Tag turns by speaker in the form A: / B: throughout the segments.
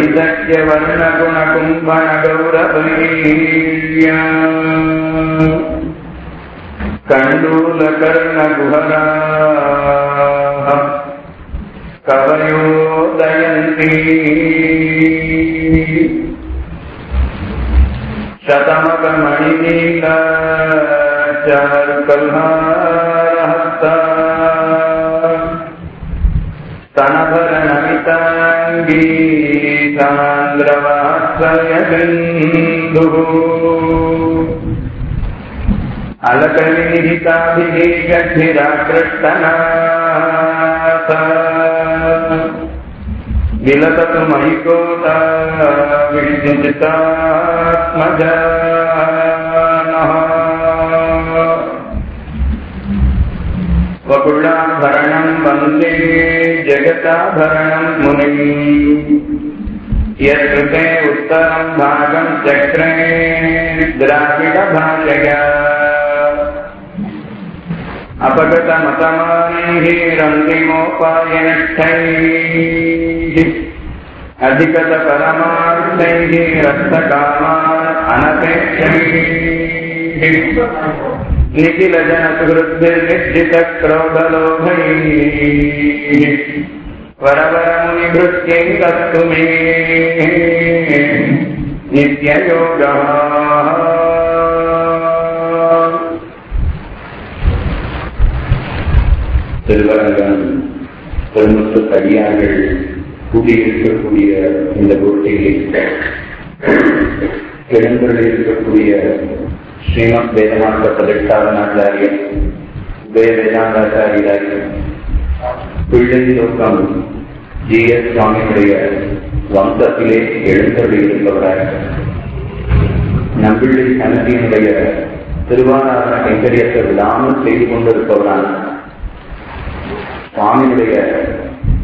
A: वैदक्य वर्णगुणकुम्भणगौरवैर्या कण्डूलकर्णगुहराः कवयोदयन्ती शतमकमणिनीला चारुकल्हारहस्ता स्तन सान्द्रवात्सल्यबिन्दुः अलकनिहिताभिः गद्भिराकृष्टनाथ विलसतु मयिकोटा विष्णुचितात्मजानः वकुलाभरणम् वन्दे जगताभरणम् मुनिम् यत्कृते उत्तरम् भागम् चक्रे द्राविडभाषया अपगतमतमानैः रन्तिमोपायनिष्ठैः अधिगतपरमार्थैः रक्तकामान् अनपेक्षैः। निखिलजनसुहृद्भिर्निश्चितक्रोधलोभैः। वरवरमुनिभृत्यै तत्तु मे नित्ययोगः
B: திருவரங்கம் பெருமத்து கடியார்கள் கூடியிருக்கக்கூடிய இந்த கோஷ்டியில் கிழங்குகளில் இருக்கக்கூடிய ஸ்ரீமத் வேதமார்க்க பிரதிஷ்டாபனாச்சாரியர் உபய வேதாந்தாச்சாரியார் பிள்ளை நோக்கம் ஜி எஸ் சுவாமியுடைய வம்சத்திலே எழுந்தருளியிருப்பவராய் நம்பிள்ளை சன்னதியினுடைய திருவாராதன கைங்கரியத்தை விடாமல் செய்து கொண்டிருப்பவரான சுவாமியுடைய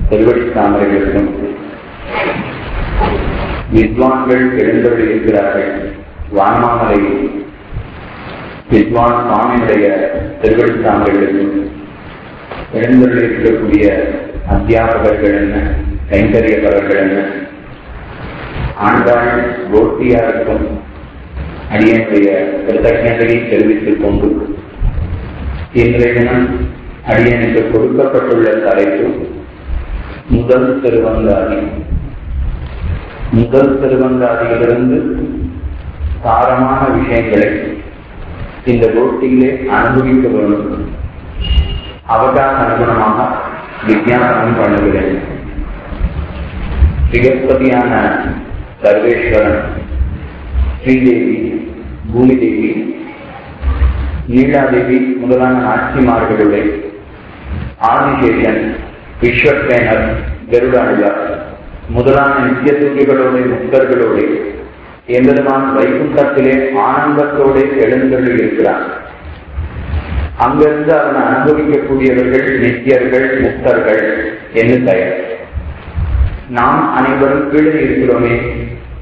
B: திருவடி தாமரைகளுக்கும் வித்வான்கள் எழுந்தருள் இருக்கிறார்கள். வானமாமலை வித்வான் சுவாமியுடைய திருவடி தாமரைகளுக்கும் எழுந்தருள் இருக்கக்கூடிய அத்தியாபகர்கள் என்ன? கைங்கரியவர்கள் என்ன? ஆண்டாள் கோட்டியாருக்கும் அடியனுடைய கிருத்தஜதையை தெரிவித்துக் கொண்டு இன்றைய தினம் அடியனுக்கு கொடுக்கப்பட்டுள்ள தலைப்பு முதல் திருவங்காதி. முதல் திருவங்காதியிலிருந்து சாரமான விஷயங்களை இந்த போட்டியிலே அனுபவிக்க வேண்டும். அவகாச அனுகுணமாக விஜயானம் பண்ணுகிறேன் சிகஸ்பதியான சர்வேஸ்வரன் ஸ்ரீதேவி பூமிதேவி நீலாதேவி முதலான நாச்சிமார்களுடைய ஆதிசேஷன் விஸ்வசேனர் கருடாழ்வார் முதலான நித்திய தூக்கிகளோட முக்தர்களோடு எம்பெருமான் வைகுண்டத்திலே ஆனந்தத்தோடு எழுந்தருளி இருக்கிறார் அங்கிருந்து அவனை அனுபவிக்கக்கூடியவர்கள் நித்தியர்கள் முக்தர்கள் என்று பெயர். நாம் அனைவரும் கீழே இருக்கிறோமே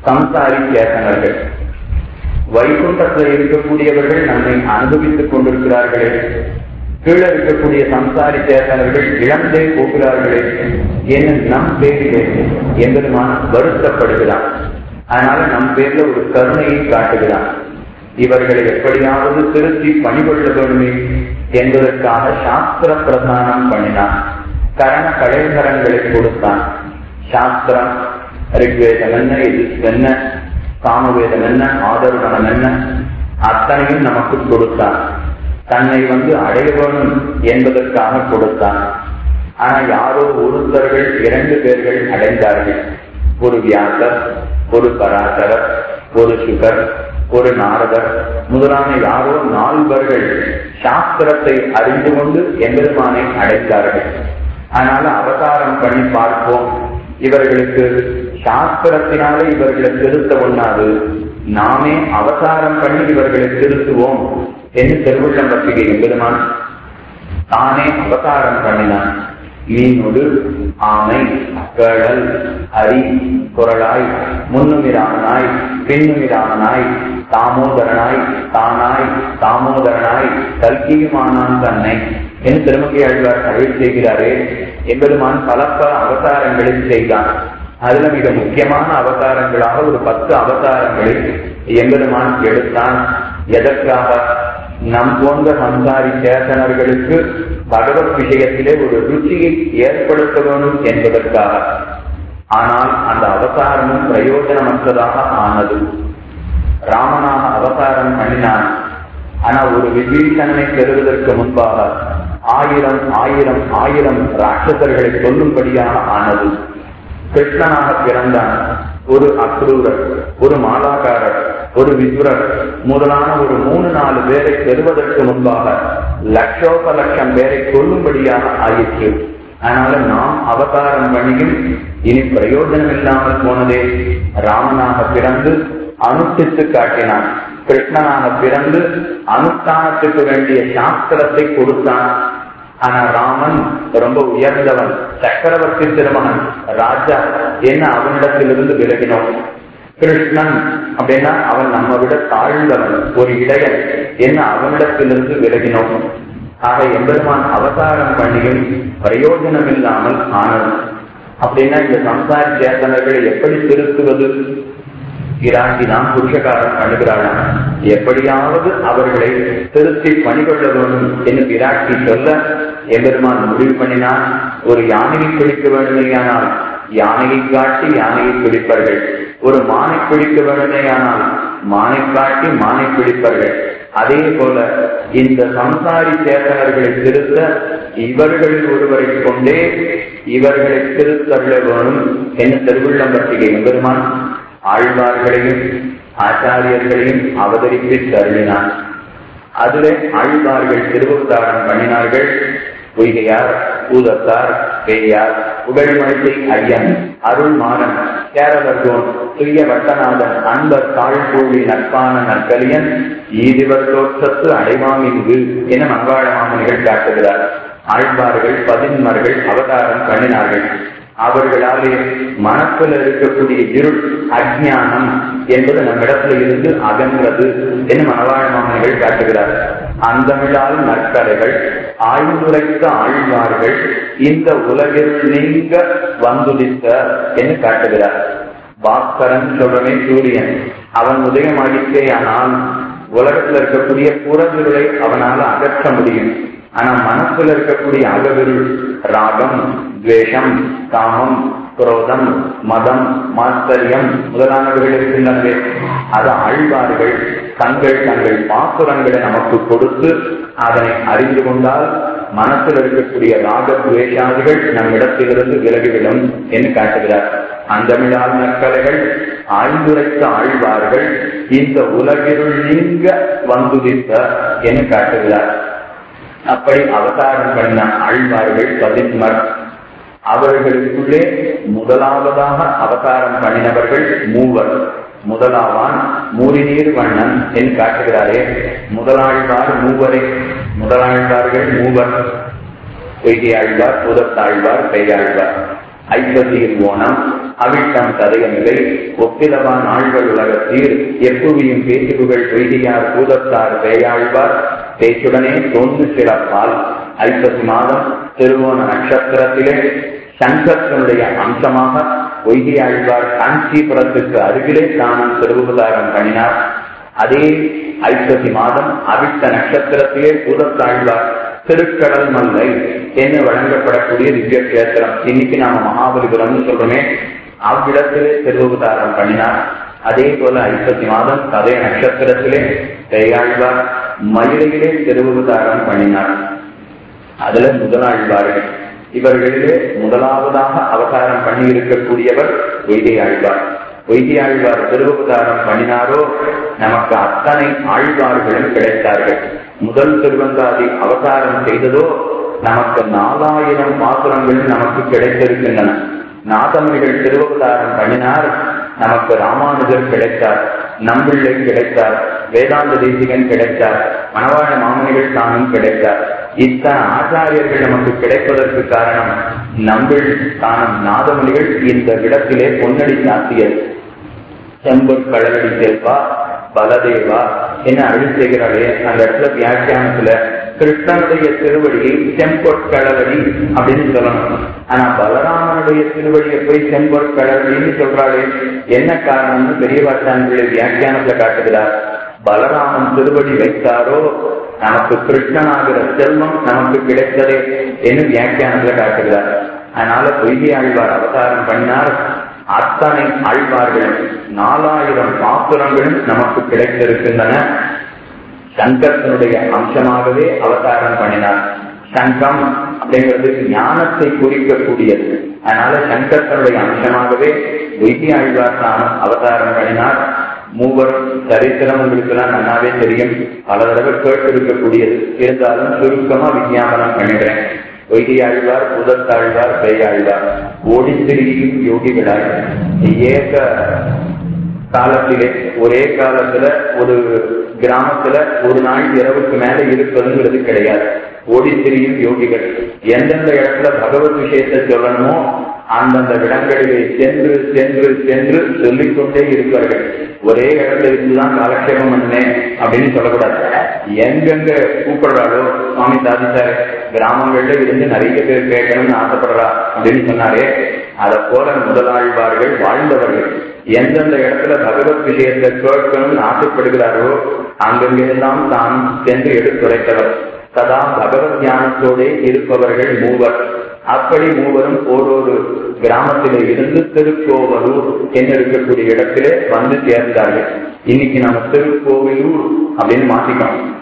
B: சம்சாரி சேதனர்கள் வைகுண்டத்தில் இருக்கக்கூடியவர்கள் நம்மை அனுபவித்துக் கொண்டிருக்கிறார்களே கீழே இருக்கக்கூடிய சம்சாரி சேதனர்கள் இழந்தே போகிறார்களே என்று நம் பேரிலே எம்பெருமான வருத்தப்படுகிறான் அதனால நம் பேர்ல ஒரு கருணையை காட்டுகிறான் இவர்களை எப்படியாவது திருத்தி பணிகொள்ள வேண்டுமே என்பதற்காக சாஸ்திர பிரதானம் பண்ணினான். கரண கலைகரங்களை கொடுத்தான். சாஸ்திரம் ரிக்வேதம் என்ன இது என்ன சாமவேதம் என்ன ஆதர்வனம் என்ன அத்தனையும் நமக்கு கொடுத்தான். தன்னை வந்து அடைய வேணும் என்பதற்காக கொடுத்தான். ஆனா யாரோ ஒருத்தர்கள் இரண்டு பேர்கள் அடைந்தார்கள். ஒரு வியாசர் ஒரு பராசரர் ஒரு சுகர் ஒரு நாரதர். முதலான யாரோ நால்வர்கள் சாஸ்திரத்தை அறிந்து கொண்டு எம்பெருமானை அடைத்தார்கள் அதனால அவதாரம் பண்ணி பார்ப்போம். இவர்களுக்கு சாஸ்திரத்தினாலே இவர்களை திருத்த ஒண்ணாது நாமே அவதாரம் பண்ணி இவர்களை திருத்துவோம் என்று திருவிழம் பத்திரிகை பெருமான் தானே அவதாரம் பண்ணினான் மீனொடு ஆமை கேழல் அரி குரலாய் முன்னுமிராமனாய் பின்னுமிராமனாய் தாமோதரனாய் தானாய் தாமோதரனாய் கல்கியுமானான் தன்னை. என் திருமங்கை ஆழ்வார் அருள் செய்கிறாரே எம்பெருமான் பல பல அவதாரங்களில் செய்தான். அதுல மிக முக்கியமான அவதாரங்களாக ஒரு பத்து அவதாரங்களை எம்பெருமான் எடுத்தான். எதற்காக? நம் போன்ற சம்சாரி சேசனர்களுக்கு பகவத் விஷயத்திலே ஒரு ருச்சியை ஏற்படுத்த வேண்டும் என்பதற்காக. ஆனால் அந்த அவதாரமும் பிரயோஜனமற்றதாக ஆனது. ராமனாக அவதாரம் பண்ணினான். ஆனால் ஒரு விபீஷணனை பெறுவதற்கு முன்பாக ஆயிரம் ஆயிரம் ஆயிரம் ராட்சசர்களை சொல்லும்படியாக ஆனது. கிருஷ்ணனாக பிறந்தான். ஒரு அக்ரூரர் ஒரு மாலாக்காரர் ஒரு விதுரர் முதலான ஒரு மூணு நாலு பேரை பெறுவதற்கு முன்பாக லட்சோப லட்சம் பேரை கொல்லும்படியாக ஆயிற்று. அதனால நாம் அவதாரம் பண்ணியும் இனி பிரயோஜனம் இல்லாமல் போனதே. ராமனாக பிறந்து அனுஷ்டித்து காட்டினான். கிருஷ்ணனாக பிறந்து அனுஷ்டானத்துக்கு வேண்டிய சாஸ்திரத்தை கொடுத்தான். ஆனா ராமன் ரொம்ப உயர்ந்தவன் சக்கரவர்த்தி திருமகன் ராஜா என்ன அவனிடத்திலிருந்து விலகினோம்? கிருஷ்ணன் அப்படின்னா அவன் நம்ம விட தாழ்ந்தவன் ஒரு இடையன். என்ன அவனிடத்திலிருந்து விலகினோம்? ஆக எம்பெருமான் அவதாரம் பண்ணியும் பிரயோஜனம் இல்லாமல் ஆனது அப்படின்னா இந்த சம்சார சேத்தனர்களை எப்படி திருத்துவது? இராண்டி நாம் புருஷகாரம் அணுகிறாளாம் எப்படியாவது அவர்களை திருத்தி பணிகொள்ள வேண்டும் என்று விராட்டி சொல்ல எம்பெருமான் முடிவு பண்ணினான். ஒரு யானையை பிடிக்க வேண்டுமையானால் யானையை காட்டி யானையை பிடிப்பார்கள். ஒரு மானை பிடிக்க வேண்டுமேயானால் மானை காட்டி மானை பிடிப்பார்கள். அதே போல இந்த சம்சாரி சேதனர்களை திருத்த இவர்களில் ஒருவரை கொண்டே இவர்களை திருத்தள்ள வேணும் என்று திருவிழம்பட்டிகை எம்பெருமான். ஆழ்வார்களையும் ஆச்சாரியர்களையும் அவதரித்து தருளினார். அதுல ஆழ்வார்கள் திருவத்தாரம் பண்ணினார்கள். பொய்கையார் பூதத்தார் பேயார் புகழ்மழிசை ஐயன் அருள்மாறன் கேரவர்கோன் துரிய வட்டநாதன் அன்பர் தாழ்கோழி நட்பான நற்கலியன் ஈதிவர் தோற்றத்து அடைவாமிங்கு என மங்காள மாமனிகள் காட்டுகிறார் ஆழ்வார்கள் பதின்மர்கள் அவதாரம் பண்ணினார்கள். அவர்களாலே மனத்தில் இருக்கக்கூடிய இருள் அஜானம் என்பது நம்மிடத்துல இருந்து அகன்றது என்று மனவாழ் மாமனிகள் காட்டுகிறார். அந்தமிழால் நற்கலைகள் ஆய்வுரைத்த ஆழ்வார்கள் இந்த உலகில் நீங்க வந்துதித்த என்று காட்டுகிறார். பாஸ்கரன் சொல்றமே சூரியன் அவன் உதயமாயிற்றே ஆனால் உலகத்தில் இருக்கக்கூடிய புறவிருளை அவனால அகற்ற முடியும். ஆனா மனசுல இருக்கக்கூடிய அகவிருள் ராகம் துவேஷம் காமம் குரோதம் மதம் மாத்தரியம் முதலானவர்கள் இருக்கின்றனவே. அதை அழ்வார்கள் தங்கள் தங்கள் பாசுரங்களை நமக்கு கொடுத்து அதனை அறிந்து கொண்டால் மனசில் இருக்கக்கூடிய ராக துவேஷாதிகள் நம்மிடத்திலிருந்து விலகிவிடும் என்று காட்டுகிறார். அந்தமிழால் நற்கலைகள் ஆழ்ந்துரைத்த ஆழ்வார்கள் இந்த உலகிருள் நீங்க வந்துதித்த என்று காட்டுகிறார். அப்படி அவதாரம் பண்ண ஆழ்வார்கள் பதின்மர் அவர்களுக்குள்ளே முதலாவதாக அவதாரம் பண்ணினவர்கள் மூவர். முதலாவான் மூரிநீர் வண்ணன் என் காட்டுகிறாரே. முதலாழ்வார் மூவரே. முதலாழ்வார்கள் மூவர். பொய்கையாழ்வார் புதத்தாழ்வார் பெய்யாழ்வார் ஐப்பதியில் ஓணம் அவிட்டம் ததையமில்லை. ஒப்பிலவான் ஆழ்கள் உலகத்தீர் எப்புவியும் பேசுபுகள் பொய்கையார் பூதத்தார் பெயாழ்வார். பேச்சுடனே தோன்று சிறப்பால் ஐப்பசி மாதம் திருவோண நட்சத்திரத்திலே சங்கத்தினுடைய அம்சமாக பொய்கை ஆழ்வார் காஞ்சிபுரத்துக்கு அருகிலே தானும் திருவுபதாரம் பண்ணினார் அதே ஐப்பசி மாதம் அவிட்ட நட்சத்திரத்திலே பூதத்தாழ்வார் திருக்கடல் மல்லை என்று வழங்கப்படக்கூடிய திவ்ய கேத்திரம் இன்னைக்கு நாம மகாபலிபுரம்னு சொல்றோமே. அவ்விடத்திலே திருவுபதாரம் பண்ணினார் அதே போல ஐப்பத்தி மாதம் கதை நட்சத்திரத்திலே கையாழ்வார் மயிலையிலே திருவுதாரம் பண்ணினார். அதுல முதலாழ்வார்கள் இவர்களிலே முதலாவதாக அவதாரம் பண்ணி இருக்கக்கூடியவர் வைகை ஆழ்வார் வைகை ஆழ்வார் திருவதாரம் பண்ணினாரோ? நமக்கு அத்தனை ஆழ்வார்களும் கிடைத்தார்கள். முதல் திருவந்தாதி அவதாரம் செய்ததோ? நமக்கு நாலாயிரம் பாசுரங்கள் நமக்கு கிடைத்திருக்கின்றன. நாதமிகள் திருவதாரம் பண்ணினார். நமக்கு ராமானுஜர் கிடைத்தார் நம்பிள்ளை கிடைத்தார் வேதாந்த தேசிகன் கிடைத்தார் மணவாழ மாமனிகள் தானும் கிடைத்தார். இத்தனை ஆச்சாரியர்கள் நமக்கு கிடைப்பதற்கு காரணம் நம்பிள் தானும் நாதமணிகள் இந்த விடத்திலே பொன்னடி சாத்தியது செம்பொற் கடலடி செல்வா பலதேவா என்ன அழிச்செய்கிறாரே அந்த இடத்துல வியாக்கியானத்துல கிருஷ்ணனுடைய திருவடியை செம்பொற்களவடி அப்படின்னு சொல்லணும். ஆனா பலராமனுடைய திருவடியை போய் செம்பொற்களவடின்னு சொல்றாளே என்ன காரணம்னு பெரியவாச்சான்களுடைய வியாக்கியானத்துல காட்டுகிறார் பலராமன் திருவடி வைத்தாரோ நமக்கு கிருஷ்ணனாகிற செல்வம் நமக்கு கிடைத்ததே என்று வியாக்கியானத்துல காட்டுகிறார் அதனால பொய்கை ஆழ்வார் அவதாரம் பண்ணார் அத்தனை ஆழ்வார்கள் நாலாயிரம் பாசுரங்களும் நமக்கு கிடைத்திருக்கின்றன. சங்கத்தினுடைய அம்சமாகவே அவதாரம் பண்ணினார். சங்கம் அப்படிங்கிறது ஞானத்தை குறிக்கக்கூடியது. அதனால சங்கரனுடைய அம்சமாகவே வெய்தி ஆழ்வார் தான் அவதாரம் பண்ணினார். மூவர் சரித்திரம் உங்களுக்கு எல்லாம் தெரியும். பல தடவை கேட்டிருக்கக்கூடியது. இருந்தாலும் சுருக்கமா விஞ்ஞாபனம் பண்ணிடுறேன் பொய்கை ஆழ்வார் புதத்தாழ்வார் பேயாழ்வார் ஓடித்திரியும் யோகிகளாய். ஏக காலத்திலே ஒரே காலத்துல ஒரு கிராமத்துல ஒரு நாள் இரவுக்கு மேல இருப்பதுங்கிறது கிடையாது. ஓடி திரியும் யோகிகள் எந்தெந்த இடத்துல பகவத் விஷயத்தை சொல்லணுமோ அந்தந்த இடங்களிலே சென்று சென்று சென்று சொல்லிக்கொண்டே இருப்பார்கள். ஒரே இடத்துல இருந்துதான் காலக்ஷேபம் பண்ணேன் அப்படின்னு சொல்லக்கூடாது. எங்கெங்க கூப்பிடுறாளோ சுவாமி சாதிச்சாரு கிராமங்கள்ல இருந்து நிறைய பேர் கேட்கணும்னு ஆசைப்படுறா அப்படின்னு சொன்னாரே அதை போல முதலாழ்வார்கள் வாழ்ந்தவர்கள். எந்தெந்த இடத்துல பகவத் விஷயத்தை கேட்கணும்னு ஆசைப்படுகிறாரோ அங்கெங்கெல்லாம் தான் சென்று எடுத்துரைத்தவர். சதா பகவத் ஞானத்தோடே இருப்பவர்கள் மூவர். அப்படி மூவரும் ஓரொரு கிராமத்திலே இருந்து திருக்கோவலூர் என்று இருக்கக்கூடிய இடத்திலே வந்து சேர்ந்தார்கள். இன்னைக்கு நம்ம திருக்கோவிலூர் அப்படின்னு மாத்திக்கணும்.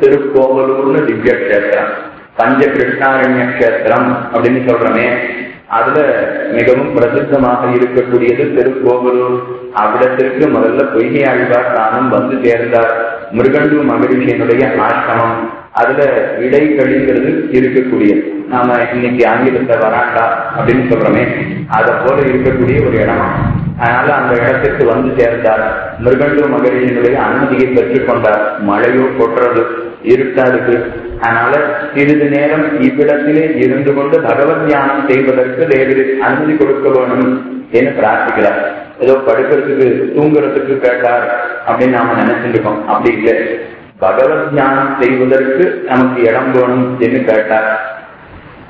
B: திருக்கோவலூர்னு திவ்ய கஷேத்திரம் பஞ்ச கிருஷ்ணாரண்ய கஷேத்திரம் அப்படின்னு சொல்றமே. அதுல மிகவும் பிரசித்தமாக இருக்கக்கூடியது திருக்கோவலூர். அவ்விடத்திற்கு முதல்ல பொய்கை ஆழ்வார் தானும் வந்து சேர்ந்தார். மிருகண்டு மகிழ்ச்சியினுடைய ஆசிரமம். அதுல இடைக்கழிங்கிறது இருக்கக்கூடியது. நாம இன்னைக்கு ஆங்கிலத்தை வராண்டா அப்படின்னு சொல்றோமே. அதை போல இருக்கக்கூடிய ஒரு இடம். அதனால அந்த இடத்திற்கு வந்து சேர்ந்தார். மிருகண்டு மகரிஷினுடைய அனுமதியை பெற்றுக் கொண்டார். மழையோ கொட்டுறது இருட்டாருக்கு அதனால சிறிது நேரம் இவ்விடத்திலே இருந்து கொண்டு பகவத் தியானம் செய்வதற்கு தேவி அனுமதி கொடுக்க வேணும் என்று பிரார்த்திக்கிறார். ஏதோ படுக்கிறதுக்கு தூங்குறதுக்கு கேட்டார் அப்படின்னு நாம நினைச்சிருக்கோம். அப்படி இல்லை. பகவத் தியானம் செய்வதற்கு நமக்கு இடம் வேணும் என்று கேட்டார்.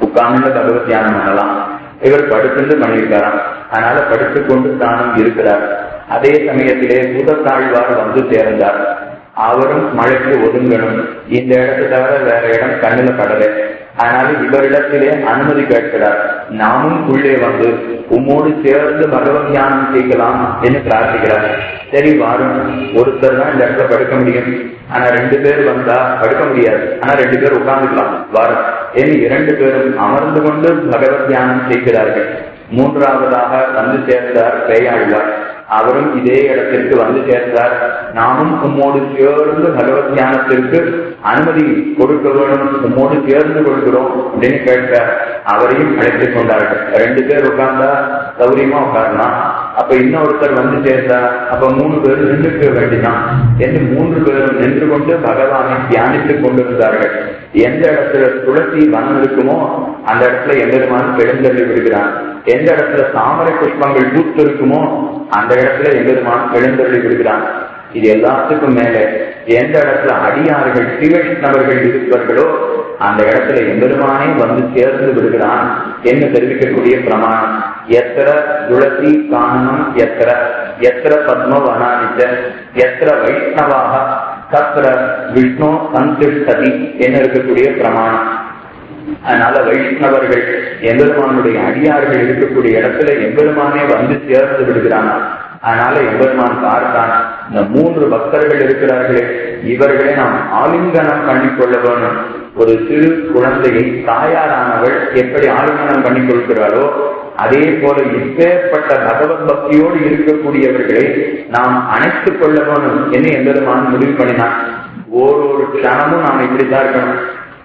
B: உட்கார்ந்து பகவத் தியானம் பண்ணலாம். இவர் படுத்துட்டு பண்ணியிருக்காராம் அதனால படுத்துக் கொண்டு தானும் இருக்கிறார். அதே சமயத்திலே பூதத்தாழ்வார் வந்து சேர்ந்தார். அவரும் மழைக்கு ஒதுங்கணும். இந்த இடத்தை தவிர வேற இடம் கண்ணுல படலை. அதனால இவரிடத்திலே அனுமதி கேட்கிறார். நாமும் உள்ளே வந்து உம்மோடு சேர்ந்து பகவத் தியானம் செய்யலாம் என்று பிரார்த்திக்கிறார். சரி வாரும். ஒருத்தர் தான் இந்த இடத்துல படுக்க முடியும். ஆனா ரெண்டு பேர் வந்தா படுக்க முடியாது. ஆனா ரெண்டு பேர் உட்கார்ந்துக்கலாம். வாரும். என் இரண்டு பேரும் அமர்ந்து கொண்டு பகவத் தியானம் செய்கிறார்கள். மூன்றாவதாக வந்து சேர்ந்தார் பேயாழ்வார். அவரும் இதே இடத்திற்கு வந்து சேர்ந்தார் நாமும் உம்மோடு சேர்ந்து பகவத் தியானத்திற்கு அனுமதி கொடுக்க வேண்டும் உம்மோடு சேர்ந்து கொடுக்கிறோம் அப்படின்னு கேட்டார். அவரையும் அழைத்துக் கொண்டார்கள். ரெண்டு பேர் உட்கார்ந்தா சௌரியமா உட்காரலாம் அப்ப இன்னொருத்தர் வந்து சேர்ந்தா அப்ப மூணு பேரும் நின்றுக்க வேண்டிதான். என்று மூன்று பேரும் நின்று கொண்டு பகவானை தியானித்துக் கொண்டிருந்தார்கள். எந்த இடத்துல துளசி வனம் இருக்குமோ அந்த இடத்துல எம்பெருமான் பெருந்தள்ளி விடுகிறான் எந்த இடத்துல தாமரை புஷ்பங்கள் பூத்து இருக்குமோ அந்த இடத்துல எம்பெருமான் பெருந்தள்ளி விடுகிறான் இது எல்லாத்துக்கும் மேலே எந்த இடத்துல அடியார்கள் ஸ்ரீவைஷ்ணவர்கள் இருப்பார்களோ அந்த இடத்துல எம்பெருமானே வந்து சேர்ந்து விடுகிறான் என்று தெரிவிக்கக்கூடிய பிரமாணம். எத்திர துளசி காணனம் எத்திர எத்திர பத்ம வனானிச்ச எத்திர வைஷ்ணவாக தத்திர விஷ்ணு சந்திஷ்டதி என்று இருக்கக்கூடிய பிரமாணம். அதனால வைஷ்ணவர்கள் எம்பெருமானுடைய அடியார்கள் இருக்கக்கூடிய இடத்துல எம்பெருமானே வந்து சேர்ந்து விடுகிறானா? அதனால எம்பெருமான் பார்த்தான் இந்த மூன்று பக்தர்கள் இருக்கிறார்களே இவர்களை நாம் ஆலிங்கனம் பண்ணிக்கொள்ள வேணும் ஒரு சிறு குழந்தையை தாயாரானவள் எப்படி ஆலிங்கனம் பண்ணி கொள்கிறாளோ அதே போல இப்பேற்பட்ட பகவத் பக்தியோடு இருக்கக்கூடியவர்களை நாம் அணைத்துக் கொள்ள வேணும் என்று எம்பெருமான் முடிவு பண்ணினான். ஓரொரு க்ஷணமும் நாம் இப்படித்தான் இருக்கணும்.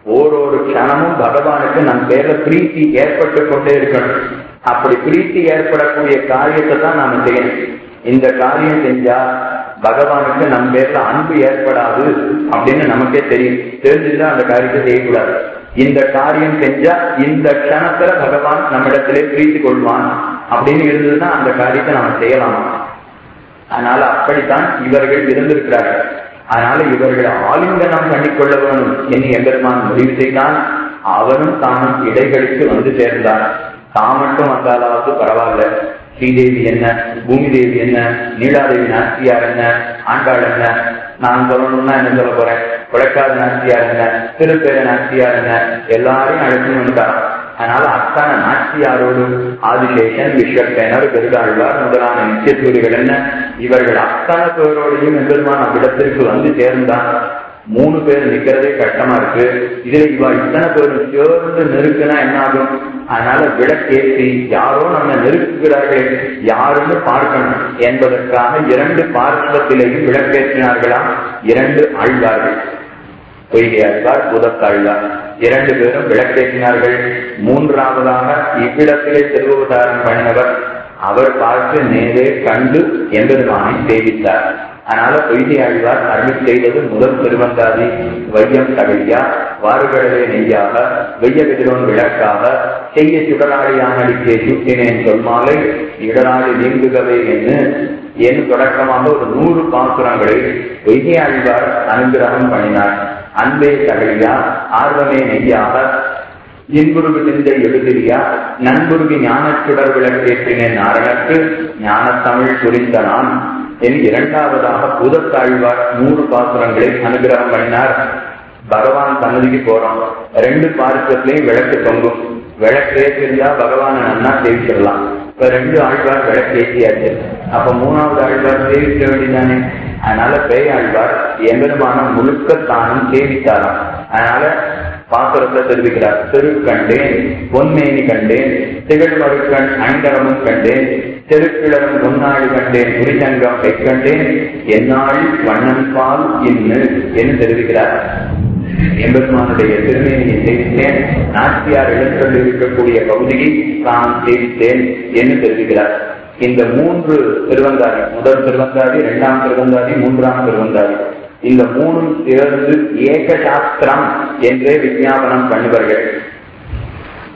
B: ஓரொரு க்ஷணமும் பகவானுக்கு நம் பேர்ல பிரீத்தி ஏற்பட்டு கொண்டே இருக்கணும். அப்படி பிரீத்தி ஏற்படக்கூடிய காரியத்தை தான் நாம செய்யணும். இந்த காரியம் செஞ்சா பகவானுக்கு நம் பேர்ல அன்பு ஏற்படாது அப்படின்னு நமக்கே தெரியும். தெரிஞ்சுதான் அந்த காரியத்தை செய்யக்கூடாது. இந்த காரியம் செஞ்சா இந்த க்ஷணத்துல பகவான் நம்மிடத்திலே பிரீத்தி கொள்வான் அப்படின்னு இருந்ததுன்னா அந்த காரியத்தை நாம செய்யலாமா. அதனால அப்படித்தான் இவர்கள் இருந்திருக்கிறார்கள். அதனால இவர்கள் ஆலிங்கனம் பண்ணிக்கொள்ள வேணும் என்று எம்பெருமான் முடிவு செய்தான். அவனும் தானும் இடைகளுக்கு வந்து சேர்ந்தான் தான் மட்டும் வந்தாலாவது பரவாயில்ல. ஸ்ரீதேவி என்ன? பூமி தேவி என்ன? நீலாதேவி நாஸ்தியார் என்ன? ஆண்டாள் என்ன? நான் சொல்லணும்னா என்ன சொல்ல போறேன்? கொடைக்காத நாஸ்தியார் என்ன? திருப்பேர நாஸ்தியார் என்ன? எல்லாரையும் அழைச்சுன்னு வந்துட்டாராம் அதனால அத்தனை நாச்சியாரோடு ஆதிசேஷன் விஸ்வசேனர் பெருதாழ்வார் முதலான நித்தியசூரிகள் என்ன? இவர்கள் அத்தனை பேரோடையும் எம்பெருமான் அவ்விடத்திற்கு வந்து சேர்ந்தான் மூணு பேர் நிக்கிறதே கஷ்டமா இருக்கு. இதுல இவா இத்தனை பேரும் சேர்ந்து நெருக்குனா என்ன ஆகும் அதனால விளக்கேற்றி யாரோ நம்ம நெருக்குகிறார்கள் யாருன்னு பார்க்கணும். என்பதற்காக இரண்டு பார்ப்பத்திலேயும் விளக்கேற்றினார்களாம் இரண்டு ஆழ்வார்கள். பொய்கையாழ்வார் புதத்தாழ்வார். இரண்டு பேரும் விளக்கேற்றினார்கள். மூன்றாவதாக இவ்விடத்திலே திருவுதாரம் பண்ணவர் அவர் பார்த்து நேரே கண்டு எம்பெருமானை சேவித்தார். அதனால பொய்கை ஆழ்வார் அருள் செய்தது முதல் திருவந்தாதி. வையம் தகழியா வாறுகடலே நெய்யாக. வெய்ய விதிரோன் விளக்காக. செய்ய சுடராளியானடிக்கே சுட்டினேன் சொல்மாலை. இடராளி நீங்குகவே என்று என் தொடக்கமாக ஒரு நூறு பாசுரங்களை பொய்கை ஆழ்வார் அனுகிரகம் பண்ணினார். அன்பே தகழியா ஆர்வமே நெய்யாக. இன்புருகு நின்ற எழுதிரியா நண்புருகு ஞானச்சுடர் விளக்கேற்றினேன் நாரணக்கு ஞானத்தமிழ் புரிந்த நான். என் இரண்டாவதாக பூதத்தாழ்வார் நூறு பாசுரங்களை அனுகிரகம் பண்ணினார். பகவான் சன்னதிக்கு போறோம். ரெண்டு பாசுரத்திலையும் விளக்கு தொங்கும். விளக்கேற்றிருந்தா பகவானை நன்னா சேவிச்சிடலாம் இப்ப ரெண்டு ஆழ்வார் விளக்கேற்றியாச்சு அப்ப மூணாவது ஆழ்வார் சேவிக்க வேண்டியதானே அதனால பேயாழ்வார் எம்பெருமானம் எம்பெருமான முழுக்க தானும் சேவித்தாராம். அதனால பாசுரத்தை தெரிவிக்கிறார் தெரு கண்டேன் பொன்மேனி கண்டேன் திகழ் மறுக்கண் அண்டரமும் கண்டேன் தெருக்கிழரும் முன்னாடி கண்டேன் புரிசங்கம் கண்டேன் என்னால் வண்ணன் பால் இன்னு என்று தெரிவிக்கிறார். எம்பெருமானுடைய திருமேனியை சேவித்தேன் நாட்டியார் இடத்தில் இருக்கக்கூடிய பகுதியை தான் சேவித்தேன் என்று தெரிவிக்கிறார். இந்த மூன்று திருவந்தாதி முதல் திருவந்தாதி இரண்டாம் திருவந்தாதி மூன்றாம் திருவந்தாதி இந்த மூணும் சேர்ந்து ஏக சாஸ்திரம் என்றே விஞ்ஞாபனம் பண்ணுவார்கள்.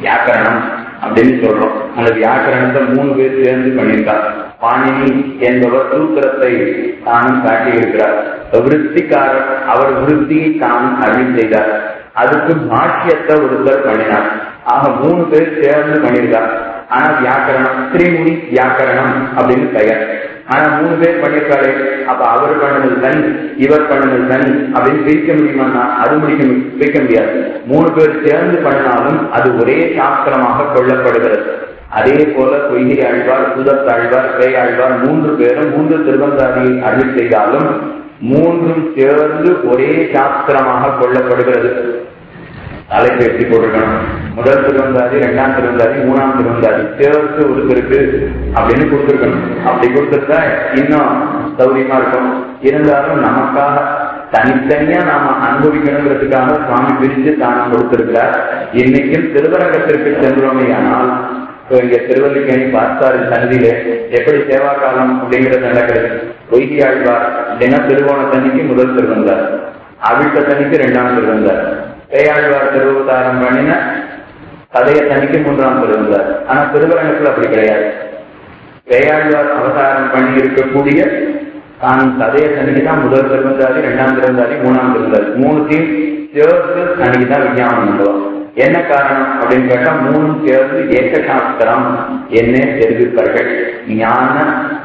B: வியாக்கரணம் அப்படின்னு சொல்றோம். அந்த வியாக்கரணத்தை மூணு பேர் சேர்ந்து பண்ணியிருக்கார் பாணினி என்பவர் சூத்திரத்தை தானும் காட்டியிருக்கிறார். விருத்திக்காரர் அவர் விருத்தியை தானும் அருள் செய்தார். அதுக்கு பாஷ்யத்தை ஒருத்தர் பண்ணினார். ஆக மூணு பேர் சேர்ந்து பண்ணியிருக்கார் ஆனா வியாக்கரணம் திரிமுடி வியாக்கரணம் அப்படின்னு பெயர். ஆனா மூணு பேர் பண்ணியிருக்காரு அப்ப அவர் பண்ணது தனி இவர் பண்ணது தனி அப்படின்னு பிரிக்க முடியுமா அது முடிக்க பிரிக்க முடியாது. மூணு பேர் சேர்ந்து பண்ணாலும் அது ஒரே சாஸ்திரமாக கொள்ளப்படுகிறது. அதே போல பொய்கை ஆழ்வார் சுதத்தாழ்வார் பேயாழ்வார் மூன்று பேரும் மூன்று திருவந்தாதியை அருள் செய்தாலும் மூன்றும் சேர்ந்து ஒரே சாஸ்திரமாக கொள்ளப்படுகிறது. தலைப்பு எப்படி போட்டுக்கணும் முதல் திருவந்தாதி இரண்டாம் திருவந்தாதி மூணாம் திருவந்தாதி. சேர்த்து ஒருத்தருக்கு அப்படின்னு கொடுத்துருக்கணும். அப்படி கொடுத்துருந்தா இன்னும் சௌரியமா இருக்கும். இருந்தாலும் நமக்காக தனித்தனியா நாம அனுபவிக்கணுங்கிறதுக்காக சுவாமி பிரித்து தானம் கொடுத்திருக்கிறார். இன்னைக்கும் திருவரங்கத்திற்கு சென்றோமே ஆனால் இங்க திருவல்லிக்கணி பார்த்தாரு சன்னதியில எப்படி சேவா காலம் அப்படிங்கிறது நடக்கிறது பொய்கி ஆழ்வார் தின தண்ணிக்கு முதல் திருவந்தார். அவிழ்த்தத்தன்னைக்கு இரண்டாம் திருவந்தார். பேயாழ்வார் திருவதாரம் பண்ணின கதையை தனிக்கு மூன்றாம் திருவந்தார் ஆனா திருவரங்கத்தில் அப்படி கிடையாது. பேயாழ்வார் அவதாரம் பண்ணி இருக்கக்கூடிய தான் கதையை தனிக்கு தான் முதல் திருவந்தாதி இரண்டாம் திருவந்தாதி மூணாம் திருவந்தாதி மூணுத்தையும் சேர்த்து தனிக்கு தான் விஞ்ஞானம் பண்ணுவோம் என்ன காரணம் அப்படின்னு கேட்டா மூணும் சேர்ந்து ஏகசாஸ்திரம் என்ன தெரிவிப்பார்கள். ஞான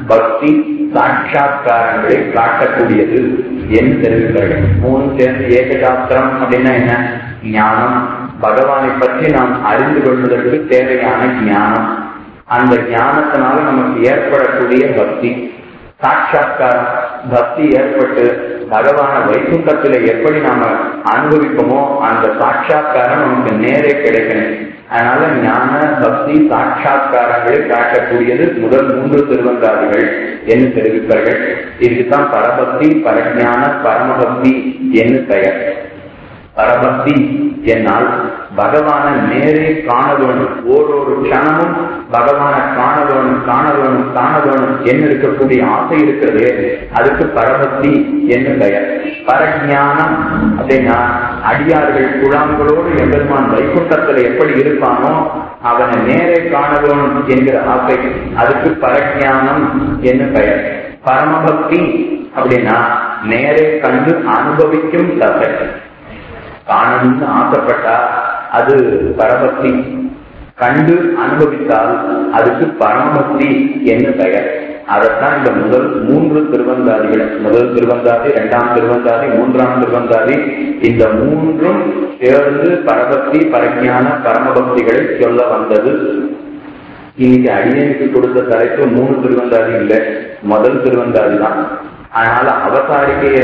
B: பக்தி சாட்சா்காரங்களை காட்டக்கூடியது. என்று தெரிவிப்பார்கள் மூணு சேர்ந்து ஏகசாஸ்திரம் அப்படின்னா என்ன? ஞானம். பகவானை பற்றி நாம் அறிந்து கொள்வதற்கு தேவையான ஞானம். அந்த ஞானத்தினால நமக்கு ஏற்படக்கூடிய பக்தி. சாட்சாத்காரம். பக்தி ஏற்பட்டு பகவான வைகுண்டத்துல எப்படி நாம அனுபவிப்போமோ அந்த சாட்சா்காரம் நமக்கு நேரே கிடைக்கணும். அதனால ஞான பக்தி சாட்சா்காரங்களை காட்டக்கூடியது முதல் மூன்று திருவந்தாதிகள் என்று தெரிவிப்பார்கள். இதுக்குத்தான் பரபக்தி பரஜான பரமபக்தி என்று பெயர். பரபக்தி என்னால் பகவானை நேரே காண வேணும் ஓரொரு க்ஷணமும் பகவானை காண வேணும் காண வேணும் காண வேணும் என்ன இருக்கக்கூடிய ஆசை இருக்கிறது அதுக்கு பரபக்தி என்ன பெயர். பரஜானம் அப்படின்னா அடியார்கள் குழாம்களோடு எம்பெருமான் வைகுண்டத்துல எப்படி இருப்பானோ அவனை நேரே காண வேணும் என்கிற ஆசை அதுக்கு பரஜானம் என்ன பெயர். பரமபக்தி அப்படின்னா நேரே கண்டு அனுபவிக்கும் தசை. காணணும்னு ஆசைப்பட்டா அது பரபக்தி கண்டு அனுபவித்தால் அதுக்கு பரமபக்தி என்ன பெயர். அதைத்தான் இந்த முதல் மூன்று திருவந்தாதிகள் முதல் திருவந்தாதி இரண்டாம் திருவந்தாதி மூன்றாம் திருவந்தாதி இந்த மூன்றும் சேர்ந்து பரபக்தி பரஞான பரமபக்திகளை சொல்ல வந்தது. இன்னைக்கு அடியனுக்கு கொடுத்த தலைப்பு மூணு திருவந்தாதி இல்லை. முதல் திருவந்தாதி தான் அதனால அவதாரிக்கைய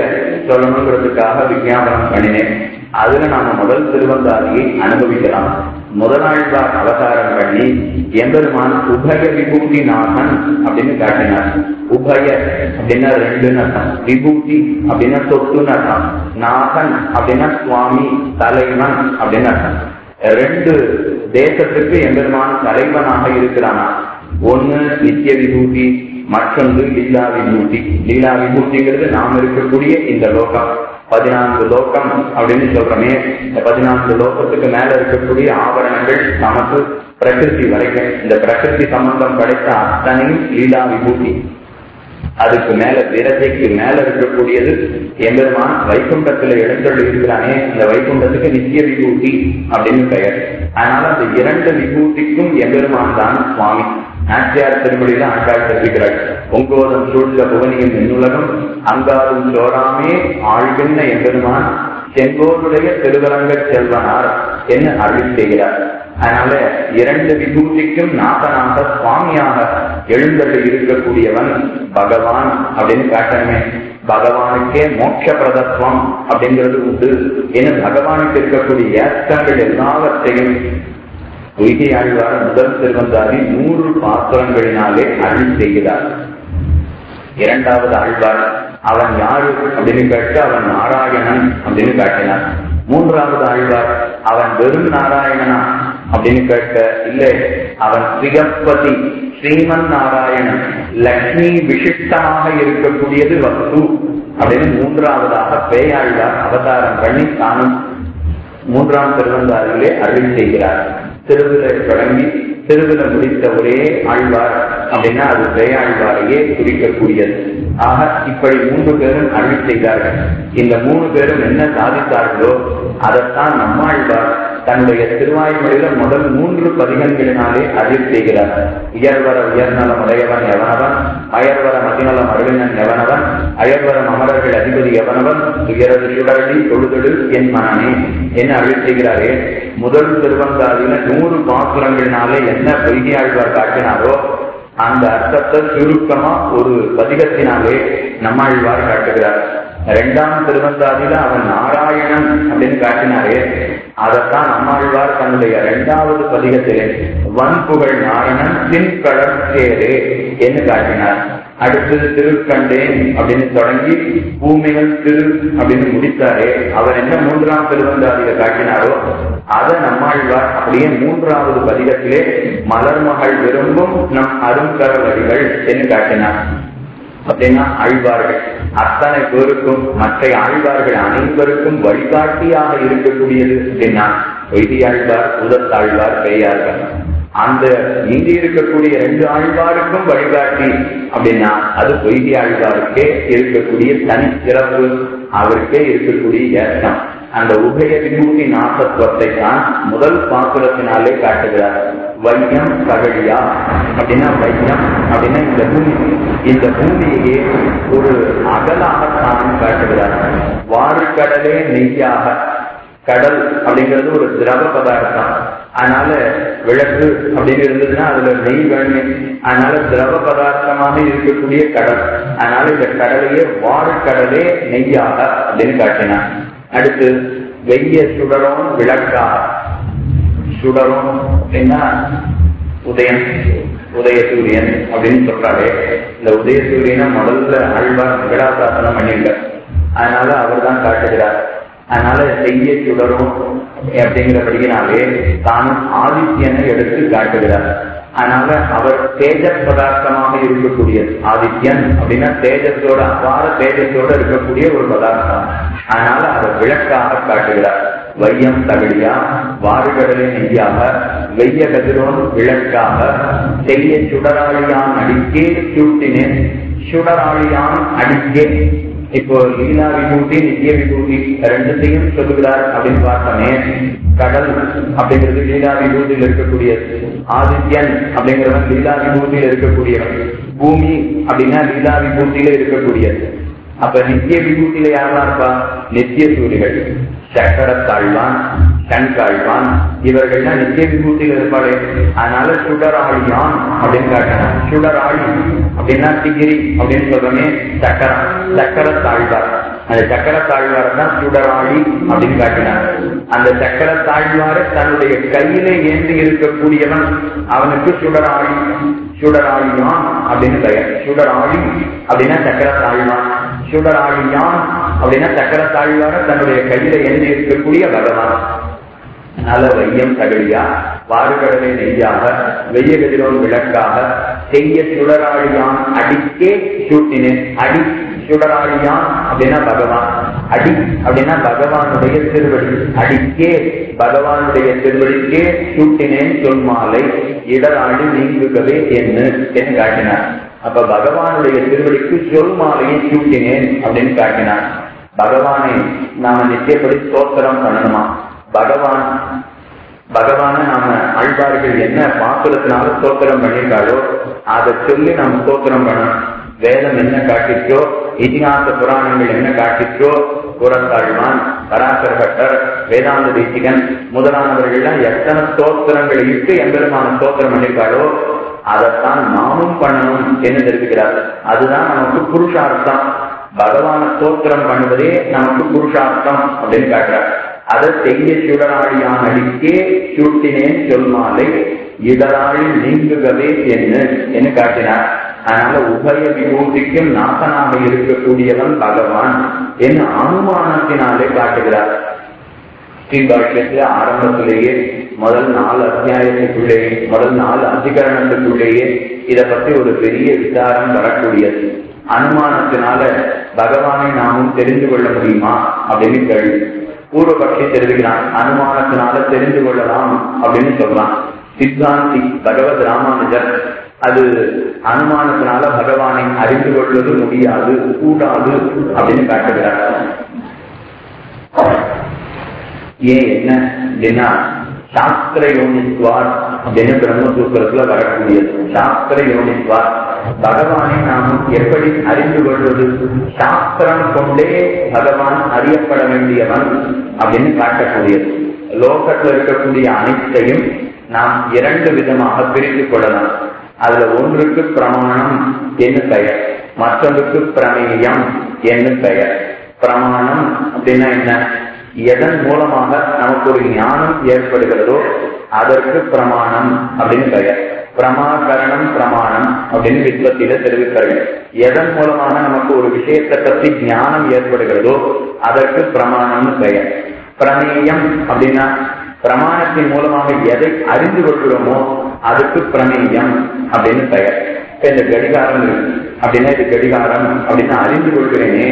B: சொல்லணுங்கிறதுக்காக விஞ்ஞாபனம் பண்ணினேன். அதுல நாம முதல் திருவந்தாதியை அனுபவிக்கலாம். முதலாழ்வார் அவதாரம் பண்ணி எம்பெருமான் உபய விபூதி நாமன் அப்படின்னு காட்டினார். உபய அப்படின்னா ரெண்டுன்னு அர்த்தம் விபூதி அப்படின்னா சொத்துன்னு அர்த்தம் நாகன் அப்படின்னா சுவாமி தலைவன் அப்படின்னு அர்த்தம். ரெண்டு தேசத்துக்கு எம்பெருமான் தலைவனாக இருக்கிறானா? ஒண்ணு நித்திய விபூதி மற்றொன்று லீலா விபூதி லீலா விபூதிங்கிறது நாம் இருக்கக்கூடிய இந்த லோகம். பதினான்கு லோகம் அப்படின்னு சொல்றமே. இந்த பதினான்கு லோகத்துக்கு மேல இருக்கக்கூடிய ஆபரணங்கள் நமக்கு பிரகிருதி வரைக்கும். இந்த பிரகிருதி சம்பந்தம் படைத்த அத்தனையும் லீலா விபூதி அதுக்கு மேல விரதைக்கு மேல இருக்கக்கூடியது எம்பெருமான் வைகுண்டத்துல எழுந்தொழி இருக்கிறானே. இந்த வைகுண்டத்துக்கு நித்திய விபூதி அப்படின்னு பெயர். அதனால அந்த இரண்டு விபூதிக்கும் எம்பெருமான் தான் சுவாமி. நாச்சியார் திருமொழியில ஆண்டாள் கற்பிக்கிறாள். பொங்கோதம் சூழ்ந்த புவனியின் மின்னுலகம் அங்காலும் சோராமே ஆழ்கின்ற எம்பெருமான் செங்கோருடைய திருவரங்க செல்வனார் என்று அருள் செய்கிறார். அதனால இரண்டு விபூதிக்கும் நாதனாக சுவாமியாக எழுந்தது இருக்கக்கூடியவன் பகவான் அப்படின்னு காட்டணுமே. பகவானுக்கே மோட்ச பிரதத்துவம் அப்படிங்கிறது உண்டு. ஏன்னா பகவானுக்கு இருக்கக்கூடிய ஏற்றங்கள் எல்லாவற்றையும் பொய்கை ஆழ்வார் முதல் திருவந்தாதி நூறு பாத்திரங்களினாலே அருள் செய்கிறார். இரண்டாவது ஆழ்வார் அவன் யாரு அப்படின்னு கேட்டு அவன் நாராயணன் அப்படின்னு காட்டினார். மூன்றாவது ஆழ்வார் அவன் வெறும் நாராயணனா அப்படின்னு கேட்க இல்லை அவன் சிகப்பதி ஸ்ரீமன் நாராயணன் லக்ஷ்மி விசிஷ்டமாக இருக்கக்கூடியது வஸ்து அப்படின்னு மூன்றாவதாக பேயாழ்வார் அவதாரம் பண்ணி தானும் மூன்றாம் திருவந்தாரிலே அருள் செய்கிறார். திருவிழை தொடங்கி திருவிழா முடித்த ஒரே ஆழ்வார் அப்படின்னா அது பேயாழ்வாரையே குறிக்கக்கூடியது. ஆக இப்படி மூன்று பேரும் அருள் செய்தார்கள். இந்த மூணு பேரும் என்ன சாதித்தார்களோ அதைத்தான் நம்மாழ்வார் தன்னுடைய திருவாய்மொழியில முதல் மூன்று பதிகங்களினாலே அருள் செய்கிறார். உயர்வர உயர்நலம் உடையவன் எவனவன்? அயர்வர மதிநலம் அருளினன் எவனவன்? அயர்வரம் அமரர்கள் அதிபதி எவனவன்? உயரது சுடரடி தொழுதொழு என் மனமே என்ன அழிவு செய்கிறாரே. முதல் திருவந்தாதியில நூறு பாசுரங்களினாலே என்ன பொய்கையாழ்வார் காட்டினாரோ அந்த அர்த்தத்தை சுருக்கமா ஒரு பதிகத்தினாலே நம்மாழ்வார் காட்டுகிறார். இரண்டாம் திருவந்தாதியில அவன் நாராயணன் அப்படின்னு காட்டினாரே. அதைத்தான் நம்மாழ்வார் தன்னுடைய இரண்டாவது பதிகத்திலே வன்புகழ் நாரணன் பின்கடற்கேரே என்று காட்டினார். அடுத்து திருக்கண்டேன் அப்படின்னு தொடங்கி பூமிகள் திரு அப்படின்னு முடித்தாரே அவர் என்ன மூன்றாம் திருவந்தாதியை காட்டினாரோ அதை நம்மாழ்வார் அப்படியே மூன்றாவது பதிகத்திலே மலர்மகள் விரும்பும் நம் அருங்கரவடிகள் என்று காட்டினார். அப்படின்னா ஆழ்வார்கள் அத்தனை பேருக்கும் மற்ற ஆழ்வார்கள் அனைவருக்கும் வழிகாட்டியாக இருக்கக்கூடியது அப்படின்னா வைத்தியாழ்வார் உதத்தாழ்வார் பெரியார்கள் அந்த இங்கே இருக்கக்கூடிய ரெண்டு ஆழ்வாருக்கும் வழிகாட்டி அப்படின்னா அது பொய்கை ஆழ்வாருக்கே இருக்கக்கூடிய தனி சிறப்பு அவருக்கே இருக்கக்கூடிய ஏற்றம். அந்த உபய விபூதி நாசத்துவத்தை தான் முதல் பாசுரத்தினாலே காட்டுகிறார். வையம் ககழியா அப்படின்னா வையம் அப்படின்னா இந்த பூமி. இந்த பூமியையே ஒரு அகலாகத்தான் காட்டுகிறார். வாருக்கடலே நெய்யாக. கடல் அப்படிங்கிறது ஒரு திரவ பதார்த்தம். அதனால விளக்கு அப்படின்னு இருந்ததுன்னா அதுல நெய் வேணும். அதனால திரவ பதார்த்தமாக இருக்கக்கூடிய கடல். அதனால இந்த கடலையே வாருக்கடலே நெய்யாக அப்படின்னு காட்டினான் அடுத்து வெய்ய சுடரும் விளக்கா சுடரும் அப்படின்னா உதயம் உதய சூரியன் அப்படின்னு சொல்றாரு. இந்த உதய சூரியனை முதல்ல ஆழ்வார் மங்களாசாசனம் பண்ணியிருக்கார். அதனால அவர் தான் காட்டுகிறார். அதனால செய்ய சுடரும் அப்படிங்கிறபடியினாலே தானும் ஆதித்யனை எடுத்து காட்டுகிறார். அதனால அவர் தேஜ பதார்த்தமாக இருக்கக்கூடியது. ஆதித்யன் அப்படின்னா தேஜஸோட அபார தேஜஸோட இருக்கக்கூடிய ஒரு பதார்த்தம். அதனால அதை விளக்காக காட்டுகிறார். வையம் தகடியா வாறுகடலை நெய்யாக வெய்ய கதிரோன் விளக்காக செய்ய சுடராளியான் அடிக்கே சூட்டினேன். சுடராளியான் அடிக்கே. இப்போ லீலா விபூதி நித்திய விபூதி ரெண்டுத்தையும் சொல்லுகிறார் அப்படின்னு பார்த்தோமே கடல் அப்படிங்கிறது லீலா விபூதியில் இருக்கக்கூடியது. ஆதித்யன் அப்படிங்கிறவன் லீலா விபூதியில் இருக்கக்கூடியவன். பூமி அப்படின்னா லீலா விபூதியில இருக்கக்கூடியது. அப்ப நித்திய விபூதியில யாரெல்லாம் இருப்பா நித்திய சூரிகள் சக்கரத்தாழ்வான் கண்காழ்வான் இவர்கள்லாம் நித்திய விபூதியில் இருப்பாளே அதனால சுடராழியான் அப்படின்னு காட்டினான் சுடராழி அப்படின்னா டிகிரி அப்படின்னு சொல்றோமே சக்கரம் சக்கரத்தாழ்வார் அந்த சக்கர தான் சுடராழி அப்படின்னு காட்டினார் அந்த சக்கர தன்னுடைய கையில ஏந்தி இருக்கக்கூடியவன் அவனுக்கு சுடராழி சுடராளியான் அப்படின்னு பெயர் சுடராழி அப்படின்னா சக்கர சுடராழியான் சுடராளியான் அப்படின்னா சக்கர தாழ்வார தன்னுடைய கையில எண்ணி இருக்கக்கூடிய பகவான். நல்ல வையம் தகழியா வாறுகடலை நெய்யாக வெய்ய கதிரோன் விளக்காக செய்ய சுடராழியான் அடிக்கே சூட்டினேன். அடி சுடராழியான் அப்படின்னா பகவான். அடி அப்படின்னா பகவானுடைய திருவடி. அடிக்கே பகவானுடைய திருவடிக்கே சூட்டினேன் சொன்மாலை இடராடி நீங்குகவே என்று என்று காட்டினார். அப்ப பகவானுடைய திருவடிக்கு சொல் மாலையை சூட்டினேன் அப்படின்னு காட்டினான் பகவானை நாம நிச்சயப்படி ஸ்தோத்திரம் பண்ணணுமா? பகவான் பகவான நாம ஆழ்வார்கள் என்ன பாசுரத்தினால ஸ்தோத்திரம் பண்ணியிருக்காளோ அதை சொல்லி நாம ஸ்தோத்திரம் பண்ணணும். வேதம் என்ன காட்டிச்சோ இதிகாச புராணங்கள் என்ன காட்டிச்சோ புறந்தாழ்வான் பராசர பட்டர் வேதாந்த தேசிகன் முதலானவர்கள்லாம் எத்தனை ஸ்தோத்திரங்களை இட்டு எம்பெருமான ஸ்தோத்திரம் பண்ணியிருக்காளோ அதைத்தான் நாமும் பண்ணணும் என்று தெரிவிக்கிறார். அதுதான் நமக்கு புருஷார்த்தம். பகவான ஸ்தோத்திரம் பண்ணுவதே நமக்கு புருஷார்த்தம் அப்படின்னு காட்டுறார். அதை செய்ய சுடராளியான் அடிக்கே சூட்டினேன் சொல்மாலை இடராளி நீங்குகவே என்று என்று காட்டினார். அதனால உபய விபூதிக்கும் நாசனாக இருக்கக்கூடியவன் பகவான் என்று அனுமானத்தினாலே காட்டுகிறார். ஸ்ரீபாஷ்யத்துல ஆரம்பத்திலேயே முதல் நாலு அத்தியாயத்துக்குள்ளேயே முதல் நாலு அதிகரணத்துக்குள்ளேயே இதை பத்தி ஒரு பெரிய விசாரம் வரக்கூடியது. அனுமானத்தினால பகவானை நாமும் தெரிந்து கொள்ள முடியுமா அப்படின்னு கேள்வி. பூர்வபக்ஷி தெரிவிக்கிறான் அனுமானத்தினால தெரிந்து கொள்ளலாம் அப்படின்னு சொல்றான். சித்தாந்தி பகவத் ராமானுஜர் அது அனுமானத்தினால பகவானை அறிந்து கொள்வது முடியாது கூடாது அப்படின்னு காட்டுகிறார். ஏன் என்ன? அப்படின்னா சாஸ்திர யோனித்வார் அப்படின்னு பிரம்மசூத்திரத்துல வரக்கூடியது. சாஸ்திர யோனித்வார் பகவானை நாம் எப்படி அறிந்து கொள்வது? சாஸ்திரம் கொண்டே பகவான் அறியப்பட வேண்டியவன் அப்படின்னு காட்டக்கூடியது. லோகத்தில் இருக்கக்கூடிய அனைத்தையும் நாம் இரண்டு விதமாக பிரித்துக் கொள்ளலாம். அதுல ஒன்றுக்கு பிரமாணம் என்று பெயர். மற்றொன்றுக்கு பிரமேயம் என்று பெயர். பிரமாணம் அப்படின்னா என்ன? எதன் மூலமாக நமக்கு ஒரு ஞானம் ஏற்படுகிறதோ அதற்கு பிரமாணம் அப்படின்னு பெயர். பிரமாகரணம் பிரமாணம் அப்படின்னு வித்வத்தில தெரிவித்தார்கள் எதன் மூலமாக நமக்கு ஒரு விஷயத்தை பற்றி ஞானம் ஏற்படுகிறதோ அதற்கு பிரமாணம்னு பெயர். பிரமேயம் அப்படின்னா பிரமாணத்தின் மூலமாக எதை அறிந்து கொள்கிறோமோ அதுக்கு பிரமேயம் அப்படின்னு பெயர். இந்த கடிகாரம் இருக்கு. அப்படின்னா இது கடிகாரம் அப்படின்னு அறிந்து கொள்கிறேனே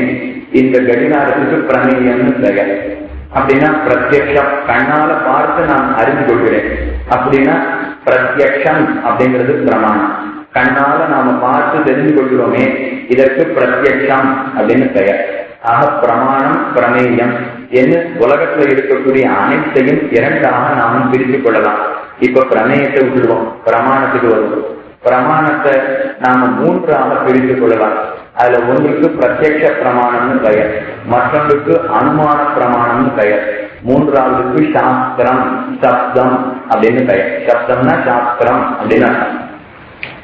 B: இந்த கடிகாரத்துக்கு பிரமேயம்னு பெயர். அப்படின்னா பிரத்யக்ஷம். கண்ணால பார்த்து நான் அறிந்து கொள்கிறேன் அப்படின்னா பிரத்யக்ஷம் அப்படிங்கிறது பிரமாணம். கண்ணால நாம பார்த்து தெரிந்து கொள்கிறோமே இதற்கு பிரத்யக்ஷம் அப்படின்னு பெயர். ஆக பிரமாணம் பிரமேயம் என்று உலகத்துல இருக்கக்கூடிய அனைத்தையும் இரண்டாக நாமும் பிரித்து கொள்ளலாம். இப்ப பிரமேயத்தை விட்டுடுவோம் பிரமாணத்துக்கு வருவோம். பிரமாணத்தை நாம மூன்றாக பிரித்து கொள்ளலாம். அதுல ஒன்றுக்கு பிரத்யக்ஷ பிரமாணம்னு பெயர் மற்றொன்றுக்கு அனுமான பிரமாணம்னு பெயர் மூன்றாவதுக்கு சாஸ்திரம் சப்தம் அப்படின்னு பெயர். சப்தம்னா சாஸ்திரம் அப்படின்னு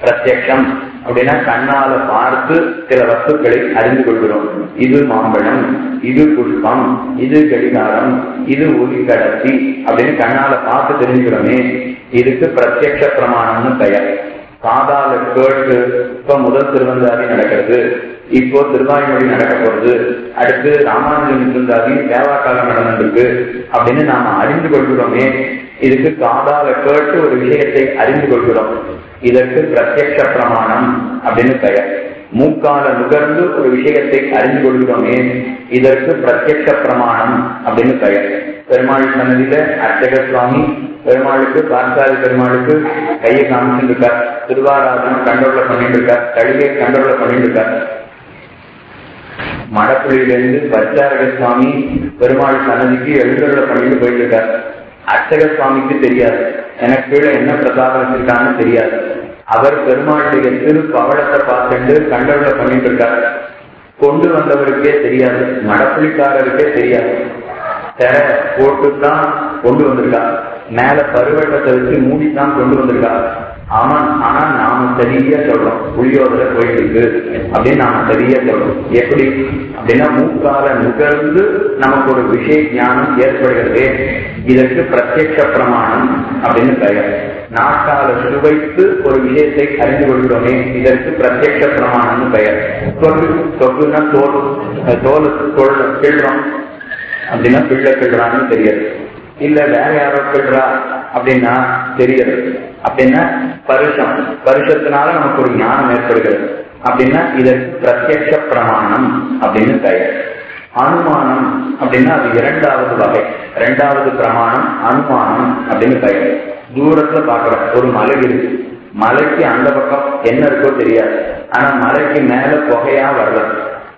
B: பிரத்யக்ஷம் அப்படின்னா கண்ணால பார்த்து சில வஸ்துக்களை அறிந்து கொள்கிறோம். இது மாம்பழம் இது புஷ்பம் இது கடிகாரம் இது ஒலி கடத்தி அப்படின்னு கண்ணால பார்த்து தெரிஞ்சுக்கிறோமே. இதுக்கு பிரத்யக்ஷ பிரமாணம்னு பெயர். காதால கேட்டு இப்ப முதல் திருவந்தாதி நடக்கிறது. இப்போ திருவாய்மொழி நடக்க போறது. அடுத்து ராமானுஜன் இருந்தாதி சேவா காலம் நடந்திருக்கு அப்படின்னு நாம அறிந்து கொள்கிறோமே. இதுக்கு காதால கேட்டு ஒரு விஷயத்தை அறிந்து கொள்கிறோம். இதற்கு பிரத்யக்ஷ பிரமாணம் அப்படின்னு பெயர். மூக்கால நுகர்ந்து ஒரு விஷயத்தை அறிந்து கொள்கிறோமே இதற்கு பிரத்யக்ஷ பிரமாணம் அப்படின்னு பெயர். பெருமாள் சன்னதியில அர்ச்சக சுவாமி பெருமாளுக்கு பார்த்தாரி பெருமாளுக்கு கையை காமிச்சுட்டு இருக்கார் திருவாராதனம் கண்ட்ரோல்ல பண்ணிட்டு இருக்கார் கழுகை கண்ட்ரோல்ல பண்ணிட்டு இருக்கார் மடப்புள்ளியிலிருந்து பச்சாரக சுவாமி பெருமாள் சன்னதிக்கு எழுந்தருள பண்ணிட்டு போயிட்டு இருக்கார் அர்ச்சக சுவாமிக்கு தெரியாது. எனக்கு கீழே என்ன பிரசாதம் வச்சிருக்கான்னு தெரியாது. அவர் பெருமாளுடைய திரு பவளத்தை பார்த்துட்டு கண்டவள பண்ணிட்டு இருக்கார். கொண்டு வந்தவருக்கே தெரியாது நடப்புலிக்காரருக்கே தெரியாது. திரை போட்டுதான் கொண்டு வந்திருக்கா மேல பருவட்டத்தை வச்சு மூடித்தான் கொண்டு வந்திருக்கா அவன் ஆனா நாம சரியா சொல்றோம் புளியோதரை போயிட்டு இருக்கு அப்படின்னு நாம சரியா சொல்றோம். எப்படி? அப்படின்னா மூக்கால நுகர்ந்து நமக்கு ஒரு விஷய ஞானம் ஏற்படுகிறது. இதற்கு பிரத்யட்ச பிரமாணம் அப்படின்னு பெயர். நாட்டால சுவைத்து ஒரு விஷயத்தை அறிந்து கொள்கிறோமே இதற்கு பிரத்யட்ச பிரமாணம்னு பெயர். தொகு தொகுனா தோல் தோல் தோல் கிள்றோம் அப்படின்னா பிள்ளை கிள்றான்னு தெரியாது. இல்ல வேற யாரோ கிள்றா அப்படின்னா தெரியாது. அப்படின்னா பருஷம். பருஷத்தினால நமக்கு ஒரு ஞானம் ஏற்படுகிறது. அப்படின்னா இதற்கு பிரத்யட்ச பிரமாணம் அப்படின்னு பெயர். அனுமானம் அப்படின்னா அது இரண்டாவது வகை. இரண்டாவது பிரமாணம் அனுமானம் அப்படின்னு பெயர். தூரத்துல பாக்குறோம் ஒரு மலை இருக்கு. மலைக்கு அந்த பக்கம் என்ன இருக்கோ தெரியாது. ஆனா மலைக்கு மேல புகையா வரல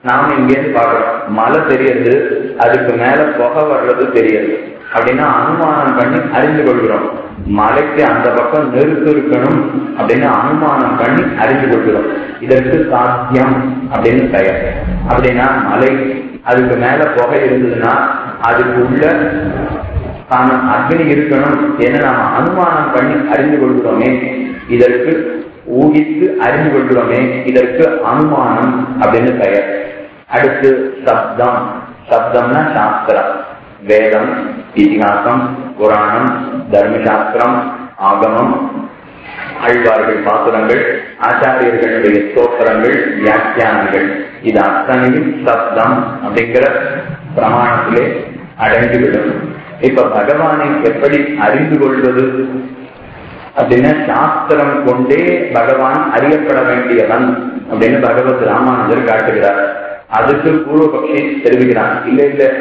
B: நாம இங்கேருந்து பாக்குறோம் மலை தெரியறது அதுக்கு மேல புகை வர்றது தெரியாது. அப்படின்னா அனுமானம் பண்ணி அறிந்து கொள்கிறோம். மலைக்கு அந்த பக்கம் நெருப்பு இருக்கணும் அப்படின்னு அனுமானம் பண்ணி அறிந்து கொள்கிறோம். இதற்கு சாத்தியம் அப்படின்னு பெயர். அப்படின்னா மலை அதுக்கு மேல புகை இருந்ததுன்னா அதுக்கு உள்ள அக்னி இருக்கணும் என நாம அனுமானம் பண்ணி அறிந்து கொள்கிறோமே. இதற்கு ஊகித்து அறிந்து கொள்கிறோமே. இதற்கு அனுமானம் அப்படின்னு பெயர். அடுத்து சப்தம். சப்தம்னா சாஸ்திரம். வேதம் இதிகாசம் புராணம் தர்மசாஸ்திரம் ஆகமம் ஆழ்வார்கள் பாசுரங்கள் ஆச்சாரியர்களுடைய ஸ்தோத்திரங்கள் வியாக்கியானங்கள். இது அத்தனையும் சப்தம் அப்படிங்கிற பிரமாணத்திலே அடங்கிவிடும். இப்ப பகவானை எப்படி அறிந்து கொள்வது? அப்படின்னா சாஸ்திரம் கொண்டே பகவான் அறியப்பட வேண்டியவன் அப்படின்னு பகவத் ராமானுஜர் காட்டுகிறார். அதுக்கு பூர்வபக்ஷி தெரிவிக்கிறான். இல்ல இல்ல.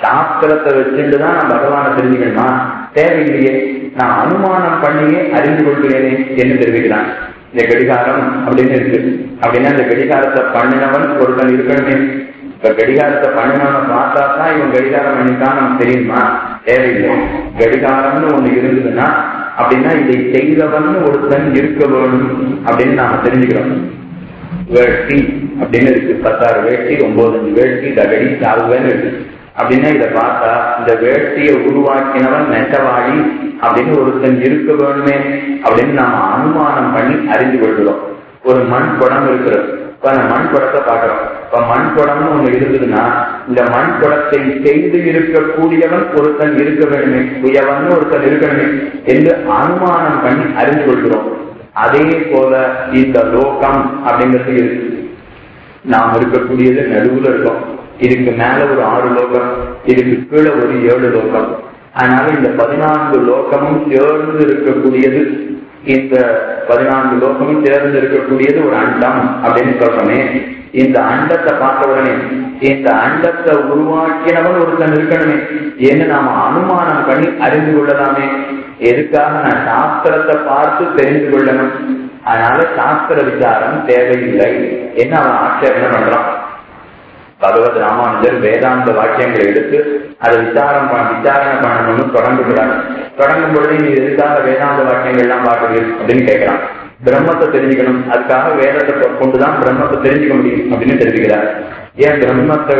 B: சாஸ்திரத்தை வச்சுட்டு தான் நான் பகவானை தெரிஞ்சுக்கணுமா? தேவையில்லையே. நான் அனுமானம் பண்ணியே அறிந்து கொள்கிறேனே என்று தெரிவிக்கிறான். இந்த கடிகாரம் அப்படின்னு இருக்கு. அப்படின்னா இந்த கடிகாரத்தை பண்ணினவன் ஒருத்தன் இருக்கணுமே. இப்ப கடிகாரத்தை பண்ணினவன பார்த்தா தான் இவன் கடிகாரம் பண்ணித்தான் நமக்கு தெரியுமா? தேவையில்லை. கடிகாரம்னு ஒண்ணு இருந்ததுன்னா அப்படின்னா இதை செய்தவன் ஒருத்தன் இருக்க வேணும் அப்படின்னு நாம தெரிஞ்சுக்கிறோம். வேட்டி அப்படின்னு இருக்கு. பத்தாறு வேட்டி ஒன்பது அஞ்சு வேட்டி தகடி சாவுவேன்னு இருக்கு. அப்படின்னா இதை பார்த்தா இந்த வேட்டியை உருவாக்கினவன் நெட்டவாடி அப்படின்னு ஒருத்தன் இருக்க வேணுமே அப்படின்னு நாம அனுமானம் பண்ணி அறிந்து கொள்கிறோம். ஒரு மண் குடம் இருக்கிறது. இப்ப அந்த மண் குடத்தை பாக்குறோம் இப்ப மண் குடம்னு ஒண்ணு இருந்ததுன்னா இந்த மண் குடத்தை செய்து இருக்கக்கூடியவன் ஒருத்தன் இருக்க வேண்டுமே உயவன் ஒருத்தன் இருக்கணுமே என்று அனுமானம் பண்ணி அறிந்து கொள்கிறோம். அதே போல இந்த லோகம் அப்படிங்கிறது இருக்கு நாம் இருக்கக்கூடியது நடுவுல இருக்கோம். இதுக்கு மேல ஒரு ஆறு லோகம் இதுக்கு கீழே ஒரு ஏழு லோகம். அதனால இந்த பதினான்கு லோகமும் சேர்ந்து இருக்கக்கூடியது இந்த பதினான்கு லோகமும் சேர்ந்து இருக்கக்கூடியது ஒரு அண்டம் அப்படின்னு சொல்றோமே. இந்த அண்டத்தை பார்த்த உடனே இந்த அண்டத்தை உருவாக்கினவன் ஒருத்தன் இருக்கணுமே. என்று நாம அனுமானம் பண்ணி அறிந்து கொள்ளலாமே. எதுக்காக நான் சாஸ்திரத்தை பார்த்து தெரிந்து கொள்ளணும்? அதனால சாஸ்திர விசாரம் தேவையில்லை. என்ன அவன் ஆட்சேபனை பண்றான்? பகவத் ராமானுஜர் வேதாந்த வாக்கியங்களை எடுத்து அதை விசாரம் விசாரணை பண்ணணும்னு தொடங்குகிறார். தொடங்கும் பொழுது நீ எதுக்காக வேதாந்த வாக்கியங்கள்லாம் எல்லாம் அப்படின்னு கேட்கிறான். பிரம்மத்தை தெரிஞ்சுக்கணும். அதுக்காக வேதத்தை கொண்டுதான் பிரம்மத்தை தெரிஞ்சுக்க முடியும் அப்படின்னு தெரிஞ்சுக்கிறார் ஏன் பிரம்மத்தை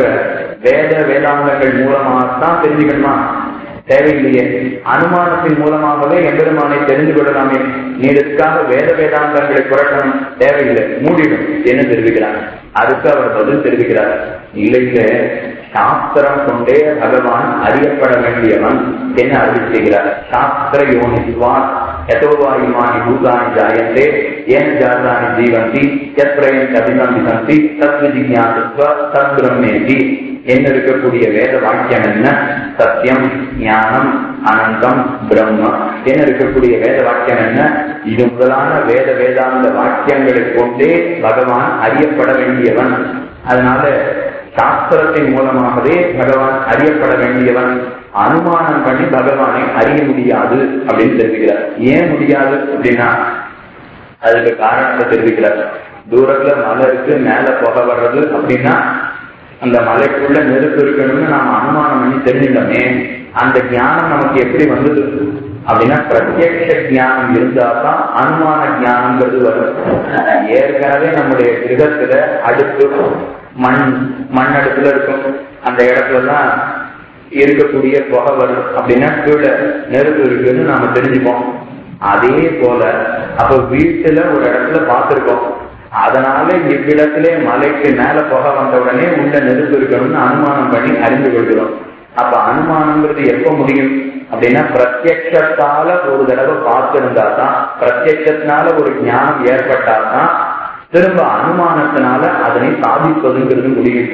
B: வேத வேதாந்தங்கள் மூலமாகத்தான் தெரிஞ்சுக்கணுமா? தேவையில்லையே. அனுமானத்தின் மூலமாகவே எம்பெருமானை தெரிந்து கொள்ளலாமே. நீருக்காக வேத வேதாந்தங்களை புரட்டணும் தேவையில்லை. மூடிடும். என்று தெரிவிக்கிறாங்க அதுக்கு அவர் பதில் தெரிவிக்கிறார். இல்லை சாஸ்திரம் கொண்டே பகவான் அறியப்பட வேண்டியவன். என்ன அறிவிச்சுகிறார் சாஸ்திர யோனிஸ்வான் எதோ வாயுமானி பூதானி ஜாயத்தே ஏன் ஜாதானி ஜீவந்தி எத்ரயம் கதிசந்தி சந்தி தத் விஜிஞாசுத்வ தத் பிரம்மேதி என்ன இருக்கக்கூடிய வேத வாக்கியம் என்ன? சத்தியம் ஞானம் அனந்தம் பிரம்ம என்ன இருக்கக்கூடிய வேத வாக்கியம் என்ன? இது முதலான வேத வேதாந்த வாக்கியங்களை கொண்டே பகவான் அறியப்பட வேண்டியவன். அதனால சாஸ்திரத்தின் மூலமாகவே பகவான் அறியப்பட வேண்டியவன். அனுமானம் பண்ணி பகவானை அறிய முடியாது அப்படின்னு தெரிவிக்கிறார். ஏன் முடியாது அப்படின்னா அதுக்கு காரணத்தை தெரிவிக்கிறார். தூரத்துல மலை இருக்கு மேல புகை வர்றது அப்படின்னா அந்த மலைக்குள்ள நெருப்பு இருக்கணும்னு நாம அனுமானம் பண்ணி தெரிஞ்சிட்டோமே அந்த ஞானம் நமக்கு எப்படி வந்தது? அப்படின்னா பிரத்யக்ஷ ஞானம் இருந்தா தான் அனுமான ஞானம்ங்கிறது வரும். ஏற்கனவே நம்முடைய கிரகத்துல அடுப்பு மண் மண் அடுப்புல இருக்கும். அந்த இடத்துல தான் இருக்கக்கூடிய புகை வரும். அப்படின்னா கீழே நெருப்பு இருக்குன்னு நாம தெரிஞ்சுப்போம். அதே போல அப்ப வீட்டுல ஒரு இடத்துல பார்த்திருக்கோம். அதனால இவ்விடத்திலே மலைக்கு மேல புகை வந்த உடனே உள்ள நெருப்பு இருக்கணும்னு அனுமானம் பண்ணி அறிந்து கொள்கிறோம். அப்ப அனுமானம்ங்கிறது எப்ப முடியும்? அப்படின்னா பிரத்யக்ஷத்தால ஒரு தடவை பார்த்திருந்தா தான் பிரத்யக்ஷத்தினால ஒரு ஞானம் ஏற்பட்டாதான் திரும்ப அனுமானத்தினால அதனை சாதிப்பதுங்கிறது முடியும்.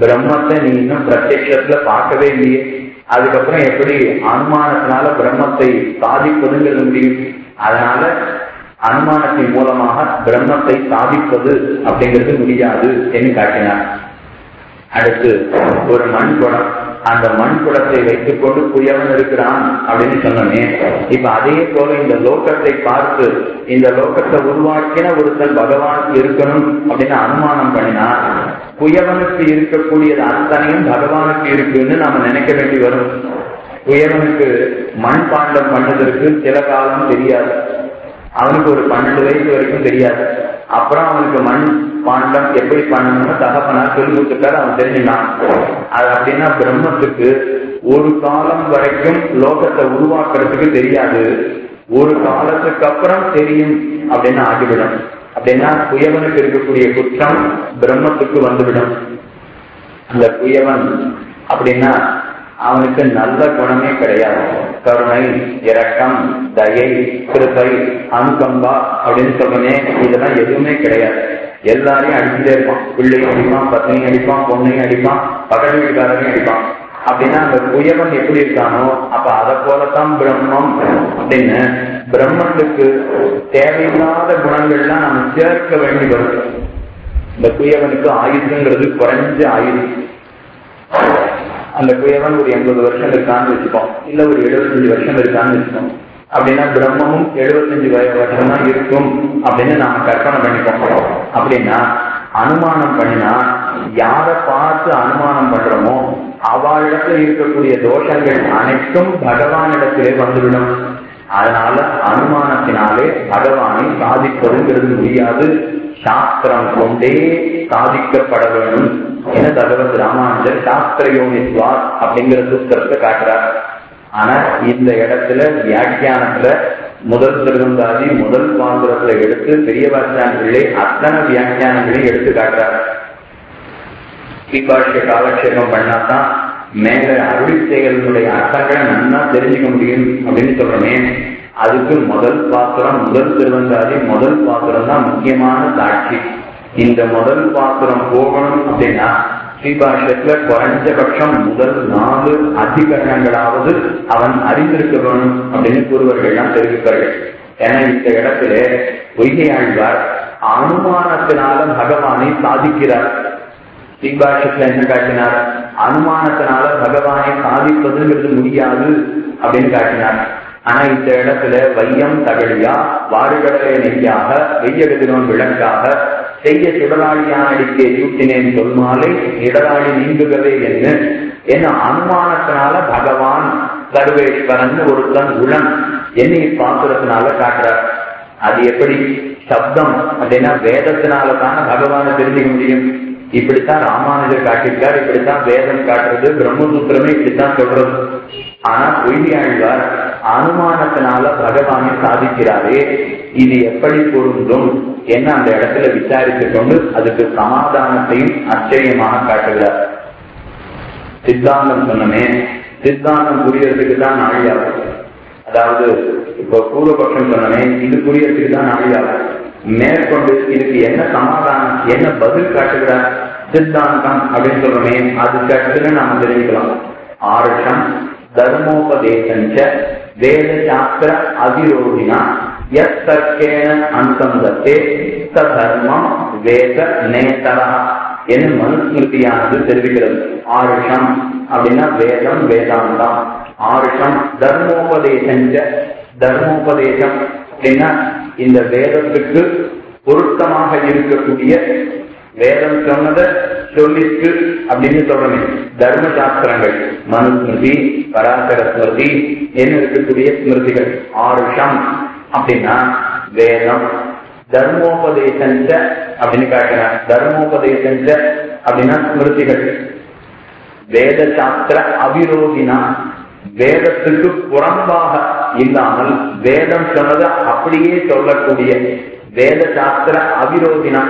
B: பிரம்மத்தை நீ இன்னும் பிரத்யக்ஷத்துல பார்க்கவே இல்லையே. அதுக்கப்புறம் எப்படி அனுமானத்தினால பிரம்மத்தை சாதிப்பதுங்கிறது முடியும்? அதனால அனுமானத்தின் மூலமாக பிரம்மத்தை சாதிப்பது அப்படிங்கிறது முடியாது என்று காட்டினார். அடுத்து ஒரு மண் குடம். அந்த மண் குடத்தை வைத்துக் கொண்டு புயவன் இருக்கிறான் அப்படின்னு சொன்னோமே. இப்ப அதே போல இந்த லோகத்தை பார்த்து இந்த லோகத்தை உருவாக்கின ஒருத்தன் பகவான் இருக்கணும் அப்படின்னு அனுமானம் பண்ணினா புயவனுக்கு இருக்கக்கூடியது அத்தனையும் பகவானுக்கு இருக்குன்னு நாம நினைக்க வேண்டி வரும். புயவனுக்கு மண் பாண்டம் பண்ணதற்கு சில காலம் தெரியாது. அவனுக்கு ஒரு பன்னெண்டு வயசு வரைக்கும் தெரியாது. அப்புறம் அவனுக்கு மண் பாண்டம் எப்படி பண்ணணும்னு தகப்பனா சொல்லி கொடுத்துட்டாரு அவன் தெரிஞ்சுனான் அது அப்படின்னா பிரம்மத்துக்கு ஒரு காலம் வரைக்கும் லோகத்தை உருவாக்குறதுக்கு தெரியாது. ஒரு காலத்துக்கு அப்புறம் தெரியும் அப்படின்னு ஆகிவிடும். அப்படின்னா குயவனுக்கு இருக்கக்கூடிய குற்றம் பிரம்மத்துக்கு வந்துவிடும். அந்த குயவன் அப்படின்னா அவனுக்கு நல்ல குணமே கிடையாது. கருணை இரக்கம் தயை கிருபை அனுகம்பா அப்படின்னு சொல்றனே இதெல்லாம் எதுவுமே கிடையாது. எல்லாரையும் அடிச்சுட்டே இருப்பான். பிள்ளையும் அடிப்பான் பத்னியும் அடிப்பான் பொண்ணையும் அடிப்பான் பக்கத்து வீட்டுக்காரையும் அடிப்பான். அப்படின்னா அந்த குயவன் எப்படி இருக்கானோ அப்ப அதை போலத்தான் பிரம்மம் அப்படின்னு பிரம்மனுக்கு தேவையில்லாத குணங்கள்லாம் நம்ம சேர்க்க வேண்டி வரும். இந்த குயவனுக்கு ஆயுதங்கிறது குறைஞ்ச ஆயுதம். அந்த குயவன் ஒரு எண்பது வருஷம் இருக்கான்னு வச்சுப்போம். இல்ல ஒரு எழுபத்தஞ்சு வருஷம் இருக்கான்னு வச்சுப்போம். அப்படின்னா பிரம்மமும் எழுபத்தஞ்சு வருஷம் தான் இருக்கும் அப்படின்னு நாம கற்பனை பண்ணிப்போம். அப்படின்னா அனுமானம் பண்ணினா யாரை பார்த்து அனுமானம் பண்றோமோ அவளிடத்துல இருக்கக்கூடிய தோஷங்கள் அனைத்தும் பகவானிடத்திலே வந்துவிடும். அதனால அனுமானத்தினாலே பகவானை சாதிப்பதுங்கிறது முடியாது. சாஸ்திரம் கொண்டே சாதிக்கப்பட வேண்டும். என தகவல் ராமானுஜர்? சாஸ்திரயோகித்வார் அப்படிங்கிற சூத்திரத்தை காட்டுறார். ஆனா இந்த இடத்துல வியாக்கியானத்துல முதல் திருவந்தாதி முதல் பாந்திரத்துல எடுத்து பெரிய வாக்கியானங்களே அத்தனை வியாக்கியானங்களையும் எடுத்து காட்டுறார். ஸ்ரீபாஷ்ய காலட்சேபம் பண்ணாதான் மேல அருளிச்செயல்களுடைய அர்த்தங்களை நல்லா தெரிஞ்சுக்க முடியும் அப்படின்னு சொல்றோமே. அதுக்கு முதல் பாத்திரம் முதல் திருவந்தாதி முதல் பாத்திரம் தான் முக்கியமான சாட்சி. இந்த முதல் பாத்திரம் போகணும் அப்படின்னா ஸ்ரீபாஷ்யத்துல குறைஞ்சபட்சம் முதல் நாலு அதிகரணங்களாவது அவன் அறிந்திருக்க வேணும் அப்படின்னு கூறுவர்கள்லாம் தெரிவிப்பார்கள். ஏன்னா இந்த இடத்துல பொய்கை ஆழ்வார் அனுமானத்தினால பகவானை சாதிக்கிறார். ஸ்ரீபாஷ்யத்துல என்ன காட்டினார்? அனுமானத்தினால பகவானை சாதிப்பதுங்கிறது முடியாது அப்படின்னு காட்டினார். ஆனா இந்த இடத்துல வையம் தகழியா வாறுகடலை நெய்யாக வெய்யெடுதினோன் விளக்காக செய்ய சுடலாளியானடிக்கே யூட்டினேன் சொல்மாலே இடராளி நீங்குகவே என்று என்ன அனுமானத்தினால பகவான் சர்வேஸ்வரன் ஒருத்தன் உளன். என்னை பாசுரத்தினால காட்டுறார். அது எப்படி? சப்தம் அப்படின்னா வேதத்தினால தானே பகவானை தெரிஞ்சுக்க முடியும். இப்படித்தான் ராமானுஜர் காட்டியிருக்கார் இப்படித்தான் வேதம் காட்டுறது பிரம்மசூத்திரமே இப்படித்தான் சொல்றது. ஆனா பொய்யாழ்வார் அனுமானத்தினால பகவானை சாதிக்கிறாரே. இது எப்படி பொருந்தும்? என்ன அந்த இடத்துல விசாரித்துக் கொண்டு அதுக்கு சமாதானத்தையும் ஆச்சரியமாக காட்டுகிறார். சித்தாந்தம் சொன்னமே சித்தாந்தம் புரியறதுக்கு தான் நாழியாகும் அதாவது இப்போ பூர்வபக்ஷம் சொன்னமே இது புரியறதுக்கு தான் நாளிகாலம் மேற்கொண்டு இதுக்கு என்ன சமாதானம் என்ன பதில் காட்டுகிறார்? சித்தாந்தம் அப்படின்னு சொல்றோமே அதுக்கு கட்டுன்னு நாம தெரிஞ்சுக்கலாம். ஆருஷம் தர்மோபதேசம் வேத சாஸ்திர அவிரோதினா எத் தர்க்கேன அந்தந்தத்தே தர்மம் வேத நேதரா என்று மனுஸ்மிருதியானது தெரிவிக்கிறது. ஆருஷம் அப்படின்னா வேதம் வேதாந்தம். ஆருஷம் தர்மோபதேசஞ்ச தர்மோபதேசம் அப்படின்னா இந்த வேதத்துக்கு பொருத்தமாக இருக்கக்கூடிய வேதம் சொன்னதை சொல்லிட்டு அப்படின்னு சொல்றேன் தர்ம சாஸ்திரங்கள் மனுஸ்மிருதி பராசர ஸ்மிருதி என்ன இருக்கக்கூடிய ஸ்மிருதிகள். ஆருஷம் அப்படின்னா வேதம். தர்மோபதேசஞ்ச அப்படின்னு காட்டினார் தர்மோபதேசஞ்ச அப்படின்னா ஸ்மிருதிகள். வேத சாஸ்திர அவிரோதினா வேதத்துக்கு புறம்பாக இல்லாமல் வேதம் சொன்னதை அப்படியே சொல்லக்கூடிய வேத சாஸ்திர அவிரோதினா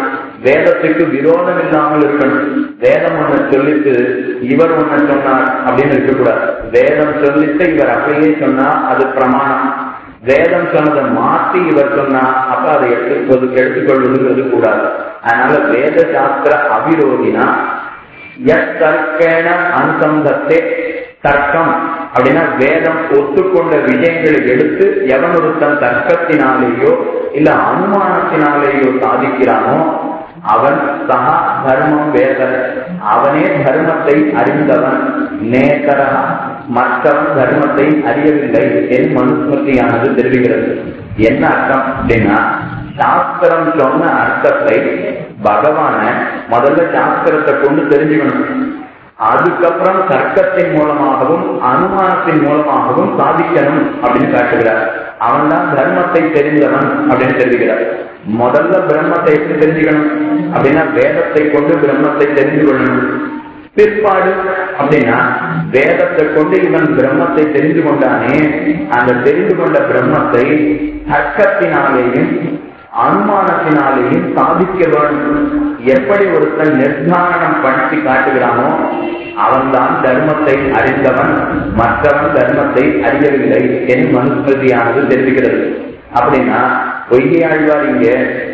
B: வேதத்துக்கு விரோதம் இல்லாமல் இருக்கணும். வேதம் ஒண்ணு சொல்லிட்டு இவர் ஒண்ணு சொன்னார் அப்படின்னு இருக்கக்கூடாது. வேதம் சொல்லிட்டு இவர் அப்படியே சொன்னா அது பிரமாணம். வேதம் சொன்னதை மாற்றி இவர் சொன்னா அப்ப அதை எடுத்துக்கொள்வது எடுத்துக்கொள்வதுங்கிறது கூடாது. அதனால வேத சாஸ்திர அவிரோதினா எத்தர்க்கேன அனுசந்தத்தை தர்க்கம். அப்படின்னா வேதம் ஒத்துக்கொண்ட விஜயங்களை எடுத்து எவன் ஒருத்தன் தர்க்கத்தினாலேயோ இல்ல அனுமானத்தினாலேயோ சாதிக்கிறானோ அவன் சகா தர்மம் வேத அவனே தர்மத்தை அறிந்தவன். நேதரக மற்றவன் தர்மத்தை அறியவில்லை. என் மனுஸ்மிருதியானது தெரிவிக்கிறது. என்ன அர்த்தம் அப்படின்னா சாஸ்திரம் சொன்ன அர்த்தத்தை பகவான முதல்ல சாஸ்திரத்தை கொண்டு தெரிஞ்சுக்கணும். அதுக்கப்புறம் தர்க்கத்தின் மூலமாகவும் அனுமானத்தின் மூலமாகவும் சாதிக்கணும் அப்படின்னு காட்டுகிறார். அவன் தான் தர்மத்தை தெரிந்தவன் அப்படின்னு தெரிவிக்கிறார். முதல்ல பிரம்மத்தை எப்படி தெரிஞ்சுக்கணும்? அப்படின்னா வேதத்தை கொண்டு பிரம்மத்தை தெரிந்து கொள்ளணும். பிற்பாடு அப்படின்னா வேதத்தை கொண்டு இவன் பிரம்மத்தை தெரிந்து கொண்டானே அந்த தெரிந்து கொண்ட பிரம்மத்தை தர்க்கத்தினாலேயும் அனுமானத்தினாலேயும் சாதிக்க வேண்டும். எப்படி ஒருத்தன் நிர்தாரணம் படுத்தி காட்டுகிறானோ அவன்தான் தர்மத்தை அறிந்தவன் மற்றவன் தர்மத்தை அறியவில்லை என் மனுஸ்மிருதியானது தெரிவிக்கிறது அப்படின்னா பொய்யாழ்வார் இங்க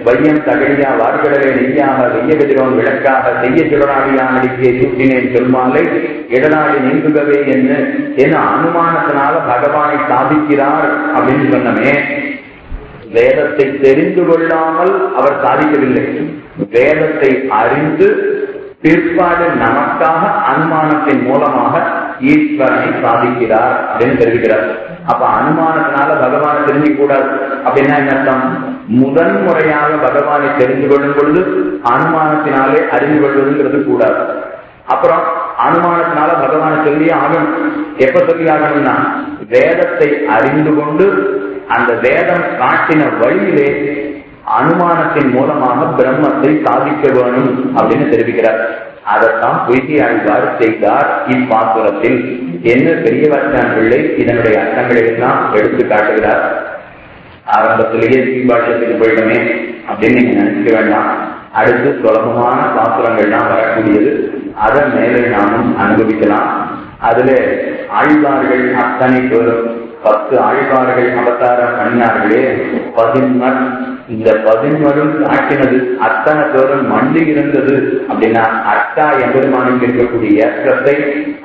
B: வையம் தகழியா வார்கடவே நெய்யாக வெய்ய கதிரோன் விளக்காக செய்ய சுடனாடியானடிக்கே சூட்டினேன் சொல்மாலை இடநாடி நீங்குகவே என்று என்ன அனுமானத்தினால பகவானை சாதிக்கிறார் அப்படின்னு சொன்னமே வேதத்தை தெரிந்து கொள்ளாமல் அவர் சாதிக்கவில்லை. வேதத்தை அறிந்து பிற்பாடு நமக்காக அனுமானத்தின் மூலமாக ஈஸ்வரனை சாதிக்கிறார் அப்படின்னு தெரிவிக்கிறார். அப்ப அனுமானத்தினால பகவானை தெரிஞ்சுக்க கூடாது அப்படின்னா என்ன அர்த்தம்? முதன் முறையாக பகவானை தெரிந்து கொள்ளும் பொழுது அனுமானத்தினாலே அறிந்து கொள்வதுங்கிறது கூடாது. அப்புறம் அனுமானத்தினால பகவானை சொல்லி ஆகணும். எப்ப சொல்லி ஆகணும்னா வேதத்தை அறிந்து கொண்டு அந்த வேதம் காட்டின வழியிலே அனுமானத்தின் மூலமாக பிரம்மத்தை சாதிக்க வேணும் அப்படின்னு தெரிவிக்கிறார். அதைத்தான் பொய்கை ஆழ்வார் செய்தார் இப்பாசுரத்தில். என்ன பெரியவர்தான் பிள்ளை? இதனுடைய அர்த்தங்களை எல்லாம் எடுத்து காட்டுகிறார். ஆரம்பத்திலேயே தீபாட்சத்துக்கு போயிடுமே அப்படின்னு நீங்க நினைக்க வேண்டாம். அடுத்து சுலபமான பாசுரங்கள்லாம் வரக்கூடியது. அதை மேலே நாமும் அனுபவிக்கலாம். அதுல ஆழ்வார்கள் அத்தனை பேரும் பத்து ஆழ்வார்கள் அவதாரம் பண்ணினார்களே பதின்மர் இந்த பதின்மரும் காட்டினது அத்தனை பேரும் மண்டி இருந்தது அப்படின்னா அத்தா எம்பெருமானுக்கு இருக்கக்கூடிய ஏற்றத்தை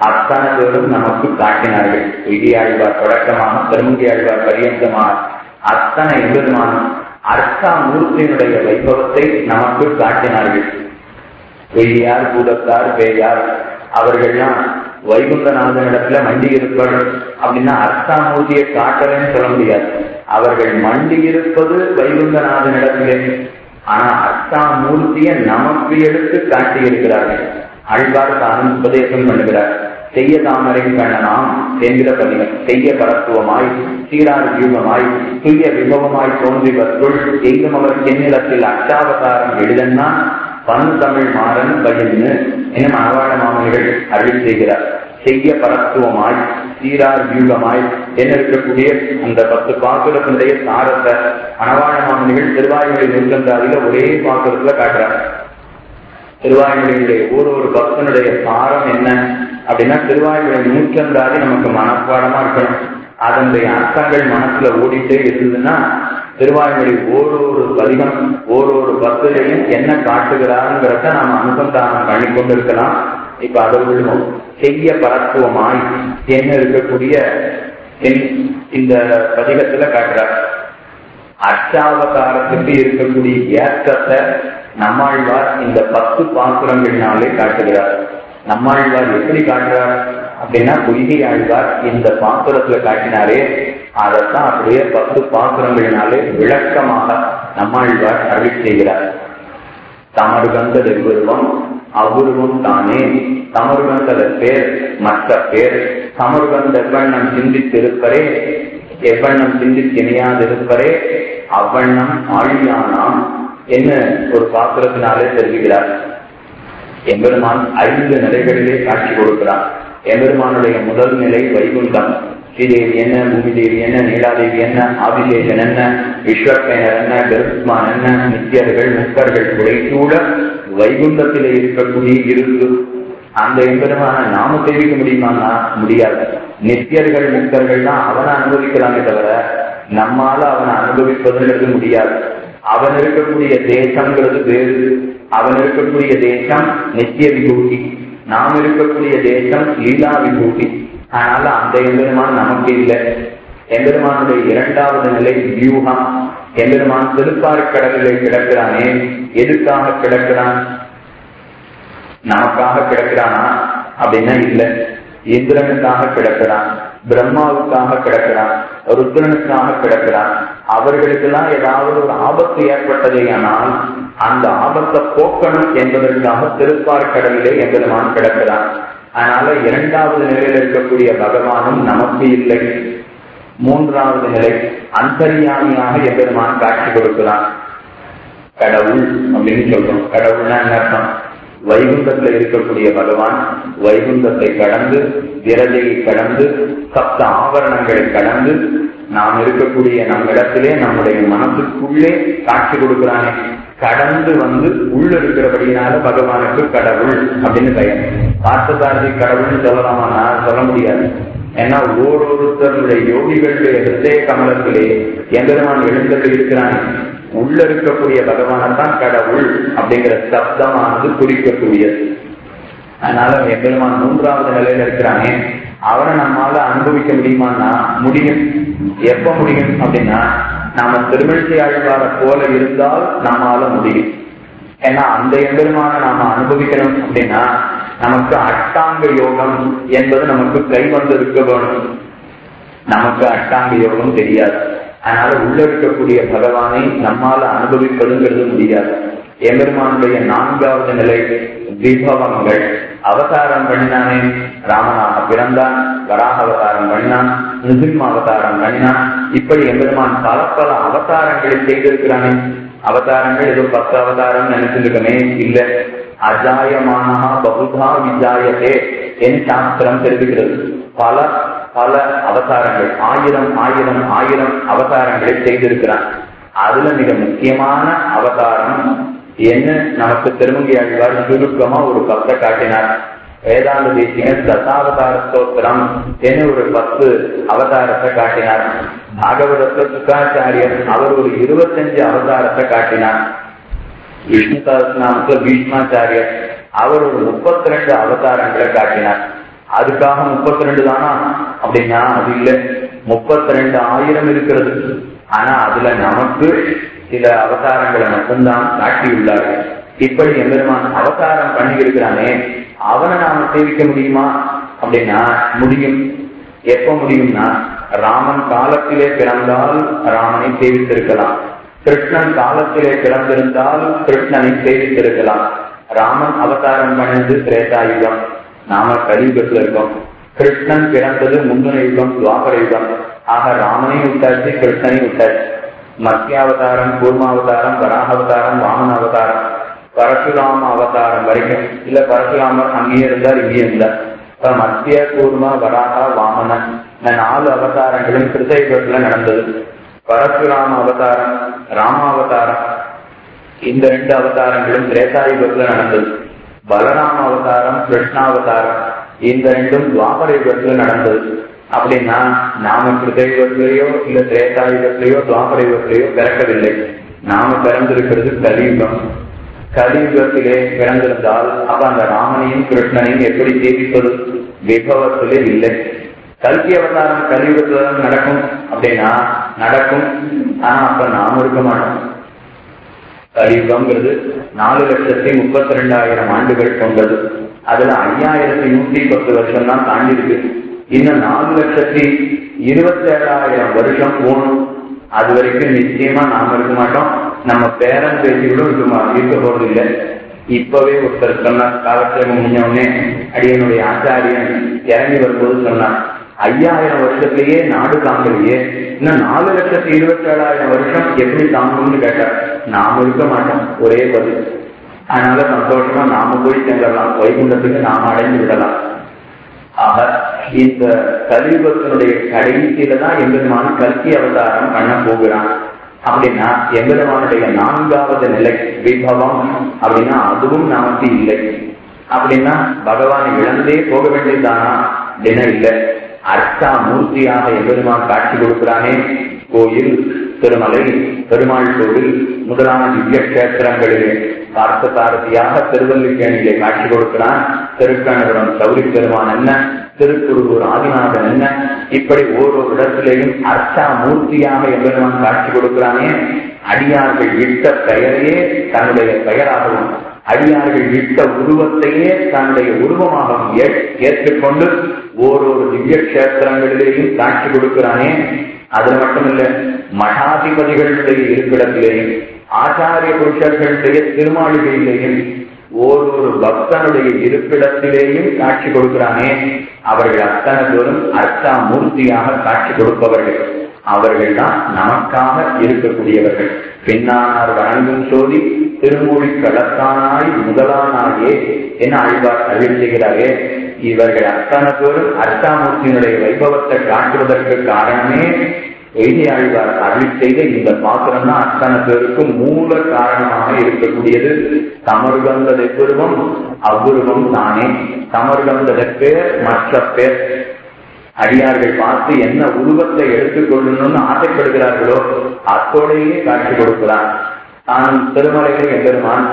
B: அத்தனை பேரும் நமக்கு காட்டினார்கள். உயிரி ஆழ்வார் தொடக்கமாக பெருமுடி ஆழ்வார் பரியந்தமாக அத்தனை எம்பெருமானும் அர்த்தா மூர்த்தியினுடைய வைபவத்தை நமக்கு காட்டினார்கள். வெய்யார் பூதத்தார் பேயார் அவர்கள்லாம் வைகுந்தநாதனிடத்துல மண்டி இருப்பர் அப்படின்னா அர்த்தாமூர்த்தியை காட்டலன்னு சொல்ல முடியாது. அவர்கள் மண்டி இருப்பது வைகுந்தநாதனிடத்திலே ஆனா அர்த்தாமூர்த்தியை நமக்கு எடுத்து காட்டியிருக்கிறார்கள். இருக்கிறார்கள் அழ்வார் உபதேசம் பண்ணுகிறார். செய்ய தாமரை கண்ணனாம் என்கிற பதிகம் செய்ய பரத்துவமாய் சீரார் வியூகமாய் துல்லிய விபவமாய் தோன்றிவற்றுள் எங்கும் அவர் சென்னிலத்தில் அச்சாவதாரம் எழுதன்னா பன் தமிழ் மாறன் பயின்னு என மணவாள மாமனிகள் அருள் செய்கிறார். செய்ய பரத்துவமாய் சீரார் வியூகமாய் என்ன இருக்கக்கூடிய அந்த பத்து பாசுரத்தினுடைய சாரத்தை அனவாழ மாமனிகள் திருவாயுமலை நூற்றந்தாதில ஒரே பாசுரத்துல காட்டுறாங்க. திருவாயுடைய ஒரு ஒரு பக்தனுடைய சாரம் என்ன? அப்படின்னா திருவாயுமலை நூற்றந்தாதி நமக்கு மனப்பாடமா இருக்கணும். அதனுடைய அர்த்தங்கள் மனசுல ஓடிட்டே இருந்ததுன்னா திருவாய்மொழி ஓரோரு பதிகம் ஓரோரு பத்திலையும் என்ன காட்டுகிறாருங்கிறத நாம் அனுசந்தானம் பண்ணி கொண்டிருக்கலாம் இப்ப அதை செய்ய பரத்துவமாய் என்ன இருக்கக்கூடிய இந்த பதிகத்துல காட்டுறார். அஷ்டாவதாரத்துக்கு இருக்கக்கூடிய ஏக்கத்தை நம்மாழ்வார் இந்த பத்து பாசுரங்களினாலே காட்டுகிறார். நம்மாழ்வார் எப்படி காட்டுறார்? அப்படின்னா குயிகை ஆழ்வார் இந்த பாசுரத்துல காட்டினாரே அதைத்தான் அப்படியே பத்து பாசுரங்களினாலே விளக்கமாக நம்மாழ்வார் அருள் செய்கிறார். தமருகந்த திருவுருவம் அவுருவம் தானே. தமருகந்தத பேர் மற்ற பேர். தமருகந்த எவ்வண்ணம் சிந்தித்திருப்பரே. எவ்வண்ணம் சிந்தித்திணையாதிருப்பரே. அவ்வண்ணம் ஆழியானாம் என்ன ஒரு பாத்திரத்தினாலே தெரிவிக்கிறார். எம்பெருமான் ஐந்து நிலைகளிலே காட்சி கொடுக்கிறான் எம்பெருமானுடைய முதல் நிலை வைகுண்டம். ஸ்ரீதேவி என்ன பூமிதேவி என்ன நீலாதேவி என்ன ஆதிசேஷன் என்ன விஸ்வக்கயனர் என்ன கருத்மான் என்ன நித்தியர்கள் முக்கர்கள் குடைசூட வைகுண்டத்திலே இருக்கக்கூடிய இருக்கு. அந்த எம்பெருமான நாம தெரிவிக்க முடியுமானா முடியாது. நித்தியர்கள் முக்தர்கள் தான் அவனை அனுபவிக்கலாமே தவிர நம்மால அவனை அனுபவிப்பதுங்கிறது முடியாது. அவன் இருக்கக்கூடிய தேசம்ங்கிறது வேறு. அவன் இருக்கக்கூடிய தேசம் நித்திய விபூதி. நாம் இருக்கக்கூடிய தேசம் லீலா விபூதி. அதனால அந்த எம்பெருமான் நமக்கு இல்லை. எம்பெருமானுடைய இரண்டாவது நிலை வியூகம். எம்பெருமான் திருப்பாறுக்கடலிலே கிடக்கிறானே எதுக்காக கிடக்கிறான்? நமக்காக கிடக்கிறானா? அப்படின்னா இல்லை. இந்திரனுக்காக கிடக்கிறான். பிரம்மாவுக்காக கிடக்கிறான். ருத்ரனுக்காக கிடக்கிறான். அவர்களுக்கெல்லாம் ஏதாவது ஒரு ஆபத்து ஏற்பட்டதேயானால் அந்த ஆபத்தை போக்கணும் என்பதற்காக திருப்பார்கடலிலே எம்பெருமான் கிடக்கிறான் அதனால இரண்டாவது நிலையில் இருக்கக்கூடிய பகவானும் நமக்கு இல்லை. மூன்றாவது நிலை அந்தரியாமியாக எம்பெருமான் காட்சி கொடுக்கிறான் கடவுள் அப்படின்னு சொல்றோம். கடவுள்னா என்ன அர்த்தம்? வைகுண்டத்தில் இருக்கக்கூடிய பகவான் வைகுண்டத்தை கடந்து விரதையை கடந்து சப்த ஆபரணங்களை கடந்து நாம் இருக்கக்கூடிய நம் இடத்திலே நம்முடைய மனசுக்குள்ளே காட்சி கொடுக்கிறானே. கடந்து வந்து உள்ள இருக்கிறபடினால பகவானுக்கு கடவுள் அப்படின்னு பெயர். பார்த்தசாரதி கடவுள்னு சொல்லலாமா? நான் சொல்ல முடியாது. ஏன்னா ஓரொருத்தருடைய யோகிகளுடைய ஹிருதய கமலத்திலே எம்பெருமான் எழுந்தது இருக்கிறான். உள்ள இருக்கக்கூடிய பகவானத்தான் கடவுள் அப்படிங்கிற சப்தமானது குறிக்கக்கூடியது. அதனால எம்பெருமான் மூன்றாவது நிலையில இருக்கிறானே. அவரை நம்மால அனுபவிக்க முடியுமான்னா முடியும். எப்ப முடியும் அப்படின்னா நாம திருமிழ்ச்சி ஆழ்வார போல இருந்தால் நம்மால முடியும். ஏன்னா அந்த எம்பெருமான நாம அனுபவிக்கணும் அப்படின்னா நமக்கு அஷ்டாங்க யோகம் என்பது நமக்கு கை வந்து இருக்க வேணும். நமக்கு அஷ்டாங்க யோகம் தெரியாது. அதனால உள்ள இருக்கக்கூடிய பகவானை நம்மால அனுபவிப்பதுங்கிறது முடியாது. எம்பெருமானுடைய நான்காவது நிலை விபவங்கள் அவதாரம் பண்ணினானே ராமனாக பிறந்தான் வராக அவதாரம் பண்ணினான் நிசிம்ம அவதாரம் பண்ணினான். இப்படி எம்பெருமான் பல பல அவதாரங்களை செய்திருக்கிறானே. அவதாரங்கள் ஏதோ பத்து அவதாரம் நினைச்சிருக்கமே இல்ல. அஜாயமானஹா பகுதா விஜாயத்தே என் சாஸ்திரம் தெரிவிக்கிறது. பல பல அவதாரங்கள் ஆயிரம் ஆயிரம் ஆயிரம் அவதாரங்களை செய்திருக்கிறான் அதுல மிக முக்கியமான அவதாரம் என்ன? நமக்கு திருமங்கி ஆழ்வார் சுருக்கமா ஒரு பக்த காட்டினார். வேதாந்த தேசிகன் தசாவதார ஸ்தோத்திரம் என்ன ஒரு பத்து அவதாரத்தை காட்டினார். பாகவதத்துல சுக்காச்சாரியர் அவர் ஒரு இருபத்தஞ்சு அவதாரத்தை காட்டினார். விஷ்ணு சஹஸ்ரநாமத்துல பீஷ்மாச்சாரியர் அவர் ஒரு முப்பத்தி ரெண்டு அவதாரங்களை காட்டினார். அதுக்காக முப்பத்தி ரெண்டு தானா? அப்படின்னா அது இல்ல. முப்பத்தி ரெண்டு ஆயிரம் இருக்கிறது. ஆனா அதுல நமக்கு சில அவதாரங்களை மட்டும்தான் காட்டியுள்ளார்கள். இப்படி எம்பெருமான் அவதாரம் பண்ணி இருக்கிறானே அவனை நாம சேவிக்க முடியுமா? அப்படின்னா முடியும். எப்ப முடியும்னா ராமன் காலத்திலே பிறந்தால் ராமனை சேவித்திருக்கலாம். கிருஷ்ணன் காலத்திலே பிறந்திருந்தால் கிருஷ்ணனை சேவித்திருக்கலாம் ராமன் அவதாரம் பணிந்து திரேதாயுகம் நாம கலியுகத்துல இருக்கோம் கிருஷ்ணன் பிறந்தது முந்தின யுகம் துவாபர யுகம் ஆக ராமனையும் விட்டாச்சு கிருஷ்ணனையும் விட்டாச்சு. மத்தியாவதாரம் கூர்மாவதாரம் வராகாவதாரம் வாமன அவதாரம் பரசுராம அவதாரம் வரைக்கும். இல்ல பரசுராமர் அங்கேயே இருந்தார் இங்கேயே இருந்தார். இப்ப மத்திய கூர்ம வராகா வாமனன். இந்த நாலு அவதாரங்களும் கிருதயுகத்துல நடந்தது. பரசுராம அவதாரம் ராமாவதாரம் இந்த ரெண்டு அவதாரங்களும் திரேதாயுகத்துல நடந்தது. பலராம அவதாரம் கிருஷ்ணாவதாரம் இந்த ரெண்டும் துவாபர யுகத்துல நடந்தது அப்படின்னா நாம கிருதயுகத்திலேயோ இல்ல திரேதாயுகத்திலேயோ துவாபர யுகத்திலேயோ பிறக்கவில்லை. நாம பிறந்திருக்கிறது கலியுகம். கலியுகத்திலே பிறந்திருந்தால் அப்ப அந்த ராமனையும் கிருஷ்ணனையும் எப்படி ஜீவிப்பது? விபவத்திலே இல்லை. கல்கி அவதாரம் கலியுகத்துல நடக்கும் அப்படின்னா நடக்கும். ஆனா அப்ப நாம இருக்க மாட்டோம். கலியுகம்ங்கிறது நாலு லட்சத்தி முப்பத்தி ரெண்டாயிரம் ஆண்டுகள் கொண்டது. அதுல ஐயாயிரத்தி நூத்தி பத்து வருஷம் தான் தாண்டி இருக்கு இன்னும் நாலு லட்சத்தி இருபத்தி ஏழாயிரம் வருஷம் போகணும். அது வரைக்கும் நிச்சயமா நாம இருக்க மாட்டோம். நம்ம பேரன் பேசிகளும் இருக்குமா இருக்க போறது இல்லை இப்பவே ஒருத்தர் சொன்னார் காலக்ஷேபம் முடிஞ்சவனே அடியனுடைய ஆச்சாரியன் இறங்கி வரும்போது சொன்னார் ஐயாயிரம் வருஷத்திலேயே நாடு தாங்கலையே. இன்னும் நாலு லட்சத்தி இருபத்தி ஏழாயிரம் வருஷம் எப்படி தாங்கும்னு கேட்டார். நாம இருக்க மாட்டோம். ஒரே பதில். அதனால சந்தோஷமா நாம போய் சென்றலாம் வைகுண்டத்துக்கு நாம அடைந்து விடலாம். ஆக இந்த கலியுகத்தினுடைய கடைசியில தான் எம்பெருமான கல்கி அவதாரம் பண்ண போகிறான். அப்படின்னா எம்பெருமானுடைய நான்காவது நிலை விபவம் அப்படின்னா அதுவும் நமக்கு இல்லை. அப்படின்னா பகவானை இழந்தே போக வேண்டியதுதானா? அப்படின்னா இல்லை. அர்த்தா மூர்த்தியாக எம்பெருமான் காட்சி கொடுக்கிறானே. கோயில் திருமலை பெருமாள் கோவில் முதலான திவ்ய கஷேத்திரங்களிலே பார்த்த சாரதியாக திருவல்லிக்கேணியிலே காட்சி கொடுக்கிறான். திருக்கணபுரம் சௌரி பெருமான் என்ன? திருக்குறுவூர் ஆதிநாதன் என்ன? இப்படி ஓரொரு இடத்திலேயும் அர்த்தா மூர்த்தியாக எம்பெருமான் காட்சி கொடுக்கிறானே. அடியார்கள் இட்ட பெயரையே தன்னுடைய பெயராகவும் அடியார்கள் இட்ட உருவத்தையே தன்னுடைய உருவமாகவும் ஏற்றுக்கொண்டு ஓரொரு திவ்ய கஷேத்திரங்களிலேயும் காட்சி கொடுக்கிறானே. அது மட்டுமல்ல மடாதிபதிகளுடைய இருப்பிடத்திலேயும் ஆச்சாரிய புருஷர்களுடைய திருமாளிகையிலேயும் ஓரொரு பக்தனுடைய இருப்பிடத்திலேயும் காட்சி கொடுக்கிறானே. அவர்கள் அத்தனை பேரும் அர்த்தா மூர்த்தியாக காட்சி கொடுப்பவர்கள். அவர்கள் தான் நமக்காக இருக்கக்கூடியவர்கள். பின்னானார் வணங்கும் சோதி திருமொழி கடத்தானாய் முதலானாயே என ஆழ்வார் அருள் இவர்கள் அத்தனை பேரும் அர்த்தாமூர்த்தியினுடைய வைபவத்தை காட்டுவதற்கு காரணமே எழுதி ஆழ்வார் அருள் செய்த இந்த பாத்திரம் தான் அத்தனை பேருக்கு மூல காரணமாக இருக்கக்கூடியது. தமர்கந்ததை பெருவம் அவ்வுருவம் தானே. தமர்கந்ததை பேர் மற்ற பேர். அடியார்கள் பார்த்து என்ன உருவத்தை எடுத்துக்கொள்ளணும்னு ஆசைப்படுகிறார்களோ அத்தோடையே காட்சி கொடுக்கிறார். தான் திருமலையில் எம்பெருமான்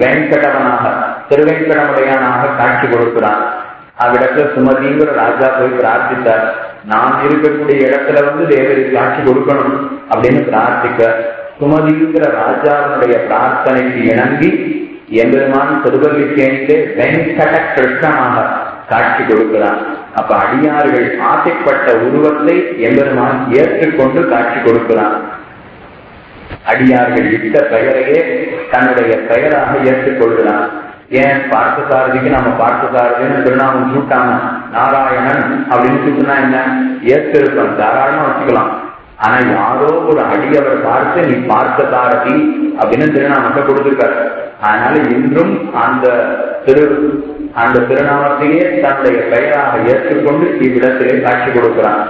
B: வெண்கடவனாக திருவெங்கடமுடையானாக காட்சி கொடுக்கிறான். அவ்விடத்துல சுமதிங்கிற ராஜா போய் பிரார்த்தித்தார். நான் இருக்கக்கூடிய இடத்துல வந்து தேவருக்கு காட்சி கொடுக்கணும் அப்படின்னு பிரார்த்திக்க சுமதிங்கிற ராஜாவினுடைய பிரார்த்தனைக்கு இணங்கி எம்பெருமான் திருவல்லிக்கேணிலே வெங்கட கிருஷ்ணமாக காட்சி கொடுக்கிறான் அப்ப அடியார்கள் ஆசைப்பட்ட உருவத்தை எம்பெருமான் ஏற்றுக்கொண்டு காட்சி கொடுக்கிறான் அடியார்கள் இட்ட பெயரையே தன்னுடைய பெயராக ஏற்றுக்கொள்கிறார் ஏன்? பார்த்தசாரதிக்கு நம்ம பார்த்தசாரதின்னு திருநாமம் சூட்டாம நாராயணன் அப்படின்னு சூட்டுனா என்ன? ஏற்றிருப்போம் தாராளமா வச்சுக்கலாம். ஆனா யாரோ ஒரு அடியவர் பார்த்து நீ பார்த்த சாரதி அப்படின்னு திருநாமத்தை கொடுத்திருக்காரு. அதனால இன்றும் அந்த திரு அந்த திருநாமத்தையே தன்னுடைய பெயராக ஏற்றுக்கொண்டு இவ்விடத்திலே காட்சி கொடுக்கிறான்.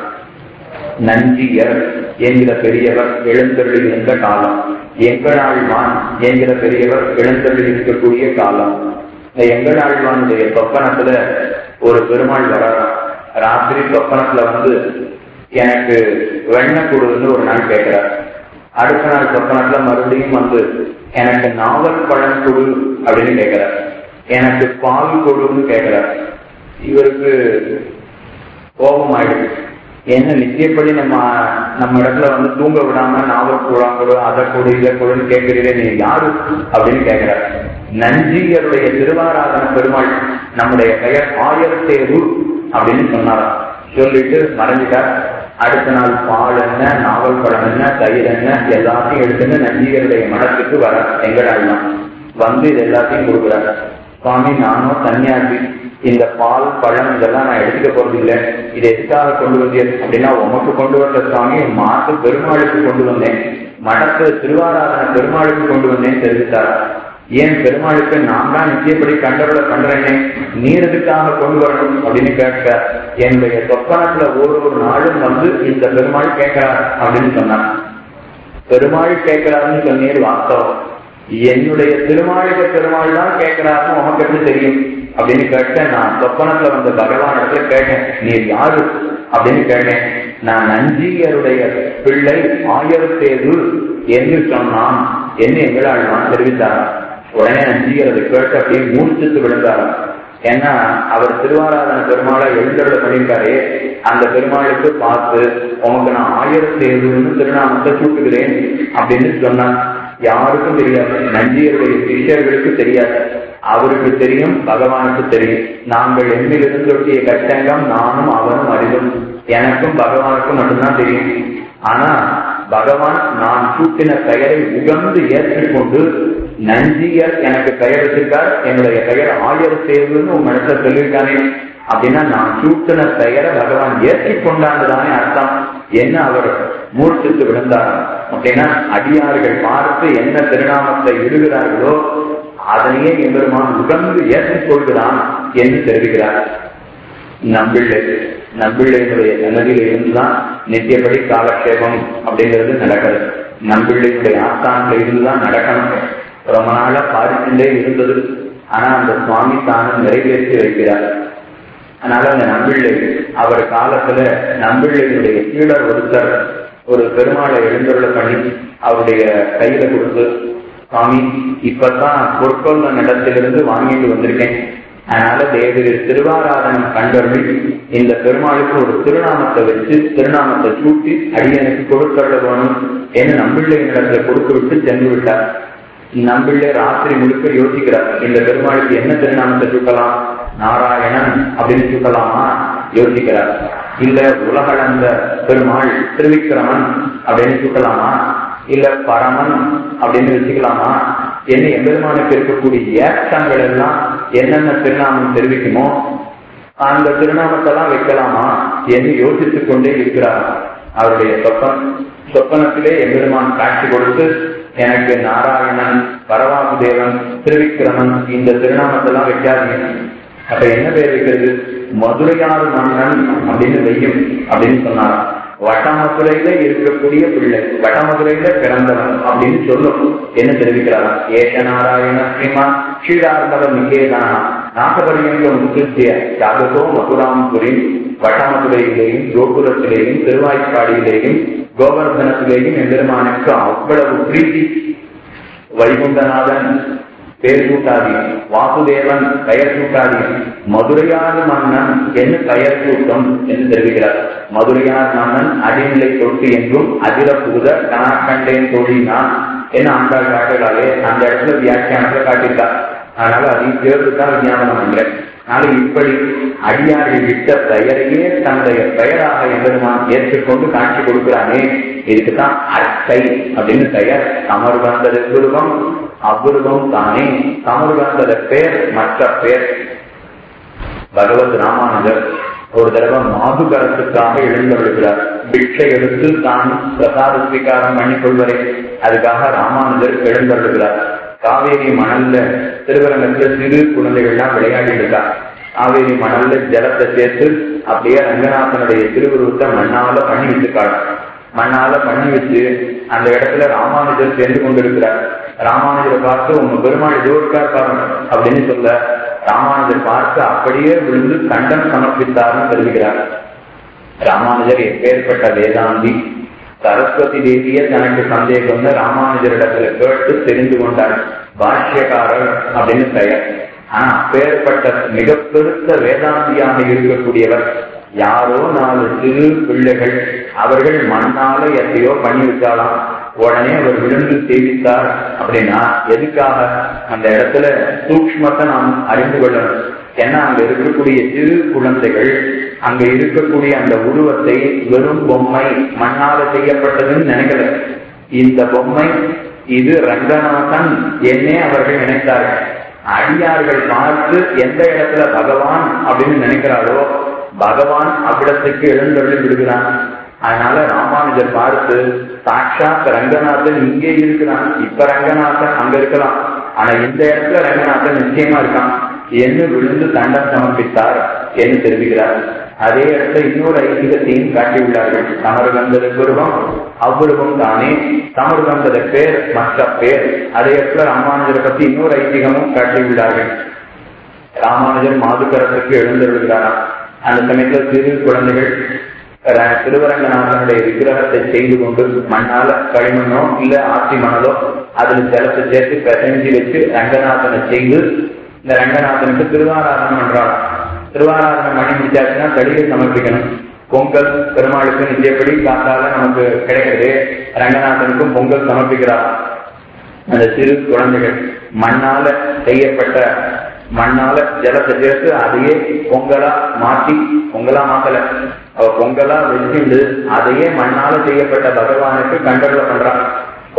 B: நஞ்சியர் என்கிற பெரியவர் எழுந்தருளி இருந்த காலம். எங்கடாழ்வான் என்கிற பெரியவர் எழுந்தருளி இருக்கக்கூடிய காலம். இந்த எங்கடாழ்வானுடைய சொப்பனத்துல ஒரு பெருமாள் வராராம். ராத்திரி சொப்பனத்துல வந்து எனக்கு வெண்ண கொடுன்னு ஒரு நாள் கேட்கிறார். அடுத்த நாள் சொப்பனத்துல மறுபடியும் வந்து எனக்கு நாவல் பழம் கொடு அப்படின்னு கேட்கிறார். எனக்கு பால் கொடுன்னு கேட்கிறார். இவருக்கு கோபம் ஆயிடுச்சு ஏன்னா நிச்சயப்படி நம்ம நம்ம இடத்துல வந்து தூங்க விடாம நாவல் கூடாங்களோ கொடு அதை கொடு இதை கொடுன்னு கேட்கிறீங்க நீ யாரு அப்படின்னு கேட்கிறார். நஞ்சியருடைய திருவாராதன பெருமாள் நம்முடைய பெயர் ஆயிரத்தேரு அப்படின்னு சொன்னாராம். சொல்லிட்டு மறைஞ்சிட்டார். அடுத்த நாள் பால் என்ன நாவல் பழம் என்ன தயிர் என்ன எல்லாத்தையும் எடுத்துன்னு நஞ்சியருடைய மடத்துக்கு வர எங்கடாலாம் வந்து இது எல்லாத்தையும் கொடுக்குறாரு. சுவாமி நானும் தன்னியாசி இந்த பால் பழம் இதெல்லாம் நான் எடுத்துக்க போறது இல்லை இது எதுக்காக கொண்டு வந்தேன் அப்படின்னா உமக்கு கொண்டு வந்த சுவாமி மாட்டு பெருமாளுக்கு கொண்டு வந்தேன். மடத்து திருவாராதன பெருமாளுக்கு கொண்டு வந்தேன் தெரிவித்தார். ஏன் பெருமாளுக்கு நான் தான் நிச்சயப்படி கண்டவளை பண்றேனே? நீர் எதுக்காக கொண்டு வரணும் அப்படின்னு கேட்க என்னுடைய சொப்பனத்துல ஒரு ஒரு நாளும் வந்து இந்த பெருமாள் கேட்கிறார் அப்படின்னு சொன்னார். பெருமாள் கேட்கிறாருன்னு சொன்னீர் வாஸ்தவம். என்னுடைய திருமாளிக பெருமாள் தான் கேட்கிறாருன்னு உனக்கு எப்படி தெரியும். அப்படின்னு கேட்டேன் நான். சொப்பனத்துல வந்த பகவான் இடத்துல கேட்டேன். நீர் யாரு? அப்படின்னு கேட்டேன். நான் நஞ்சியருடைய பிள்ளை ஆயிரத்தேது என்று சொன்னான். என்ன எங்களாழ்வான் தெரிவித்தார்? உடனே நஞ்சியர் அதை கேட்டு அப்படியே மூர்ச்சித்து விழுந்தாராம் ஏன்னா அவர் திருவாராதன பெருமாளை எழுந்தருள பண்ணியிருக்காரே. அந்த பெருமாளுக்கு பார்த்து உனக்கு நான் ஆயிரத்தி ஏழுன்னு திருநாமத்தை சூட்டுகிறேன் அப்படின்னு சொன்னான். யாருக்கும் தெரியாது. நஞ்சியருடைய சிஷியர்களுக்கு தெரியாது. அவருக்கு தெரியும் பகவானுக்கு தெரியும். நாங்கள் எண்ணிலிருந்து ஒட்டிய கட்டங்கம் நானும் அவனும் அறிவும். எனக்கும் பகவானுக்கும் மட்டும்தான் தெரியும். ஆனா பகவான் நான் சூட்டின பெயரை உகந்து ஏற்றுக்கொண்டு நஞ்சியர் எனக்கு பெயர் வச்சிருக்கார் என்னுடைய பெயர் ஆயர் தேர்வுன்னு உன் இடத்துல சொல்லியிருக்கானே. அப்படின்னா நான் சூட்டின பெயரை பகவான் ஏற்றுக்கொண்டாண்டுதானே அர்த்தம். என்ன அவர் மூர்ச்சித்து விழுந்தார்? அப்படின்னா அடியார்கள் பார்த்து என்ன திருநாமத்தை இடுகிறார்களோ அதனையே எம்பெருமான் உகந்து ஏற்றுக்கொள்கிறான் என்று தெரிவிக்கிறார். நம்பிள்ளை நம்பிள்ளையினுடைய சன்னதியில இருந்துதான் நித்தியபடி காலக்ஷேபம் அப்படிங்கிறது நடக்கிறது. நம்பிள்ளையினுடைய ஆஸ்தானில இருந்துதான் நடக்கணும். ரொம்ப நாளா பாடிச்சுட்டே இருந்தது. ஆனா அந்த சுவாமி தானும் நிறைவேற்றி வைக்கிறார். அதனால அந்த நம்பிள்ளை அவர் காலத்துல நம்பிள்ளையினுடைய கீழர் ஒருத்தர் ஒரு பெருமாளை எழுந்தருள பண்ணி அவருடைய கையில கொடுத்து சுவாமி இப்பதான் பொற்கொள்ள இடத்திலிருந்து வாங்கிட்டு வந்திருக்கேன். அதனால தேவிரு திருவாராதனம் கண்டர்கள் இந்த பெருமாளுக்கு ஒரு திருநாமத்தை வச்சு திருநாமத்தை சூட்டி அடியனுக்கு கொடுத்தருள வேணும் என்று நம்பிள்ளை இடத்துல கொடுத்து விட்டு சென்று விட்டார். நம்பிள்ளை ராத்திரி முழுக்க யோசிக்கிறார் இந்த பெருமாளுக்கு என்ன திருநாமத்தை சூட்டலாம்? நாராயணன் அப்படின்னு சொல்லலாமா? யோசிக்கிறார். இல்ல உலகளந்த பெருமாள் திருவிக்கிரமன் அப்படின்னு சொல்லலாமா? இல்ல பரமன் அப்படின்னு வச்சுக்கலாமா என்ன எம்பெருமானுக்கு இருக்கக்கூடிய ஏற்றங்கள் எல்லாம் என்னென்ன திருநாமம் தெரிவிக்குமோ அந்த திருநாமத்தெல்லாம் வைக்கலாமா என்று யோசித்துக் கொண்டே இருக்கிறார். அவருடைய சொப்பன் சொப்பனத்திலே எம்பெருமான் காட்சி கொடுத்து எனக்கு நாராயணன் பரவாசுதேவன் திருவிக்கிரமன் இந்த திருநாமத்தெல்லாம் வைக்காதீங்க அப்ப என்ன பேர் வைக்கிறது? மதுரையாறு மன்னன் அப்படின்னு வையும் அப்படின்னு சொன்னார்? வட்டமதுரையில இருக்கக்கூடிய பிள்ளை வட்டமதுரையில பிறந்தவன் அப்படின்னு சொல்லும். என்ன தெரிவிக்கிறாரா? ஏஷ நாராயண ஸ்ரீமான் ஸ்ரீரார்பவ நிகேதானா. நாகபரியங்கள் முக்கிய ஜாகதோ மதுராம்புரின் வட்டமதுரையிலேயும் கோகுலத்திலேயும் திருவாய்ப்பாடியிலேயும் கோவர்தனத்திலேயும் எம்பெருமானுக்கு அவ்வளவு பிரீத்தி. வைகுண்டநாதன் பேர் சூட்டாதி வாசுதேவன் பெயர் சூட்டாதி மதுரையார் மன்னன் என்று பெயர் சூட்டம் என்று தெரிவிக்கிறார். மதுரையார் மன்னன் அடிநிலை தொட்டு என்றும் அதிர புகுத கணக்கண்டேன் தோழினான் என்ன ஆண்டாள் காட்டுகிறாளே அந்த இடத்துல வியாக்கியானத்துல காட்டியிருக்கார். அதனால அதையும் சேர்த்துதான் விஞ்ஞாபனம் பண்றேன் அதனால இப்படி அடியார்கள் விட்ட பெயரையே தன்னுடைய பெயராக எம்பெருமான் ஏற்றுக்கொண்டு காட்சி கொடுக்கிறானே இதுக்குதான் அர்த்தை அப்படின்னு பெயர். தமர் வந்தது குருவம் அபுருவம் தானே. தமர் பெயர் பேர் மற்ற பேர். பகவத் ராமானுஜர் ஒரு தடவை மாதுகரத்துக்காக எழுந்தருளுகிறார் பிக்ஷை எடுத்து தான் பிரசாத ஸ்வீகாரம் பண்ணிக் கொள்வரே அதுக்காக ராமானுஜர் எழுந்தருளுகிறார் காவேரி மணல்ல திருவரங்கத்தில் சிறு குழந்தைகள்லாம் விளையாடி இருக்கா. காவேரி மணல்ல ஜலத்தை சேர்த்து அப்படியே ரங்கநாதனுடைய திருவுருவத்தை மண்ணால பண்ணி வச்சிருக்காங்க. மண்ணால பண்ணி வச்சு அந்த இடத்துல ராமானுஜர் சேர்ந்து கொண்டிருக்கிறார். ராமானுஜரை பார்த்து உங்க பெருமாள் இதோ இருக்கார் பாருங்க அப்படின்னு சொல்ல ராமானுஜர் பார்த்து அப்படியே விழுந்து கண்டம் சமர்ப்பித்தார்னு தெரிவிக்கிறார். ராமானுஜர் எப்பேற்பட்ட வேதாந்தி சரஸ்வதி தேவிய தனக்கு சந்தேகம் ராமானுஜரிடத்துல கேட்டு தெரிந்து கொண்டார். பாஷ்யக்காரர் அப்படின்னு பெயர். ஆனா அப்பேற்பட்ட மிக பெருத்த வேதாந்தியாக இருக்கக்கூடியவர் யாரோ நாலு சிறு பிள்ளைகள். அவர்கள் மண்ணால எத்தையோ பண்ணி விட்டாலாம் உடனே அவர் விழுந்து தெரிவித்தார் அப்படின்னா எதுக்காக? அந்த இடத்துல சூக்மத்தை நாம் அறிந்து கொள்ளணும். ஏன்னா அங்க இருக்கக்கூடிய சிறு குழந்தைகள் அங்க இருக்கக்கூடிய அந்த உருவத்தை வெறும் பொம்மை மண்ணால செய்யப்பட்டதுன்னு நினைக்கல. இந்த பொம்மை இது ரங்கநாதன் என்னே அவர்கள் நினைத்தார்கள். அடியார்கள் பார்த்து எந்த இடத்துல பகவான் அப்படின்னு நினைக்கிறாரோ பகவான் அவ்விடத்துக்கு எழுந்தருளி விடுகிறான். அதனால ராமானுஜர் பார்த்து சாட்சாத் ரங்கநாதன் இங்கே இருக்கிறான். இப்ப ரங்கநாதன் அங்க இருக்கலாம். ஆனா இந்த இடத்துல ரங்கநாதன் நிச்சயமா இருக்கான். என்று விழுந்து தண்டம் சமர்ப்பித்தார் என்று தெரிவிக்கிறார். அதே இடத்துல இன்னொரு ஐதீகத்தையும் காட்டியுள்ளார்கள். தமர்கந்தத குருவம் அவ்வுருவம் தானே. தமர்கந்தத பேர் மற்ற பேர். அதே இடத்துல ராமானுஜரை பத்தி இன்னொரு ஐதீகமும் காட்டியுள்ளார்கள். ராமானுஜர் மாதுக்கரத்துக்கு எழுந்திருக்கிறாராம் அந்த சமயத்துல சிறு குழந்தைகள் திருவரங்கநாதனுடைய விக்கிரகத்தை செய்து கொண்டு மண்ணால களிமண்ணோ இல்ல ஆட்சி மணலோ அதில் ஜலத்தை சேர்த்து பிசைஞ்சு வச்சு ரங்கநாதனை செய்து இந்த ரங்கநாதனுக்கு திருவாராதனம் பண்றாராம் திருவாராதனம் பண்ணி முடிச்சாச்சுன்னா கடிகை சமர்ப்பிக்கணும். பொங்கல் பெருமாளுக்கு நிச்சயப்படி காத்தால நமக்கு கிடைக்கிறது. ரங்கநாதனுக்கும் பொங்கல் சமர்ப்பிக்கிறார் அந்த சிறு குழந்தைகள் மண்ணால செய்யப்பட்ட மண்ணால ஜலத்தை சேர்த்து அதையே பொங்கலா மாற்றி பொங்கலா மாத்தல. அவ பொங்கலா வச்சுண்டு அதையே மண்ணால செய்யப்பட்ட பகவானுக்கு கண்டர்ல பண்றான்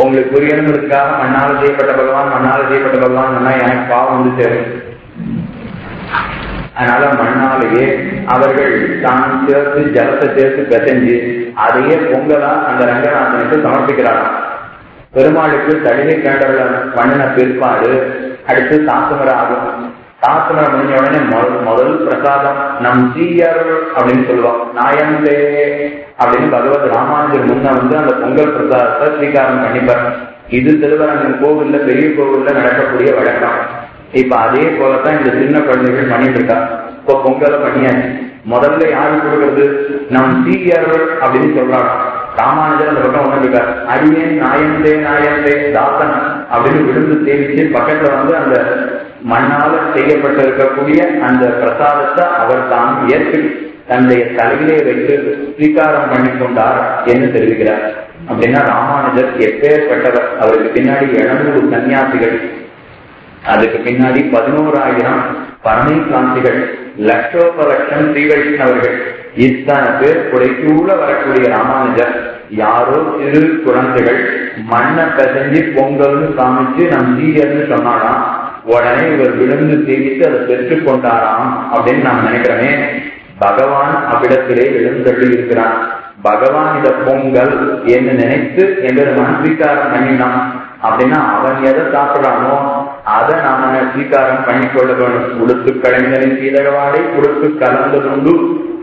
B: உங்களுக்கு புரியணுங்கிறதுக்காக மண்ணால செய்யப்பட்ட பகவான் மண்ணால செய்யப்பட்ட பகவான் எனக்கு பாவம் வந்து சேரும். அதனால மண்ணாலேயே அவர்கள் தான் சேர்த்து ஜலத்தை சேர்த்து பிசைஞ்சு அதையே பொங்கலா அந்த ரங்கநாதனுக்கு சமர்ப்பிக்கிறாராம். பெருமாளுக்கு தடிகை கண்டவர்கள் பண்ணின பிற்பாடு அடுத்து சாத்துமரம் ஆகும் சாத்துமரம் முடிஞ்ச உடனே முதல் முதல் பிரசாதம் நம் சீயர் அப்படின்னு சொல்லுவோம். நாயந்தே அப்படின்னு பகவத் ராமானுஜர் முன்ன வந்து அந்த பொங்கல் பிரசாதத்தை ஸ்ரீகாரம் பண்ணிப்பார். இது திருவரங்கம் கோவில்ல பெரிய கோவில்ல நடக்கக்கூடிய வழக்கம். இப்ப அதே போலதான் இந்த சின்ன குழந்தைகள் பண்ணிட்டு இருக்கா இப்ப பொங்கலை பண்ணியாச்சு. முதல்ல யாரு கொடுக்கறது? நம் சீக்கியர்கள் அப்படின்னு சொல்றாங்க. ராமானுஜர் அந்த பக்கம் உணர்ந்துட்டார் இருக்கார் அடியேன் நாயந்தே நாயந்தே தாசன் அப்படின்னு விழுந்து தேவிச்சு பக்கத்துல வந்து அந்த மண்ணால செய்யப்பட்டிருக்கக்கூடிய அந்த பிரசாதத்தை அவர் தான் ஏற்று தன்னுடைய தலையிலே வைத்து ஸ்வீகாரம் பண்ணி கொண்டார் என்று தெரிவிக்கிறார். அப்படின்னா ராமானுஜர் எப்பேற்பட்டவர். அவருக்கு பின்னாடி எழுநூறு சன்னியாசிகள் அதுக்கு பின்னாடி பதினோராயிரம் பரமை காந்திகள் லட்சோப லட்சம் ஸ்ரீ இத்தனை பேர் குடைக்குள்ள வரக்கூடிய ராமானுஜர். யாரோ சிறு குழந்தைகள் மண்ணை பிசைஞ்சு பொங்கல்னு காமிச்சு நம் சீரியர்னு சொன்னாராம். உடனே இவர் விழுந்து தேடித்து அதை பெற்றுக் கொண்டாராம் அப்படின்னு நான் நினைக்கிறோமே பகவான் அவ்விடத்திலே எழுந்தள்ளி இருக்கிறான் பகவான் இத பொங்கல் என்று நினைத்து எம்பெருமான் ஸ்வீகாரம் பண்ணினான். அப்படின்னா அவன் எதை சாப்பிடறானோ அதை நாம ஸ்வீகாரம் பண்ணிக்கொள்ள வேணும் உடுத்து கலைஞரின் கீழகவாடை உடுத்து கலந்ததுண்டு.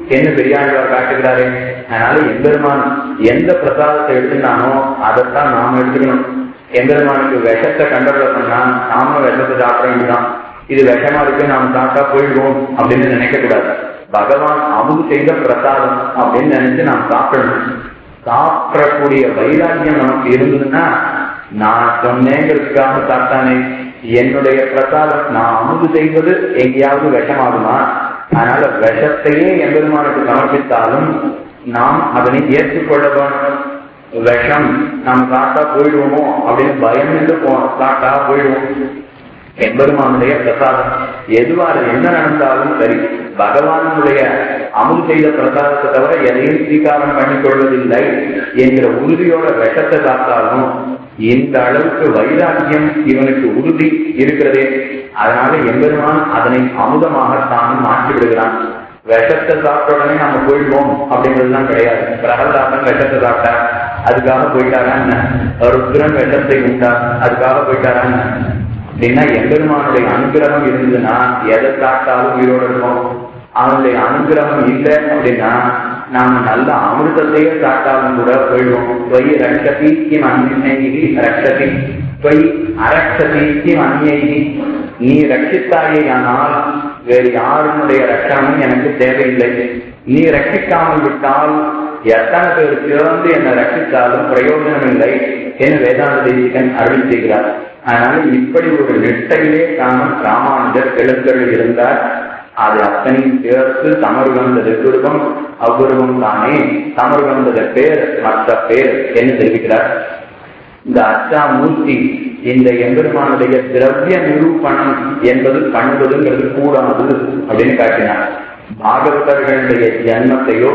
B: என்ன பெரியாழ்வார் காட்டுகிறாரு? அதனால எம்பெருமான் எந்த பிரசாதத்தை எடுத்துனானோ அதைத்தான் நாம எடுத்துக்கணும். எம்பெருமானுக்கு விஷத்தை கண்டறிய பண்ணா நாம விஷத்தை சாப்பிடணும் இது விஷமா இருக்கு நாம் சாப்பிட்டா போயிடுவோம் அப்படின்னு நினைக்க கூடாது பகவான் அவங்க செய்த பிரசாதம் அப்படின்னு நினைச்சு நாம் சாப்பிடணும். சாப்பிடக்கூடிய வைராக்கியம் நமக்கு இருந்ததுன்னா நான் சொன்னேங்கிறதுக்காக சாப்பிட்டானே. என்னுடைய பிரசாதம் நான் அமுது செய்வது எங்கேயாவது விஷமாகுமா? அதனால விஷத்தையே எம்பெருமானுக்கு சமர்ப்பித்தாலும் நாம் அதனை ஏற்றுக்கொள்ள வேண்டும். விஷம் நாம் சாப்பிட்டா போயிடுவோமோ அப்படின்னு பயந்து போ சாப்பிட்டா போயிடுவோம். எம்பெருமானுடைய பிரசாதம். எதுவாக என்ன நடந்தாலும் சரி பகவானுடைய அமுல் செய்த பிரசாதத்தை தவிர எதையும் ஸ்வீகாரம் பண்ணிக் கொள்வதில்லை என்கிற உறுதியோட விஷத்தை சாப்பிட்டாலும் இந்த அளவுக்கு வைராக்கியம் இவனுக்கு உறுதி இருக்கிறதே அதனால எம்பெருமான் அதனை அமுதமாக தான் மாற்றி விடுகிறான். விஷத்தை சாப்பிட்ட உடனே நம்ம போயிடுவோம் அப்படிங்கிறதுலாம் கிடையாது. பிரகலாதன் விஷத்தை சாப்பிட்டா அதுக்காக போயிட்டாரா என்ன? ருத்ரன் விஷத்தை உண்டா? அதுக்காக போயிட்டாரா என்ன? அப்படின்னா எம்பெருமானுடைய அனுகிரகம் இருந்ததுன்னா எதை சாப்பிட்டாலும் உயிரோடு இருக்கும் அவனுடைய அனுகிரகம் இல்லை அப்படின்னா நாம நல்ல அமிர்தத்தையே சாப்பிட்டாலும் கூட போயிடுவோம். தொய் ரட்சதி கிம் அன்னைகி ரட்சதி தொய் அரட்சதி கிம் அந்நைகி நீ ரட்சித்தாயே ஆனால் வேறு யாருடைய ரட்சணமும் எனக்கு தேவையில்லை. நீ ரட்சிக்காமல் விட்டால் எத்தனை பேர் சிறந்து என்னை ரட்சித்தாலும் பிரயோஜனம் இல்லை என்று வேதாந்த தேசிகன் அருள் செய்கிறார். அதனால இப்படி ஒரு நிட்டையிலே காணும் ராமானுஜர் எழுத்தருள் இருந்தார் அது அத்தனையும் சேர்த்து தமர்கந்த குருவம் அவ்வுருவம் தானே. தமர்கந்தத பேர் மற்ற பேர். என்று தெரிவிக்கிறார்? இந்த அச்சா மூர்த்தி இந்த எம்பெருமானுடைய திரவிய நிரூபணம் என்பது பண்ணுவதுங்கிறது கூடாது அப்படின்னு காட்டினார். பாகவதர்களுடைய ஜன்மத்தையோ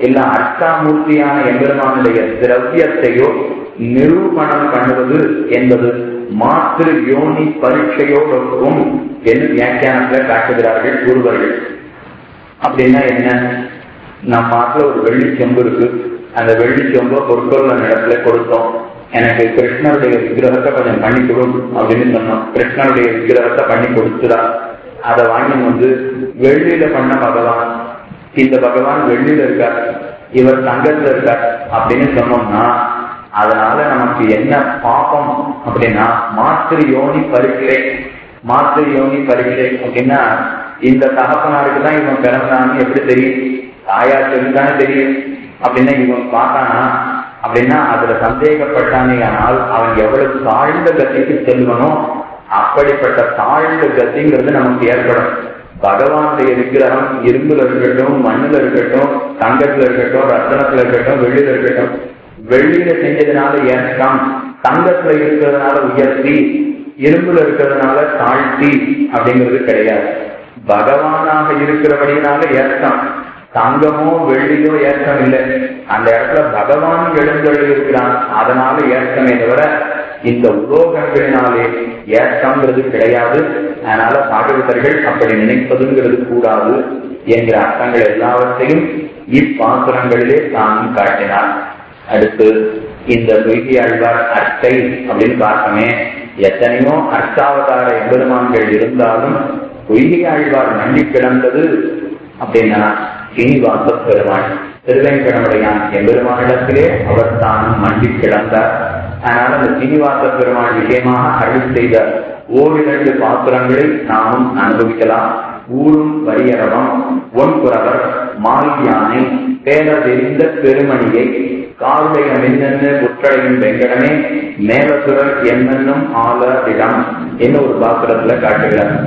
B: இல்ல அர்ச்சாமூர்த்தியான எம்பெருமானுடைய திரவியத்தையோ நிரூபணம் பண்ணுவது என்பது மாத்திரு யோனி பரீட்சையோடொக்கும் என்று வியாக்கியானத்துல காட்டுகிறார்கள் ஒருவர்கள் அப்படின்னா என்ன? நம்ம மாட்டில் ஒரு வெள்ளி செம்பு இருக்கு. அந்த வெள்ளி செம்பை பொற்கொள்ள இடத்துல கொடுத்தோம். எனக்கு கிருஷ்ணருடைய விக்கிரகத்தை கொஞ்சம் பண்ணி கொடு அப்படின்னு சொன்னோம். கிருஷ்ணருடைய விக்கிரகத்தை பண்ணி கொடுத்துடா அதை வாங்கி வந்து வெள்ளியில பண்ண பகவான். இந்த பகவான் வெள்ளியில இருக்கார். இவர் தங்கத்துல இருக்கார் அப்படின்னு சொன்னோம்னா அதனால நமக்கு என்ன பாப்பம் அப்படின்னா மாத்திரு யோனி பருக்கிறே மாத்து யோனி பரீட்சை அப்படின்னா இந்த தகப்பனாருக்கு தான் இவன் பிறந்தான்னு எப்படி தெரியும்? தாயாருக்கு தானே தெரியும். அப்படின்னா இவன் பார்த்தானா? அப்படின்னா அதுல சந்தேகப்பட்டானே. ஆனால் அவன் எவ்வளவு தாழ்ந்த கத்திக்கு செல்வனோ அப்படிப்பட்ட தாழ்ந்த கத்திங்கிறது நமக்கு ஏற்படும். பகவானுடைய விக்கிரகம் இரும்புல இருக்கட்டும் மண்ணுல இருக்கட்டும் தங்கத்துல இருக்கட்டும் ரத்தனத்துல இருக்கட்டும் வெள்ளியில இருக்கட்டும். வெள்ளியில செஞ்சதுனால ஏற்றம் தங்கத்துல இருக்கிறதுனால உயர்த்தி இரும்புல இருக்கிறதுனால தாழ்த்தி அப்படிங்கிறது கிடையாது. பகவானாக இருக்கிறபடினால ஏற்றம். தங்கமோ வெள்ளியோ ஏற்றம் இல்லை. அந்த இடத்துல பகவான் எழுந்தொழி இருக்கிறான். அதனால ஏற்றமே தவிர இந்த உலோகங்களினாலே ஏற்றம்ங்கிறது கிடையாது. அதனால பாகவதர்கள் அப்படி நினைப்பதுங்கிறது கூடாது என்கிற அர்த்தங்கள் எல்லாவற்றையும் இப்பாசுரங்களிலே தானும் காட்டினார். அடுத்து இந்த பொய்கை ஆழ்வார் அர்த்தை அப்படின்னு பார்த்தோமே எத்தனையோ அர்த்தாவதார எம்பெருமான்கள் இருந்தாலும் பொய்கையாழ்வார் மண்டி கிடந்தது அப்படின்னா சீனிவாச பெருமாள் திருவேங்கடமுடையான் எம்பெருமானிடத்திலே அவர் தானும் மண்டி கிடந்தார். அதனால அந்த சீனிவாச பெருமாள் விஷயமாக அருள் செய்த ஓரிரண்டு பாத்திரங்களை நாமும் அனுபவிக்கலாம். ஊரும் வரியரவம் ஒன்புறவர் மால் யானை பேர தெரிந்த பெருமணியை காருடைய மின்னன்னு புற்றடையும் வெங்கடமே மேலசுரர் என்னன்னும் ஆல இடம் என்ன ஒரு பாத்திரத்துல காட்டுகிறார்?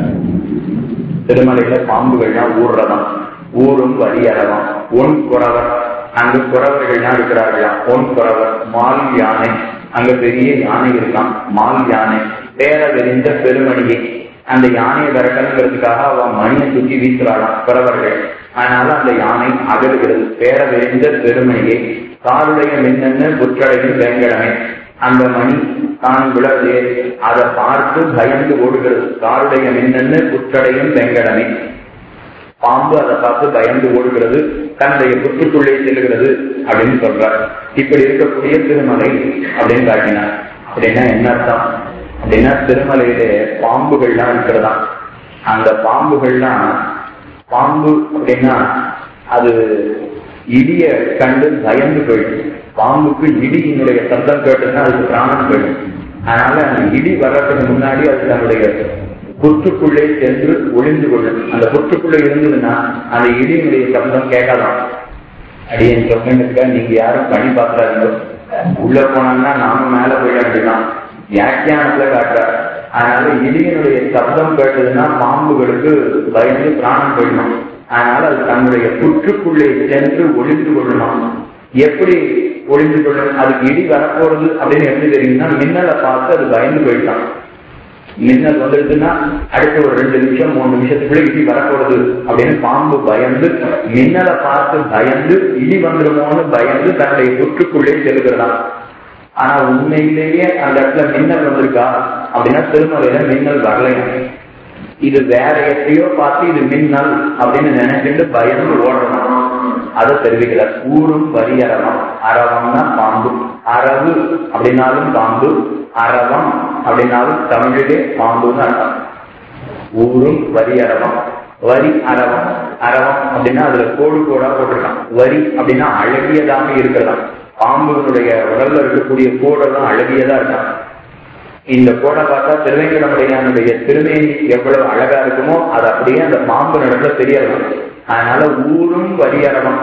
B: திருமலையில பாம்புகள்னா ஊர்றதாம். ஊரும் வரியறவம் ஒன் குறவர். அங்கு குறவர்கள்னா இருக்கிறார்களாம் ஒன் குறவர். மால் யானை. அங்க பெரிய யானை இருக்கான் மால் யானை. பேர வெறிந்த பெருமணியை அந்த யானையை விரட்டணுங்கிறதுக்காக அவன் மணியை சுற்றி வீசுறாளாம் குறவர்கள் அதனால அந்த யானை அகலுகிறது. பேர வெறிந்த பெருமையே காலுடைய மின்னன்னு புற்றடையும் வேங்கடமே அந்த மணி தான் விழது அதை பார்த்து பயந்து ஓடுகிறது. காலுடைய மின்னன்னு புற்றடையும் வெங்கடமே பாம்பு அதை பார்த்து பயந்து ஓடுகிறது. தன்னுடைய புற்றுக்குள்ளே செல்கிறது அப்படின்னு சொல்றார். இப்படி இருக்கக்கூடிய திருமலை அப்படின்னு காட்டினார். அப்படின்னா என்ன அர்த்தம்? அப்படின்னா திருமலையிலே பாம்புகள்லாம் இருக்கிறதா? அந்த பாம்புகள்லாம் பாம்பு அப்படின்னா அது இடிய கண்டு பயந்து போயிடும் பாம்புக்கு இடியினுடைய சத்தம் கேட்டுன்னா அதுக்கு பிராணம் போயிடும். அதனால அந்த இடி வர்றதுக்கு முன்னாடி அது தன்னுடைய புற்றுக்குள்ளே சென்று ஒளிந்து கொள்ளும். அந்த புற்றுக்குள்ளே இருந்ததுன்னா அந்த இடியினுடைய சப்தம் கேட்கலாம். அப்படின்னு சொன்னதுக்காக நீங்க யாரும் பணி பார்க்கறாங்க உள்ள போனாங்கன்னா நாம மேல போயிட வேண்டியதான் வியாக்கியானத்துல காட்டுறார் அதனால இடியினுடைய சப்தம் கேட்டதுன்னா பாம்புகளுக்கு பயந்து பிராணம் போயிடணும் அதனால அது தன்னுடைய புற்றுக்குள்ளே சென்று ஒளிந்து கொள்ளணும். எப்படி ஒளிந்து கொள்ளும் அதுக்கு இடி வரப்போறது அப்படின்னு எப்படி தெரியும்னா மின்னலை பார்த்து அது பயந்து போயிட்டான். மின்னல் வந்துருச்சுன்னா அடுத்த ஒரு ரெண்டு நிமிஷம் மூணு நிமிஷத்துக்குள்ள இடி வரப்போறது அப்படின்னு பாம்பு பயந்து மின்னலை பார்த்து பயந்து இடி வந்துடுமோன்னு பயந்து தன்னுடைய புற்றுக்குள்ளே செல்கிறதாம் ஆனா உண்மையிலேயே அந்த இடத்துல மின்னல் வந்திருக்கா? அப்படின்னா திருமலையில மின்னல் வரலையா இது வேற எப்படியோ பார்த்து இது மின்னல் அப்படின்னு நினைச்சிட்டு பயந்து ஓடணும் அதை தெரிவிக்கிறார் ஊரும் வரி அறவம் அரவம்னா பாம்பு. அரவு அப்படின்னாலும் பாம்பு. அரவம் அப்படின்னாலும் தமிழிலே பாம்புன்னு அர்த்தம். ஊரும் வரி அரவம் வரி அரவம். அரவம் அப்படின்னா அதுல கோடு கோடா போட்டிருக்கான். வரி அப்படின்னா அழகியதாக இருக்கலாம். பாம்புனுடைய உடல்ல இருக்கக்கூடிய கோடெல்லாம் அழகியதா இருக்கான். இந்த கோடை பார்த்தா திருவேங்கடமுடையானுடைய திருமேனி எவ்வளவு அழகா இருக்குமோ அது அப்படியே அந்த பாம்பு நடத்துல தெரியலாம் அதனால ஊரும் வரியறவன்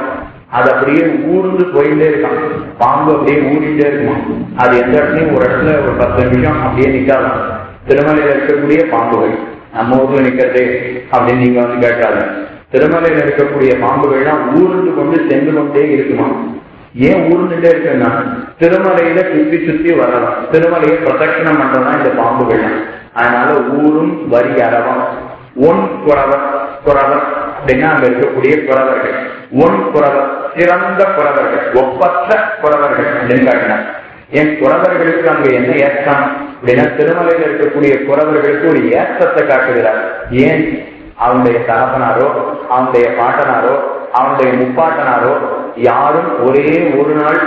B: அது அப்படியே ஊர்ந்து போயிட்டே இருக்கான். பாம்பு அப்படியே ஊறிட்டே இருக்குமா. அது எந்த இடத்துலயும் ஒரு இடத்துல ஒரு பத்து நிமிஷம் அப்படியே நிக்காதான். திருமலையில இருக்கக்கூடிய பாம்புகள் நம்ம ஊர்ல நிக்கிறதே அப்படின்னு நீங்க வந்து கேட்டாங்க திருமலையில இருக்கக்கூடிய பாம்புகள்லாம் ஊர்ந்து கொண்டு சென்று கொண்டே இருக்குமா. ஏன் ஊர்ந்துட்டே இருக்குன்னா திருமலையில சுத்தி சுத்தி வரலாம். திருமலையை பிரதட்சணம் பண்றதா இந்த பாம்புகள் அதனால ஊரும் வரி அரவம் ஒன் குறவர் குறவர் அப்படின்னா அங்க இருக்கக்கூடிய குறவர்கள். ஒன் குறவர் சிறந்த குறவர்கள். ஒப்பற்ற குறவர்கள் அப்படின்னு காட்டினார். என் குறவர்களுக்கு அங்க என்ன ஏற்றம்? அப்படின்னா திருமலையில இருக்கக்கூடிய குறவர்களுக்கு ஒரு ஏற்றத்தை காட்டுகிறார். ஏன்? அவனுடைய தகப்பனாரோ அவனுடைய பாட்டனாரோ அவனுடைய முப்பாட்டனாரோ யாரும் ஒரே ஒரு நாள்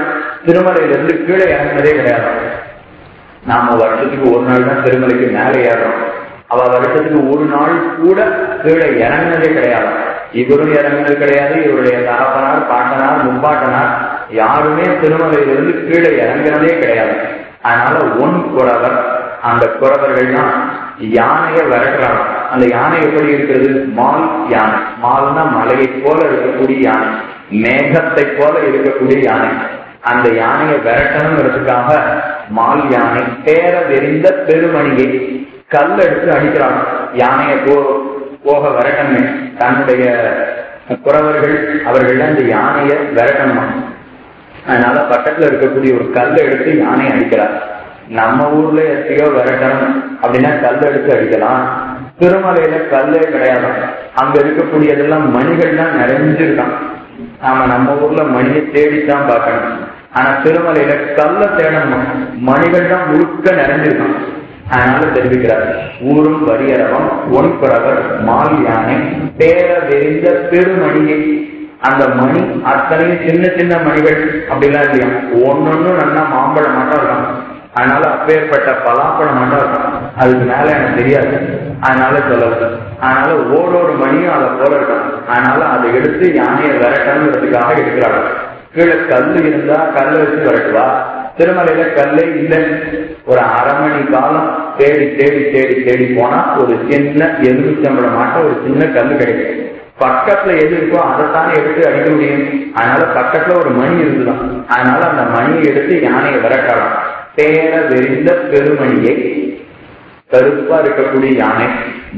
B: திருமலையிலிருந்து கீழே இறங்கினதே கிடையாது நாம வருஷத்துக்கு ஒரு நாள் தான் திருமலைக்கு மேலே ஏறோம் அவ வருஷத்துக்கு ஒரு நாள் கூட கீழே இறங்கினதே கிடையாது இவரும் இறங்கினது கிடையாது இவருடைய தகப்பனார் பாட்டனார் முப்பாட்டனார் யாருமே திருமலையிலிருந்து கீழே இறங்கினதே கிடையாது. அதனால ஒன் குறவர் அந்த குறவர்கள் தான் யானையை விரட்டுறாங்க. அந்த யானை எப்படி இருக்கிறது? மால் யானை. மால்னா மலையை போல இருக்கக்கூடிய யானை. மேகத்தை போல இருக்கக்கூடிய யானை. அந்த யானையை விரட்டணுங்கிறதுக்காக மால் யானை பேர வெறிந்த பெருமணியை கல் எடுத்து அடிக்கிறாங்க. யானையை போ போக விரட்டணும். தன்னுடைய குறவர்கள் அவர்கள் அந்த யானையை விரட்டணும்? அதனால பக்கத்துல இருக்கக்கூடிய ஒரு கல்லை எடுத்து யானை அடிக்கிறார் நம்ம ஊர்ல எத்தையோ விரட்டணும் அப்படின்னா கல் எடுத்து அடிக்கலாம். திருமலையில கல்லே கிடையாது. அங்க இருக்கக்கூடியதெல்லாம் மணிகள் தான் நிறைஞ்சிருக்கான். நாம நம்ம ஊர்ல மணியை தேடித்தான் பார்க்கணும். ஆனா திருமலையில கல்ல தேடணும். மணிகள் தான் முழுக்க நிறைஞ்சிருக்கான். அதனால தெரிவிக்கிறார் ஊரும் வரியரவம் ஒன்புறவர் மால் யானை பேர வெறிந்த பெருமணியை அந்த மணி அத்தனையும் சின்ன சின்ன மணிகள் அப்படிலாம் இல்லையா? ஒன்னொன்னு நல்லா மாம்பழம் மட்டும் இருக்கான் அதனால அப்பேற்பட்ட பலாப்பழம் மட்டும் அதுக்கு மேல எனக்கு தெரியாது. அதனால சொல்லல அதனால ஓடோடு மணியும் அதை போல அதனால அதை எடுத்து யானையை விரட்டணுங்கிறதுக்காக எடுக்கிறாங்க. கீழே கல்லு இருந்தா கல்லை வச்சு விரட்டுவா. திருமலையில கல்லே இல்லை. ஒரு அரை மணி காலம் தேடி தேடி தேடி தேடி போனா ஒரு சின்ன எலுமிச்சம்பழம் மாட்ட ஒரு சின்ன கல்லு கிடைக்கும். பக்கத்துல எது இருக்கோ அதைத்தானே எடுத்து அடிக்க முடியும். அதனால பக்கத்துல ஒரு மணி இருந்துதான். அதனால அந்த மணியை எடுத்து யானையை விரட்டலாம். பேர வெறிந்த பெருமணியை. கருப்பா இருக்கக்கூடிய யானை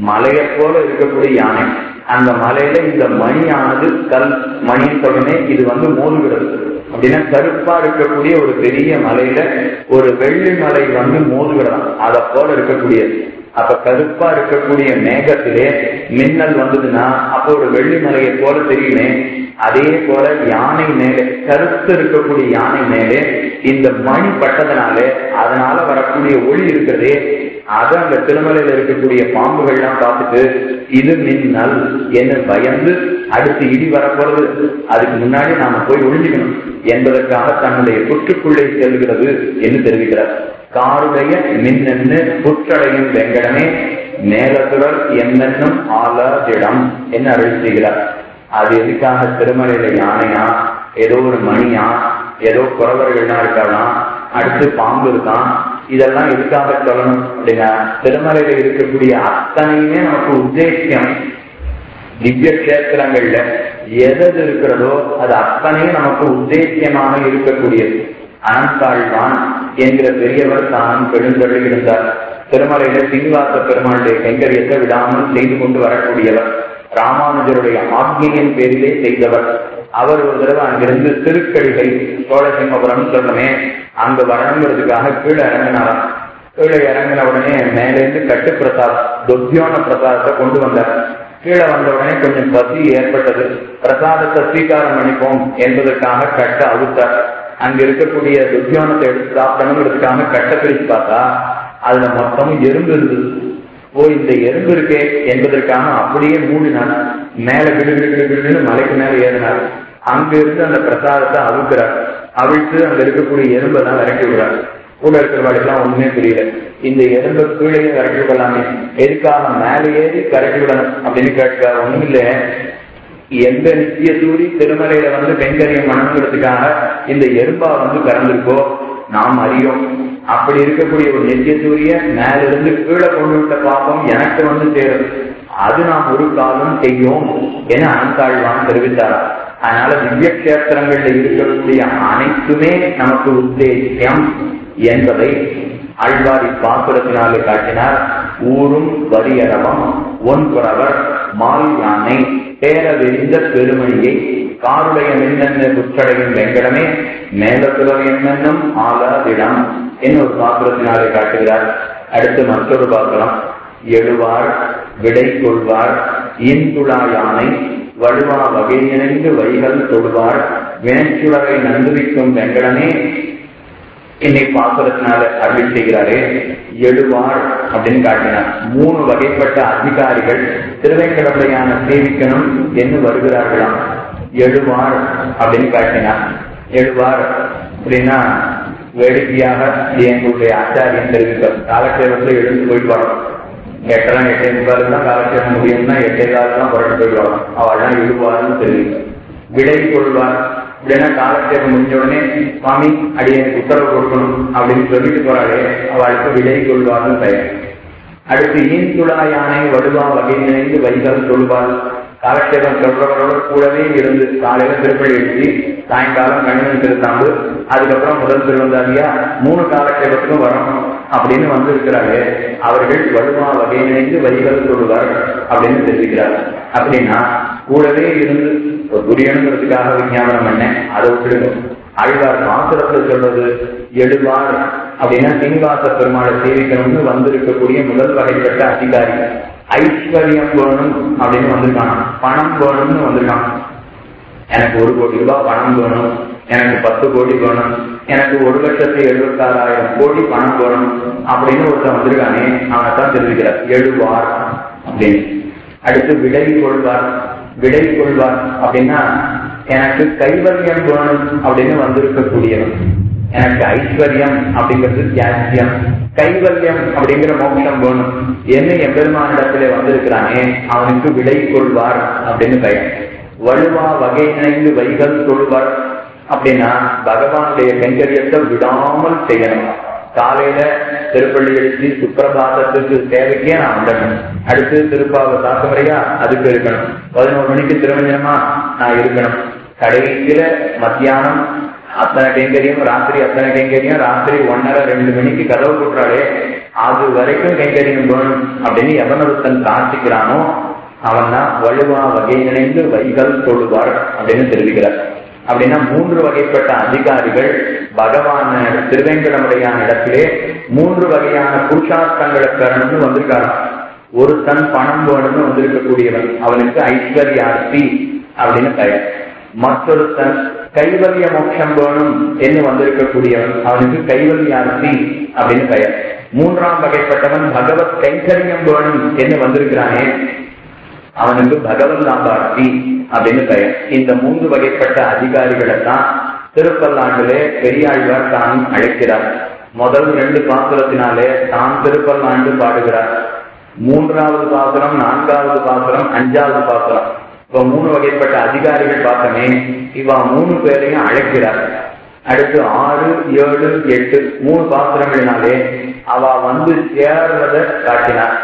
B: மலையை போல இருக்கக்கூடிய யானை அந்த மலையில இந்த மணியானது கல் மணி தொடனே இது வந்து மோதுகிறது. அப்படின்னா கருப்பா இருக்கக்கூடிய ஒரு பெரிய மலையில ஒரு வெள்ளி மலை வந்து மோதுகிறதாம் அதை போல இருக்கக்கூடியது. அப்ப கருப்பா இருக்கக்கூடிய மேகத்திலே மின்னல் வந்ததுன்னா அப்போ ஒரு வெள்ளி மலையை போல தெரியுமே. அதே போல யானை மேலே கருத்து இருக்கக்கூடிய யானை மேலே இந்த மணி பட்டதுனாலே அதனால வரக்கூடிய ஒளி இருக்கிறதே அதை அந்த திருமலையில இருக்கக்கூடிய பாம்புகள்லாம் பார்த்துட்டு இது மின்னல் என்ன பயந்து அடுத்து இடி வரப்போறது. அதுக்கு முன்னாடி நாம போய் ஒழிஞ்சுக்கணும் என்பதற்காக தன்னுடைய புற்றுக்குள்ளே செல்கிறது என்று தெரிவிக்கிறார். காருடைய மின்னென்னு புற்றடையும் வெங்கடமே மேலசுரல் என்னென்னும் ஆலாஜிடம் என்ன அருள் செய்கிறார். அது எதுக்காக திருமலையில யானையா? ஏதோ ஒரு மணியா? ஏதோ குறவர்கள்லாம் இருக்கலாம் அடுத்து பாம்பு இருக்கான் இதெல்லாம் எதுக்காக சொல்லணும் அப்படின்னா திருமலையில இருக்கக்கூடிய அத்தனையுமே நமக்கு உத்தேசியம் திவ்ய கஷேத்திரங்கள்ல எது இருக்கிறதோ அது அத்தனையும் நமக்கு உத்தேசியமாக இருக்கக்கூடியது. அனந்தாழ்வான் என்கிற பெரியவர் தான் பெருந்தொழி இருந்தார். திருமலையில சீனிவாச பெருமாளுடைய கைங்கரியத்தை விடாமல் செய்து கொண்டு வரக்கூடியவர். ராமானுஜருடைய ஆக்னியின் பேரிலே செய்தவர். அவர் ஒரு தடவை அங்கிருந்து திருக்கடிகை சோழசிம்மபுரம் சொல்லமே அங்கு வரணுங்கிறதுக்காக கீழே இறங்கினாராம். கீழே இறங்கின உடனே மேலேருந்து கட்டு பிரசாத் துத்தியோன பிரசாதத்தை கொண்டு வந்தார். கீழே வந்த உடனே கொஞ்சம் பசி ஏற்பட்டது. பிரசாதத்தை ஸ்வீகாரம் பண்ணிப்போம் என்பதற்காக கட்ட அவுத்தார் அங்க இருக்கக்கூடிய துத்தியோனத்தை எடுத்து சாப்பிடணுங்கிறதுக்காக கட்ட பிரித்து பார்த்தா அதுல மொத்தமும் எறும்பு இருந்தது. ஓ இந்த எறும்பு இருக்கே என்பதற்காக அப்படியே மூடினான்? மேல கிடு கிடு கிடுன்னு மலைக்கு மேல ஏறினார் அங்க இருந்து அந்த பிரசாதத்தை அவிழ்க்கிறார் அவிழ்த்து அங்க இருக்கக்கூடிய எறும்பை தான் விரட்டி விடுறாரு. கூட இருக்கிறவர்களுக்கெல்லாம் ஒண்ணுமே புரியல இந்த எறும்பை கீழே விரட்டி விடலாமே. எதுக்காக மேல ஏறி கரட்டி விடணும் அப்படின்னு கேட்க ஒண்ணும் இல்ல. எந்த நித்திய சூரி திருமலையில வந்து பெண்கரியம் மனங்கிறதுக்காக இந்த எறும்பா வந்து கறந்துருக்கோ நாம் அறியோம் அப்படி இருக்கக்கூடிய ஒரு நித்திய மேலிருந்து கீழே கொண்டு விட்ட பாப்பம் எனக்கு வந்து சேரும். அது நாம் ஒரு காலம் செய்யும் என அனந்தாழ்வான் தெரிவித்தார். அதனால திவ்ய கஷேத்திரங்கள்ல இருக்கக்கூடிய அனைத்துமே நமக்கு உத்தேசியம் என்பதை ஆழ்வாரி பாசுரத்தினாலே காட்டினார். ஊரும் வரியரவம் ஒன்புறவர் மால் யானை பேர விரிந்த பெருமணியை காருடைய மின்னென்ன குற்றடையும் வெங்கடமே மேலசுரம் என்னென்னும் ஆலாதிடம் என்ன ஒரு பாசுரத்தினாலே காட்டுகிறார்? அடுத்து மற்றொரு பாசுரம் எழுவார் விடை கொள்வார் இன்துளா யானை வலுவா வகையிணைந்து வைகள் தொடுவார் வினைச்சுடரை நன்றுவிக்கும் வெங்கடமே என்னை பாசுரத்தினால அருள் செய்கிறாரே. எழுவார் அப்படின்னு காட்டினார். மூணு வகைப்பட்ட அதிகாரிகள் திருவேங்கடமுடையான சேவிக்கணும் என்று வருகிறார்களாம். எழுவார் அப்படின்னு காட்டினார். எழுவார் அப்படின்னா வேடிக்கையாக எங்களுடைய ஆச்சாரியன் தெரிவித்தார் காலக்ஷேபத்தில் எழுந்து போயிட்டு வரணும் எட்டெல்லாம் எட்டே முக்கால் தான் காலக்ஷேபம் முடியும்னா எட்டே காலத்தான் புரட்டு போயிட்டு வரணும் அவள்லாம் எழுவார்னு தெரிவித்தார் விடை கொள்வார் இல்லைன்னா காலக்ஷேபம் முடிஞ்ச உடனே சுவாமி அடி உத்தரவு கொடுக்கணும் அப்படின்னு சொல்லிட்டு போறாளே அவளுக்கு விலை கொள்வார்னு பெயர். அடுத்து ஈந்துளா யானை வடுவா வகை நினைந்து வைகள் தொழுவாள் காலட்சேபம் சொல்றவரோட கூடவே இருந்து காலையில திருப்பள்ளி எழுதி சாயங்காலம் கணிதம் திருத்தாம்பு அதுக்கப்புறம் முதல் திருவந்தாதியா மூணு காலட்சேபத்துக்கும் வரணும் அப்படின்னு வந்து இருக்கிறாரு அவர்கள் வலுவா வகை நினைந்து வழிகள் சொல்லுவார் அப்படின்னு தெரிவிக்கிறார். அப்படின்னா கூடவே இருந்து ஒரு துரியனுங்கிறதுக்காக விஞ்ஞாபனம் பண்ண அதை விட்டுடுங்க. அழுவார் மாசுரத்தில் சொல்றது எழுவார். அப்படின்னா சீனிவாச பெருமாளை சேவிக்கணும்னு வந்திருக்கக்கூடிய முதல் வகைப்பட்ட அதிகாரி. ஐஸ்வர்யம் வேணும் அப்படின்னு வந்திருக்கான். பணம் வேணும்னு வந்திருக்கான். எனக்கு ஒரு கோடி ரூபாய் பணம் வேணும். எனக்கு பத்து கோடி வேணும். எனக்கு ஒரு லட்சத்தி எழுபத்தாறாயிரம் கோடி பணம் வேணும் அப்படின்னு ஒருத்தன் வந்திருக்கானே அவனைத்தான் தான் தெரிவிக்கிறார். எழுவார் அப்படின்னு. அடுத்து விடை கொள்வார். விடை கொள்வார் அப்படின்னா எனக்கு கைவல்யம் வேணும் அப்படின்னு வந்திருக்கக்கூடியவன். எனக்கு ஐஸ்வர்யம் அப்படிங்கிறது தியாகியம் கைவல்யம் அப்படிங்கிற மோட்சம் வேணும். என்ன எம்பெருமானிடத்திலே வந்திருக்கிறானே அவனுக்கு விடை கொள்வார் அப்படின்னு பெயர். வலுவா வகை இணைந்து வைகள் தொழுவார் அப்படின்னா பகவானுடைய கைங்கரியத்தை விடாமல் செய்யணும். காலையில திருப்பள்ளி எழுச்சி சுப்பிரபாதத்துக்கு தேவைக்கே நான் வந்துடணும் அடுத்து திருப்பாவை தாக்குமுறையா அதுக்கு இருக்கணும். பதினோரு மணிக்கு திருமஞ்சனமா நான் இருக்கணும். கடைசியில மத்தியானம் அத்தனை கைங்கரியம் ராத்திரி அத்தனை கைங்கரியம் ராத்திரி ஒன்னரை ரெண்டு மணிக்கு கதவு கூட்டுறாளே. அது வரைக்கும் கைங்கரியம் வேணும் அப்படின்னு எவனொருத்தன் பிரார்த்திக்கிறானோ அவன் தான் வலுவா வகை நினைந்து வைகள் தொழுவார் அப்படின்னு தெரிவிக்கிறார். அப்படின்னா மூன்று வகைப்பட்ட அதிகாரிகள் பகவான் திருவேங்கடமுடையான இடத்திலே மூன்று வகையான புருஷார்த்தங்களை பெறணும்னு வந்திருக்காங்க ஒரு தன் பணம் வேணும்னு வந்திருக்கக்கூடியவன். அவனுக்கு ஐஸ்வர்யார்த்தி அப்படின்னு பெயர். மற்றொருத்தன் கைவல்ய மோட்சம் வேணும் என்று வந்திருக்கக்கூடியவன் அவனுக்கு கைவல்யார்த்தி அப்படின்னு பெயர். மூன்றாம் வகைப்பட்டவன் பகவத் கைங்கரியம் வேணும் என்று வந்திருக்கிறானே. அவனுக்கு பகவத் லாபார்த்தி அப்படின்னு பெயர். இந்த மூன்று வகைப்பட்ட அதிகாரிகளை தான் திருப்பல்லாண்டிலே பெரியாழ்வார் தான் அழைக்கிறார். முதல் ரெண்டு பாசுரத்தினாலே தான் திருப்பல்லாண்டு பாடுகிறார். மூன்றாவது பாசுரம் நான்காவது பாசுரம் அஞ்சாவது பாசுரம். இப்ப மூணு வகைப்பட்ட அதிகாரிகள் பார்த்தமே இவ மூணு பேரையும் அழைக்கிறார். அடுத்து ஆறு ஏழு எட்டு மூணு பாத்திரங்களினாலே அவ வந்து சேர்றத காட்டினார்.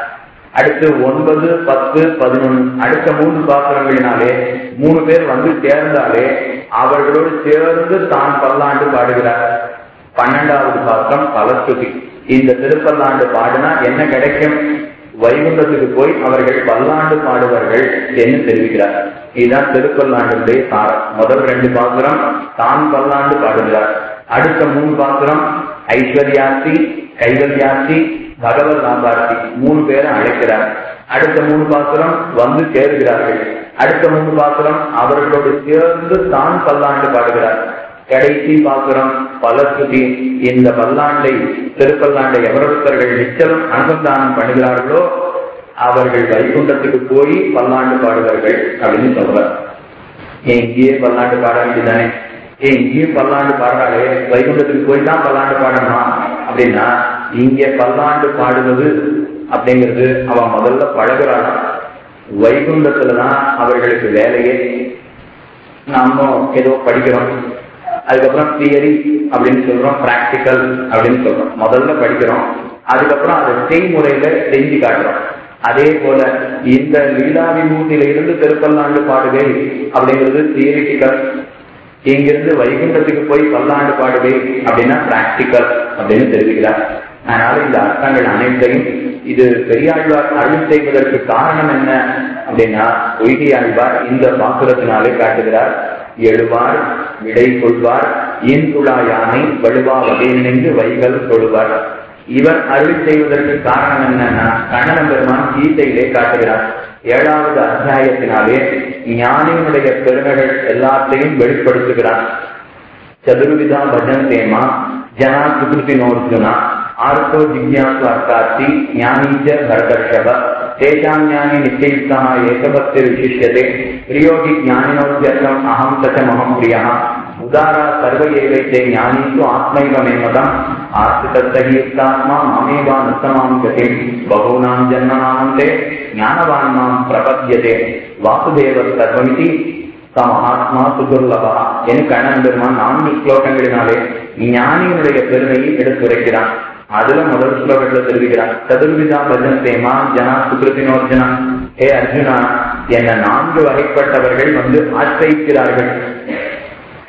B: அடுத்து ஒன்பது பத்து பதினொன்னு அடுத்த மூன்று பாத்திரங்களினாலே மூணு பேர் வந்து சேர்ந்தாலே அவர்களோடு சேர்ந்து தான் பல்லாண்டு பாடுகிறார். பன்னெண்டாவது பாத்திரம் பலஸ்துதி. இந்த திருப்பல்லாண்டு பாடுனா என்ன கிடைக்கும்? வைகுண்டத்துக்கு போய் அவர்கள் பல்லாண்டு பாடுவார்கள் என்று தெரிவிக்கிறார். இதுதான் திருப்பல்லாண்டுடைய சாரம். முதல் ரெண்டு பாசுரம் தான் பல்லாண்டு பாடுகிறார். அடுத்த மூணு பாசுரம் ஐஸ்வர்யாசி கைவல்யாசி பகவத் லாபார்த்தி மூணு பேரை அழைக்கிறார். அடுத்த மூணு பாசுரம் வந்து சேருகிறார்கள். அடுத்த மூணு பாசுரம் அவர்களோடு சேர்ந்து தான் பல்லாண்டு பாடுகிறார். கடைசி பாசுரம் பலஸ்துதி இந்த பல்லாண்டை திருப்பல்லாண்டை எவரொருத்தர்கள் நிச்சலம் அனுசந்தானம் பண்ணுகிறார்களோ அவர்கள் வைகுண்டத்துக்கு போய் பல்லாண்டு பாடுவார்கள் அப்படின்னு சொல்ற இங்கேயே பல்லாண்டு பாட வேண்டியதானே ஏன் இங்கேயும் பல்லாண்டு பாடுறாளே? வைகுண்டத்துக்கு போய் தான் பல்லாண்டு பாடணுமா? அப்படின்னா இங்க பல்லாண்டு பாடுவது அப்படிங்கிறது அவன் முதல்ல பழகுறாள் வைகுண்டத்துலதான் அவர்களுக்கு வேலையே. நாம ஏதோ படிக்கிறோம். அதுக்கப்புறம் தியரி அப்படின்னு சொல்றோம் பிராக்டிக்கல் அப்படின்னு சொல்றோம். முதல்ல படிக்கிறோம். அதுக்கப்புறம் அதை செய்முறையில செஞ்சு காட்டுறோம். அதே போல இந்த லீலா விபூதியில இருந்து திருப்பல்லாண்டு பாடுகை அப்படிங்கிறது தியரிட்டிக்கல் இங்கிருந்து வைகுண்டத்துக்கு போய் பல்லாண்டு பாடுகை அப்படின்னா பிராக்டிக்கல் அப்படின்னு தெரிவிக்கிறார். அதனால இந்த அர்த்தங்கள் அனைத்தையும் இது பெரியாழ்வார் அருள் செய்வதற்கு காரணம் என்ன அப்படின்னா பொய்கை ஆழ்வார் இந்த பாசுரத்தினாலே காட்டுகிறார். எழுவார் விடை கொள்வார் ஈன்குழா யானை வலுவா வகை நினைந்து வைகள் தொழுவார் இவர் அருள் செய்வதற்கு காரணம் என்னன்னா கண்ணன பெருமான் கீதையிலே காட்டுகிறார். ஏழாவது அத்தியாயத்தினாலே ஞானியினுடைய பெருமைகள் எல்லாத்தையும் வெளிப்படுத்துகிறார். சதுர்விதா பஜன் தேமா ஜனா சுகிருத்தி நோர்ஜுனா ஆர்த்தோ ஜிக்யாசு அர்த்தாத்தி ஞானீஜ பரதர்ஷப தேஷாம் ஞானி நிச்சயுக்தா ஏகபக்தி விசிஷ்யதே பிரியோகி ஞானினோத்யர்த்தம் அகம் சச்சமகம் பிரியா உதாரா சர்வ ஏவைத்தே ஞானீசு ஆத்மைவ மேமதம் ஆஸ்திதத்தகியுக்தாத்மா மாமேவா நுத்தமாம் கதி பகூனாம் ஜன்மனாமந்தே ஞானவான் மாம் பிரபத்தியதே வாசுதேவ சர்வமிதி மகாத்மா சுதுர்லபா என கண்ணன் பெருமான் நான்கு ஸ்லோகங்களினாலே ஞானியினுடைய பெருமையை எடுத்துரைக்கிறான்। அதுல முதல் ஸ்லோகத்துல தெரிவிக்கிறார். சதுர்விதா பஜன் தேமா ஜனா சுகிருத்தினோர்ஜனா ஹே அர்ஜுனா என்ன நான்கு வகைப்பட்டவர்கள் வந்து ஆசிரிக்கிறார்கள்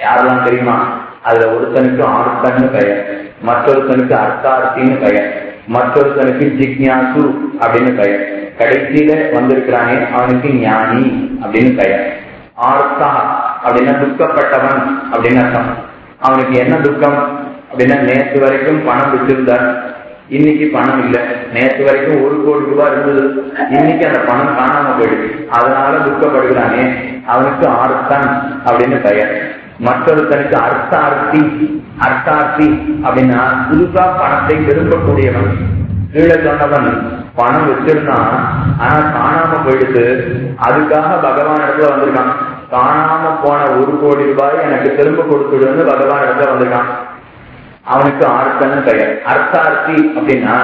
B: யாரெல்லாம் தெரியுமா? அதுல ஒருத்தனுக்கு ஆர்த்தன்னு பெயர் மற்றொருத்தனுக்கு அர்த்தார்த்தின்னு பெயர் மற்றொருத்தனுக்கு ஜிக்யாசு அப்படின்னு பெயர். கடைசியில வந்திருக்கிறானே அவனுக்கு ஞானி அப்படின்னு பெயர். ஆர்த்தா அப்படின்னா துக்கப்பட்டவன் அப்படின்னு அர்த்தம். அவனுக்கு என்ன துக்கம்? அப்படின்னா நேற்று வரைக்கும் பணம் வச்சிருந்தார் இன்னைக்கு பணம் இல்ல. நேற்று வரைக்கும் ஒரு கோடி ரூபாய் இருந்தது. இன்னைக்கு அந்த பணம் காணாம போயிடுச்சு. அதனால துக்கப்படுகிறானே. அவனுக்கு ஆர்த்தன் அப்படின்னு பெயர். மற்றொருத்தனுக்கு அர்த்தார்த்தி அர்த்தார்த்தி அப்படின்னா புதுசா பணத்தை விரும்பக்கூடியவன். கீழே சொன்னவன் பணம் வச்சிருந்தான் ஆனா காணாம போயிடுது அதுக்காக பகவான் இடத்துல வந்திருக்கான். காணாம போன ஒரு கோடி ரூபாய் எனக்கு திரும்ப கொடுத்துடுன்னு பகவான் இடத்துல வந்திருக்கான். அவனுக்கு ஆர்த்தன்னு பெயர். அர்த்தார்த்தி அப்படின்னா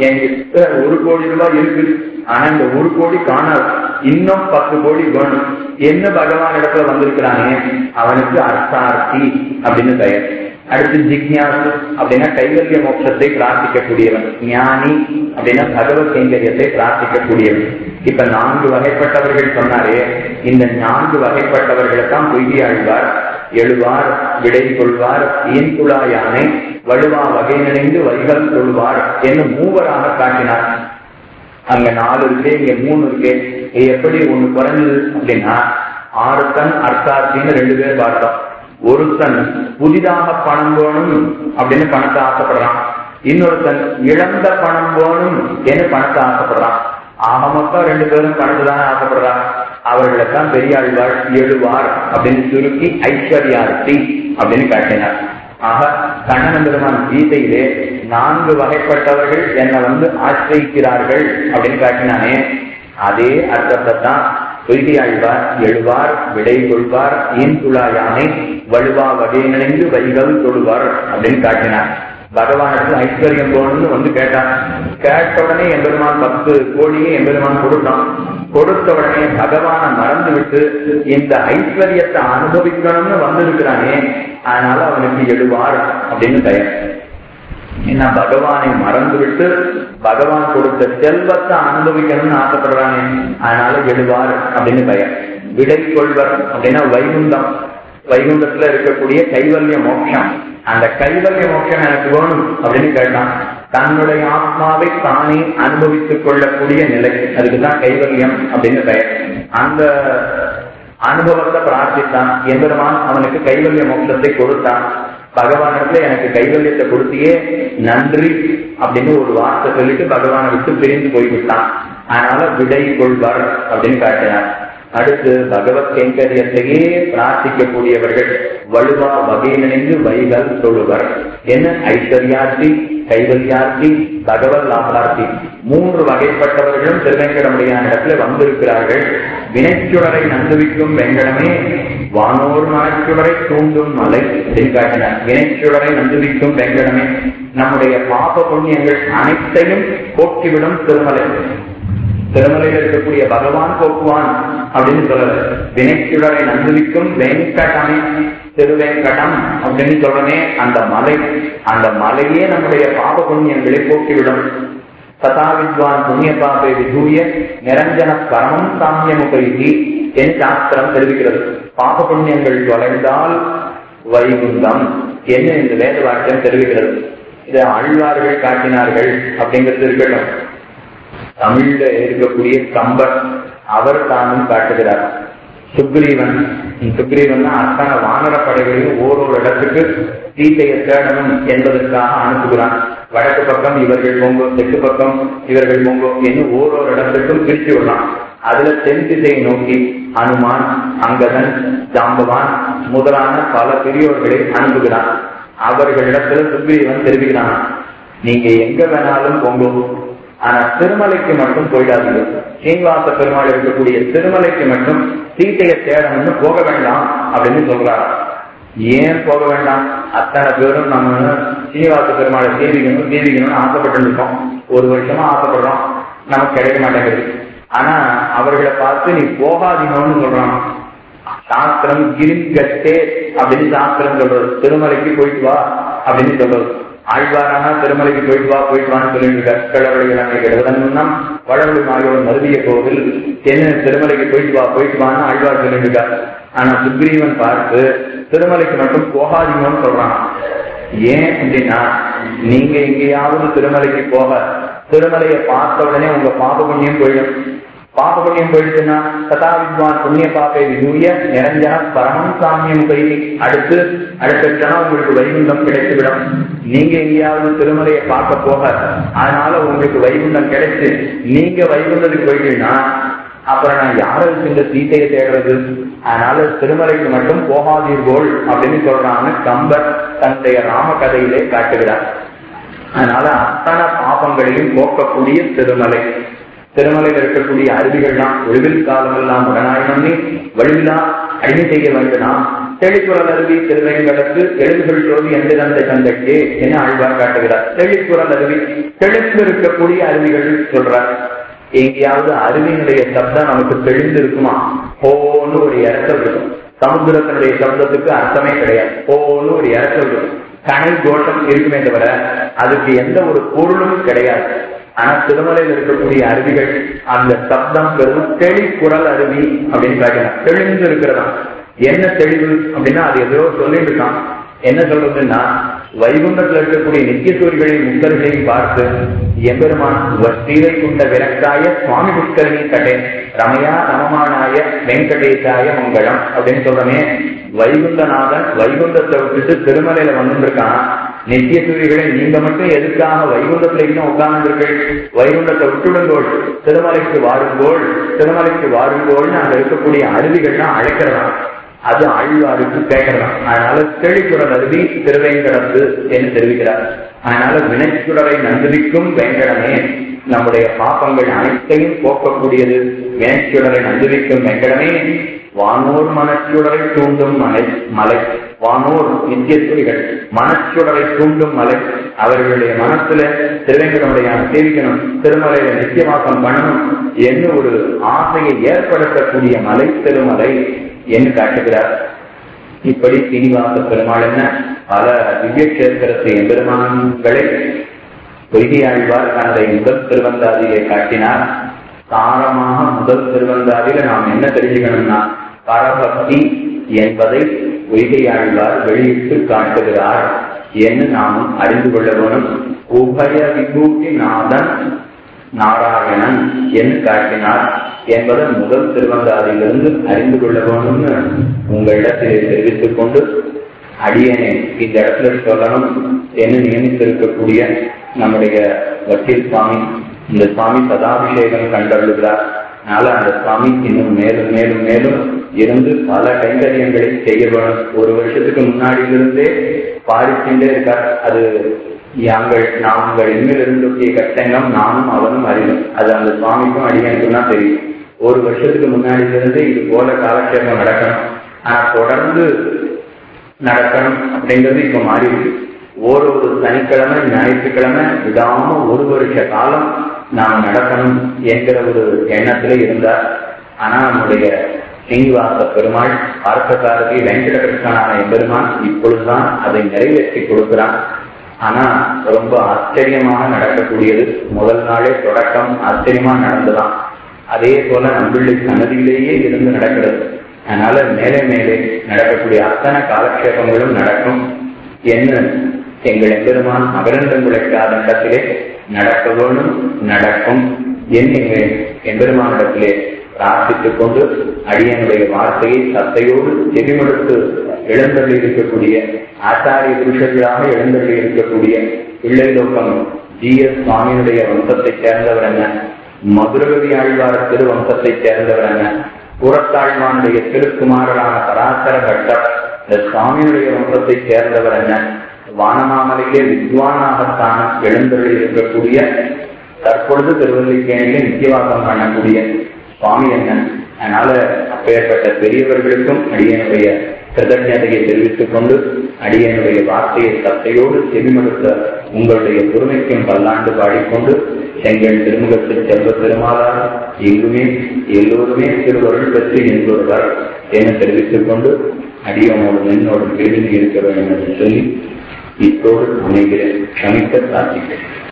B: என்கிட்ட ஒரு கோடி ரூபாய் இருக்கு ஆனா இந்த ஒரு கோடி காணாது. இன்னும் பத்து கோடி வேணும். என்ன பகவான் இடத்துல வந்திருக்கிறானே? அவனுக்கு அர்த்தார்த்தி அப்படின்னு பெயர். அடுத்து ஜிக்யாசு அப்படின்னா கைவல்ய மோட்சத்தை பிரார்த்திக்கக்கூடியவன். ஞானி அப்படின்னா பகவத் கைங்கரியத்தை பிரார்த்திக்கக்கூடியவன். இப்ப நான்கு வகைப்பட்டவர்கள் சொன்னாரே. இந்த நான்கு வகைப்பட்டவர்களை தான் பொய்யாழ்வார் எழுவார் விடை கொள்வார் ஈன்குழா யானை வலுவா வகை நினைந்து வரிகள் கொள்வார் என்று மூவராக காட்டினார். அங்க நாலு இருக்கு இங்க மூணு இருக்கு. எப்படி ஒண்ணு குறைஞ்சது அப்படின்னா ஆறுத்தன் அர்த்தார்த்தின்னு ரெண்டு பேர் பார்த்தோம். ஒருத்தன் புதிதாக பணம் வேணும் அப்படின்னு பணத்தை ஆசைப்படுறான். இன்னொருத்தன் இழந்த பணம் வேணும் என்று பணத்தை ஆசைப்படுறான். ஆக மொத்தம் ரெண்டு பேரும் பணத்தை தானே ஆசைப்படுறான். அவர்களைத்தான் பெரியாழ்வார் எழுவார் அப்படின்னு சுருக்கி ஐஸ்வர்யார்த்தி அப்படின்னு காட்டினார். ஆக கண்ணன் பெருமான் கீதையிலே நான்கு வகைப்பட்டவர்கள் என்னை வந்து ஆசிரியிக்கிறார்கள் அப்படின்னு காட்டினானே. அதே அர்த்தத்தை தான் பொய்கையாழ்வார் எழுவார் விடை கொள்வார் ஈன் துளா யானை வலுவா வகை நினைந்து வைகள் தொழுவார் அப்படின்னு காட்டினார். பகவானுக்கு ஐஸ்வர்யம் போகணும்னு வந்து கேட்டான். கேட்ட உடனே எம்பெருமான் பத்து கோடியே எம்பெருமான் கொடுத்தான். கொடுத்த உடனே பகவானை மறந்து விட்டு இந்த ஐஸ்வர்யத்தை அனுபவிக்கணும்னு வந்திருக்கிறானே அதனால அவனுக்கு எழுவார் அப்படின்னு தயார் என்ன பகவானை மறந்து விட்டு பகவான் கொடுத்த செல்வத்தை அனுபவிக்கணும்னு ஆசைப்படுறானே அதனால எழுவார் அப்படின்னு பயம் விடை கொள்வர் அப்படின்னா வைகுந்தம் வைகுண்டத்துல இருக்கக்கூடிய கைவல்ய மோட்சம். அந்த கைவல்ய மோட்சம் எனக்கு வேணும் அப்படின்னு கேட்டான். தன்னுடைய ஆத்மாவை தானே அனுபவித்துக் கொள்ளக்கூடிய நிலை. அதுக்குதான் கைவல்யம் அப்படின்னு பெயர். அந்த அனுபவத்தை பிரார்த்தித்தான். எந்திரமான் அவனுக்கு கைவல்ய மோட்சத்தை கொடுத்தான். பகவானிடத்துல எனக்கு கைவல்யத்தை கொடுத்தியே நன்றி அப்படின்னு ஒரு வார்த்தை சொல்லிட்டு பகவானை விட்டு பிரிந்து போய்விட்டான். அதனால விடை கொள்வார் அப்படின்னு காட்டினார். அடுத்து பகவத் கைங்கரியத்தையே பிரார்த்திக்கக்கூடியவர்கள் வலுவா வகை நினைந்து வைகள் தொழுவர். என்ன? ஐஸ்வர்யார்த்தி கைவல்யார்த்தி பகவத் லாபார்த்தி. மூன்று வகைப்பட்டவர்களும் திருவேங்கடமுடியான இடத்துல வந்திருக்கிறார்கள். வினைச்சுடரை நந்துவிக்கும் வெங்கடமே வானோர் மனச்சுடரை தூண்டும் மலை அப்படின்னு வினைச்சுடரை நந்துவிக்கும் வெங்கடமே நம்முடைய பாப புண்ணியங்கள் அனைத்தையும் போக்கிவிடும் திருமலை. திருமலையில் இருக்கக்கூடிய பகவான் போக்குவான் அப்படின்னு சொல்லல. வினைச்சுடரை நந்துவிக்கும் வெங்கடமே திருவேங்கடம் அப்படின்னு சொல்றனே அந்த மலை அந்த மலையே நம்முடைய பாப புண்ணியங்களை போக்கிவிடும். ததா வித்வான் புண்ணிய பாபை விதூய நிரஞ்சன பரமம் சாமியமுகி என் சாஸ்திரம் தெரிவிக்கிறது. பாப புண்ணியங்கள் தொலைந்தால் வைகுந்தம் என்ன இந்த வேத வாக்கியம் தெரிவிக்கிறது. இதை ஆழ்வார்கள் காட்டினார்கள் அப்படிங்கிறது இருக்கட்டும். தமிழ்ல இருக்கக்கூடிய கம்பன் அவர் தானும் காட்டுகிறார். சுக்ரீவன் சுக்ரீவன் அத்தனை வானர படைகளையும் ஓரோரு இடத்துக்கு சீத்தையை தேடணும் என்பதற்காக அனுப்புகிறான். வடக்கு பக்கம் இவர்கள் போங்கோ தெற்கு பக்கம் இவர்கள் போங்கோ என்று ஓரோரு இடத்துக்கும் பிரித்து விடுறான். அதுல தென் திசையை நோக்கி அனுமான் அங்கதன் ஜாம்பவான் முதலான பல பெரியோர்களை அனுப்புகிறான். அவர்களிடத்துல சுக்ரீவன் தெரிவிக்கிறான். நீங்க எங்க வேணாலும் போங்கோ ஆனா திருமலைக்கு மட்டும் போயிடாதீங்க. சீனிவாச பெருமாள் இருக்கக்கூடிய திருமலைக்கு மட்டும் சீட்டையை தேடணும்னு போக வேண்டாம் அப்படின்னு சொல்றாரு. ஏன் போக வேண்டாம்? அத்தனை பேரும் நம்ம சீனிவாச பெருமாளை சேவிக்கணும் சேவிக்கணும்னு ஆசைப்பட்டு இருக்கோம் ஒரு வருஷமா ஆசைப்படுறோம். நமக்கு கிடைக்க மாட்டேங்குது. ஆனா அவர்களை பார்த்து நீ போகாதீங்கன்னு சொல்றான். சாஸ்திரம் கிரிங்கட்டே அப்படின்னு சாஸ்திரம் சொல்றது. திருமலைக்கு போயிட்டு வா அப்படின்னு சொல்றது. ஆழ்வாரானா திருமலைக்கு போயிட்டு வா போயிட்டு வான்னு சொல்லிட்டு இருக்கார். கிழவர்கள் எல்லாமே கிடவதன்னா வளவழி மருதிய கோவில் என்ன திருமலைக்கு போயிட்டு வா போயிட்டு வான்னு ஆழ்வார் சொல்லிட்டு ஆனா சுக்ரீவன் பார்த்து திருமலைக்கு மட்டும் போகாதீங்கன்னு சொல்றான். ஏன் அப்படின்னா நீங்க எங்கேயாவது திருமலைக்கு போக திருமலையை பார்த்த உடனே உங்க பாப புண்ணியம் போயிடும். பாப புண்ணியம் போயிடுச்சுன்னா சதா வித்வான் புண்ணிய பாப்பை விதூய நிரஞ்சன பரமம் சாமியம் கைதி அடுத்து அடுத்த கணம் உங்களுக்கு வைகுண்டம் கிடைத்துவிடும் நீங்க எங்கேயாவது திருமலையை பார்க்க போக அதனால உங்களுக்கு வைகுண்டம் கிடைச்சு நீங்க வைகுண்டத்துக்கு போயிட்டீங்கன்னா அப்புறம் நான் யாருக்கு இந்த சீத்தையை தேடுறது அதனால திருமலைக்கு மட்டும் போகாதீர்கள் அப்படின்னு சொல்றான்னு கம்பர் தன்னுடைய ராம கதையிலே காட்டுகிறார் அதனால அத்தனை பாபங்களையும் போக்கக்கூடிய திருமலை திருமலையில் இருக்கக்கூடிய அருவிகள்லாம் ஒளிவில் காலமெல்லாம் உடனாய் பண்ணி வழிவிலா அடிமை செய்ய வேண்டுமாம் தெளிக்குறல் அருவி திருவேங்கடத்து எழுதுகள் சோதி எந்த தந்தை தந்தைக்கு என ஆழ்வார் காட்டுகிறார்? தெளிக்குறல் அருவி தெளித்து இருக்கக்கூடிய அருவிகள் சொல்றார். எங்கேயாவது அருவியினுடைய சப்தம் நமக்கு தெளிந்திருக்குமா? இருக்குமா ஒரு இறக்கம் இருக்கும் சமுத்திரத்தினுடைய சப்தத்துக்கு அர்த்தமே கிடையாது. போன்னு ஒரு இறக்கம் இருக்கும் கனை கோஷம் இருக்குமே தவிர அதுக்கு எந்த ஒரு பொருளும் கிடையாது. ஆனா திருமலையில் இருக்கக்கூடிய அருவிகள் அந்த சப்தம் பெரும் தெளிக்குறல் அருவி அப்படின்னு காட்டினார் தெளிந்து இருக்கிறதா என்ன தெளிவு அப்படின்னா அது எதோ சொல்லிட்டு இருக்கான். என்ன சொல்றதுன்னா வைகுண்டத்தில் இருக்கக்கூடிய நித்தியசூரிகளையும் முக்தர்களையும் பார்த்து எம்பெருமான் ஸ்ரீவை குண்ட விளக்காய சுவாமி புஷ்கரணி கடை ரமயா ரமமானாய வெங்கடேசாய மங்களம். அப்படின்னு சொல்றமே வைகுண்டநாதன் வைகுண்டத்தை விட்டுட்டு திருமலையில வந்துருக்கான்? நித்திய சூரிகளை நீங்க மட்டும் எதுக்காக வைகுண்டத்துல இன்னும் உட்கார்ந்துருக்கள் வைகுண்டத்தை விட்டுடுங்கோள் திருமலைக்கு வாருங்கோள் திருமலைக்கு வாருங்கோள்னு அங்க இருக்கக்கூடிய அருவிகள்லாம் அழைக்கிறதான் அது ஆழ்வாருக்கு கேட்கலாம். அதனால தெளிக்குறல் அருவி திருவேங்கடத்து என்று தெரிவிக்கிறார். அதனால வினைச்சுடரை நந்திரிக்கும் வேங்கடமே நம்முடைய பாப்பங்கள் அனைத்தையும் போக்கக்கூடியது. வினைச்சுடரை நந்திரிக்கும் வெங்கடமே வானோர் மனச்சுடரை தூண்டும் மலை மலை வானோர் நித்தியத்துறிகள் மனச்சுடரை தூண்டும் மலை. அவர்களுடைய மனசுல திருவேங்கடமுடைய சேவிக்கணும் திருமலையில நித்தியவாசம் பண்ணணும் என்ன ஒரு ஆசையை ஏற்படுத்தக்கூடிய மலை திருமலை. என்று காட்டுகிறார்? இப்படி சீனிவாச பெருமாள் என்ன? பல திவ்ய கஷேத்திரத்து எம்பெருமான்களை பொய்கையாழ்வார் தனதை முதல் திருவந்தாதியை காட்டினார். தாரமாக முதல் திருவந்தாதியில நாம் என்ன தெரிஞ்சுக்கணும்னா பரபக்தி என்பதை பொய்கையாழ்வார் வெளியிட்டு காட்டுகிறார் என்று நாமும் அறிந்து கொள்ள வேணும் உபய விபூதி நாதன் நாராயணன் என்று காட்டினார். என்பதை முதல் திருவந்தாதியிலிருந்து அறிந்து கொள்ள வேணும்னு உங்களிடத்திலே தெரிவித்துக் கொண்டு அடியனை இந்த இடத்துல சொல்லணும் என்று நியமித்திருக்கக்கூடிய நம்முடைய வக்கீல் சுவாமி. இந்த சுவாமி சதாபிஷேகம் கண்டருள்கிறார். அதனால அந்த சுவாமி இன்னும் மேலும் மேலும் மேலும் இருந்து பல கைங்கரியங்களை செய்ய வேணும். ஒரு வருஷத்துக்கு முன்னாடியிலிருந்தே பாடிச்சுட்டே இருக்கார். அது யாங்கள் நாங்கள் இனிமேல் இருந்தக்கூடிய கஷ்டங்கம் நானும் அவனும் அறிவோம். அது அந்த சுவாமிக்கும் அடியனுக்கும் தான் தெரியும். ஒரு வருஷத்துக்கு முன்னாடியிலிருந்து இது போல காலக்ஷேபம் நடக்கணும். ஆனா தொடர்ந்து நடக்கணும் அப்படிங்கிறது இப்ப மாறி ஒரு ஒரு சனிக்கிழமை ஞாயிற்றுக்கிழமை விடாம ஒரு வருஷ காலம் நாம் நடக்கணும் என்கிற ஒரு எண்ணத்துல இருந்தார் ஆனா நம்முடைய ஸ்ரீனிவாச பெருமாள் பார்த்தசாரதி வெங்கடகிருஷ்ணனான எம்பெருமான் இப்பொழுதுதான் அதை நிறைவேற்றி கொடுக்கிறான். ஆனா ரொம்ப ஆச்சரியமாக நடக்கக்கூடியது முதல் நாளே தொடக்கம் ஆச்சரியமா நடந்துதான். அதே போல நம்பிள்ளை சன்னதியிலேயே இருந்து நடக்கிறது. அதனால மேலே மேலே நடக்கக்கூடிய அத்தனை காலக்ஷேபங்களும் நடக்கும். என்ன? எங்கள் எம்பெருமான் மகரந்தங்குளைக்காத இடத்திலே நடக்கவனும் நடக்கும் என் எங்கள் எம்பெருமானிடத்திலே பிரார்த்தித்துக் கொண்டு அடியனுடைய வார்த்தையை சத்தையோடு செவிமடுத்து எழுந்தள்ளி இருக்கக்கூடிய ஆச்சாரிய புருஷர்களாக எழுந்தள்ளி இருக்கக்கூடிய பிள்ளை பிள்ளைலோக்கம் ஜி எஸ் சுவாமியுடைய வம்சத்தைச் சேர்ந்தவர் என்ன? மதுரகவி ஆழ்வார் திருவம்சத்தைச் சேர்ந்தவர் என்ன? புறத்தாழ்வானுடைய திருக்குமாரரான பராசர பட்டர். இந்த சுவாமியுடைய வம்சத்தைச் சேர்ந்தவர் என்ன? வானமாமலையே வித்வானாகத்தான எழுந்தள்ளி இருக்கக்கூடிய தற்பொழுது திருவல்லிக்கேணியில் நித்தியவாசம் பண்ணக்கூடிய சுவாமி என்ன? அதனால அப்பேற்பட்ட பெரியவர்களுக்கும் அடியனுடைய கிருதஜதையை தெரிவித்துக் கொண்டு அடியனுடைய வார்த்தையை சத்தையோடு செவிமடுத்த உங்களுடைய பொறுமைக்கும் பல்லாண்டு பாடிக்கொண்டு எங்கள் திருமுகத்தில் செல்வ பெருமாளார் எங்குமே எல்லோருமே திருவருள் பெற்று என்பொருவர் என தெரிவித்துக் கொண்டு அடியனோடு நின்னோடு பிரிந்து இருக்க வேண்டும் என்று சொல்லி இத்தோடு அமைகிறேன். கணிக்க சாத்திக்கிறேன்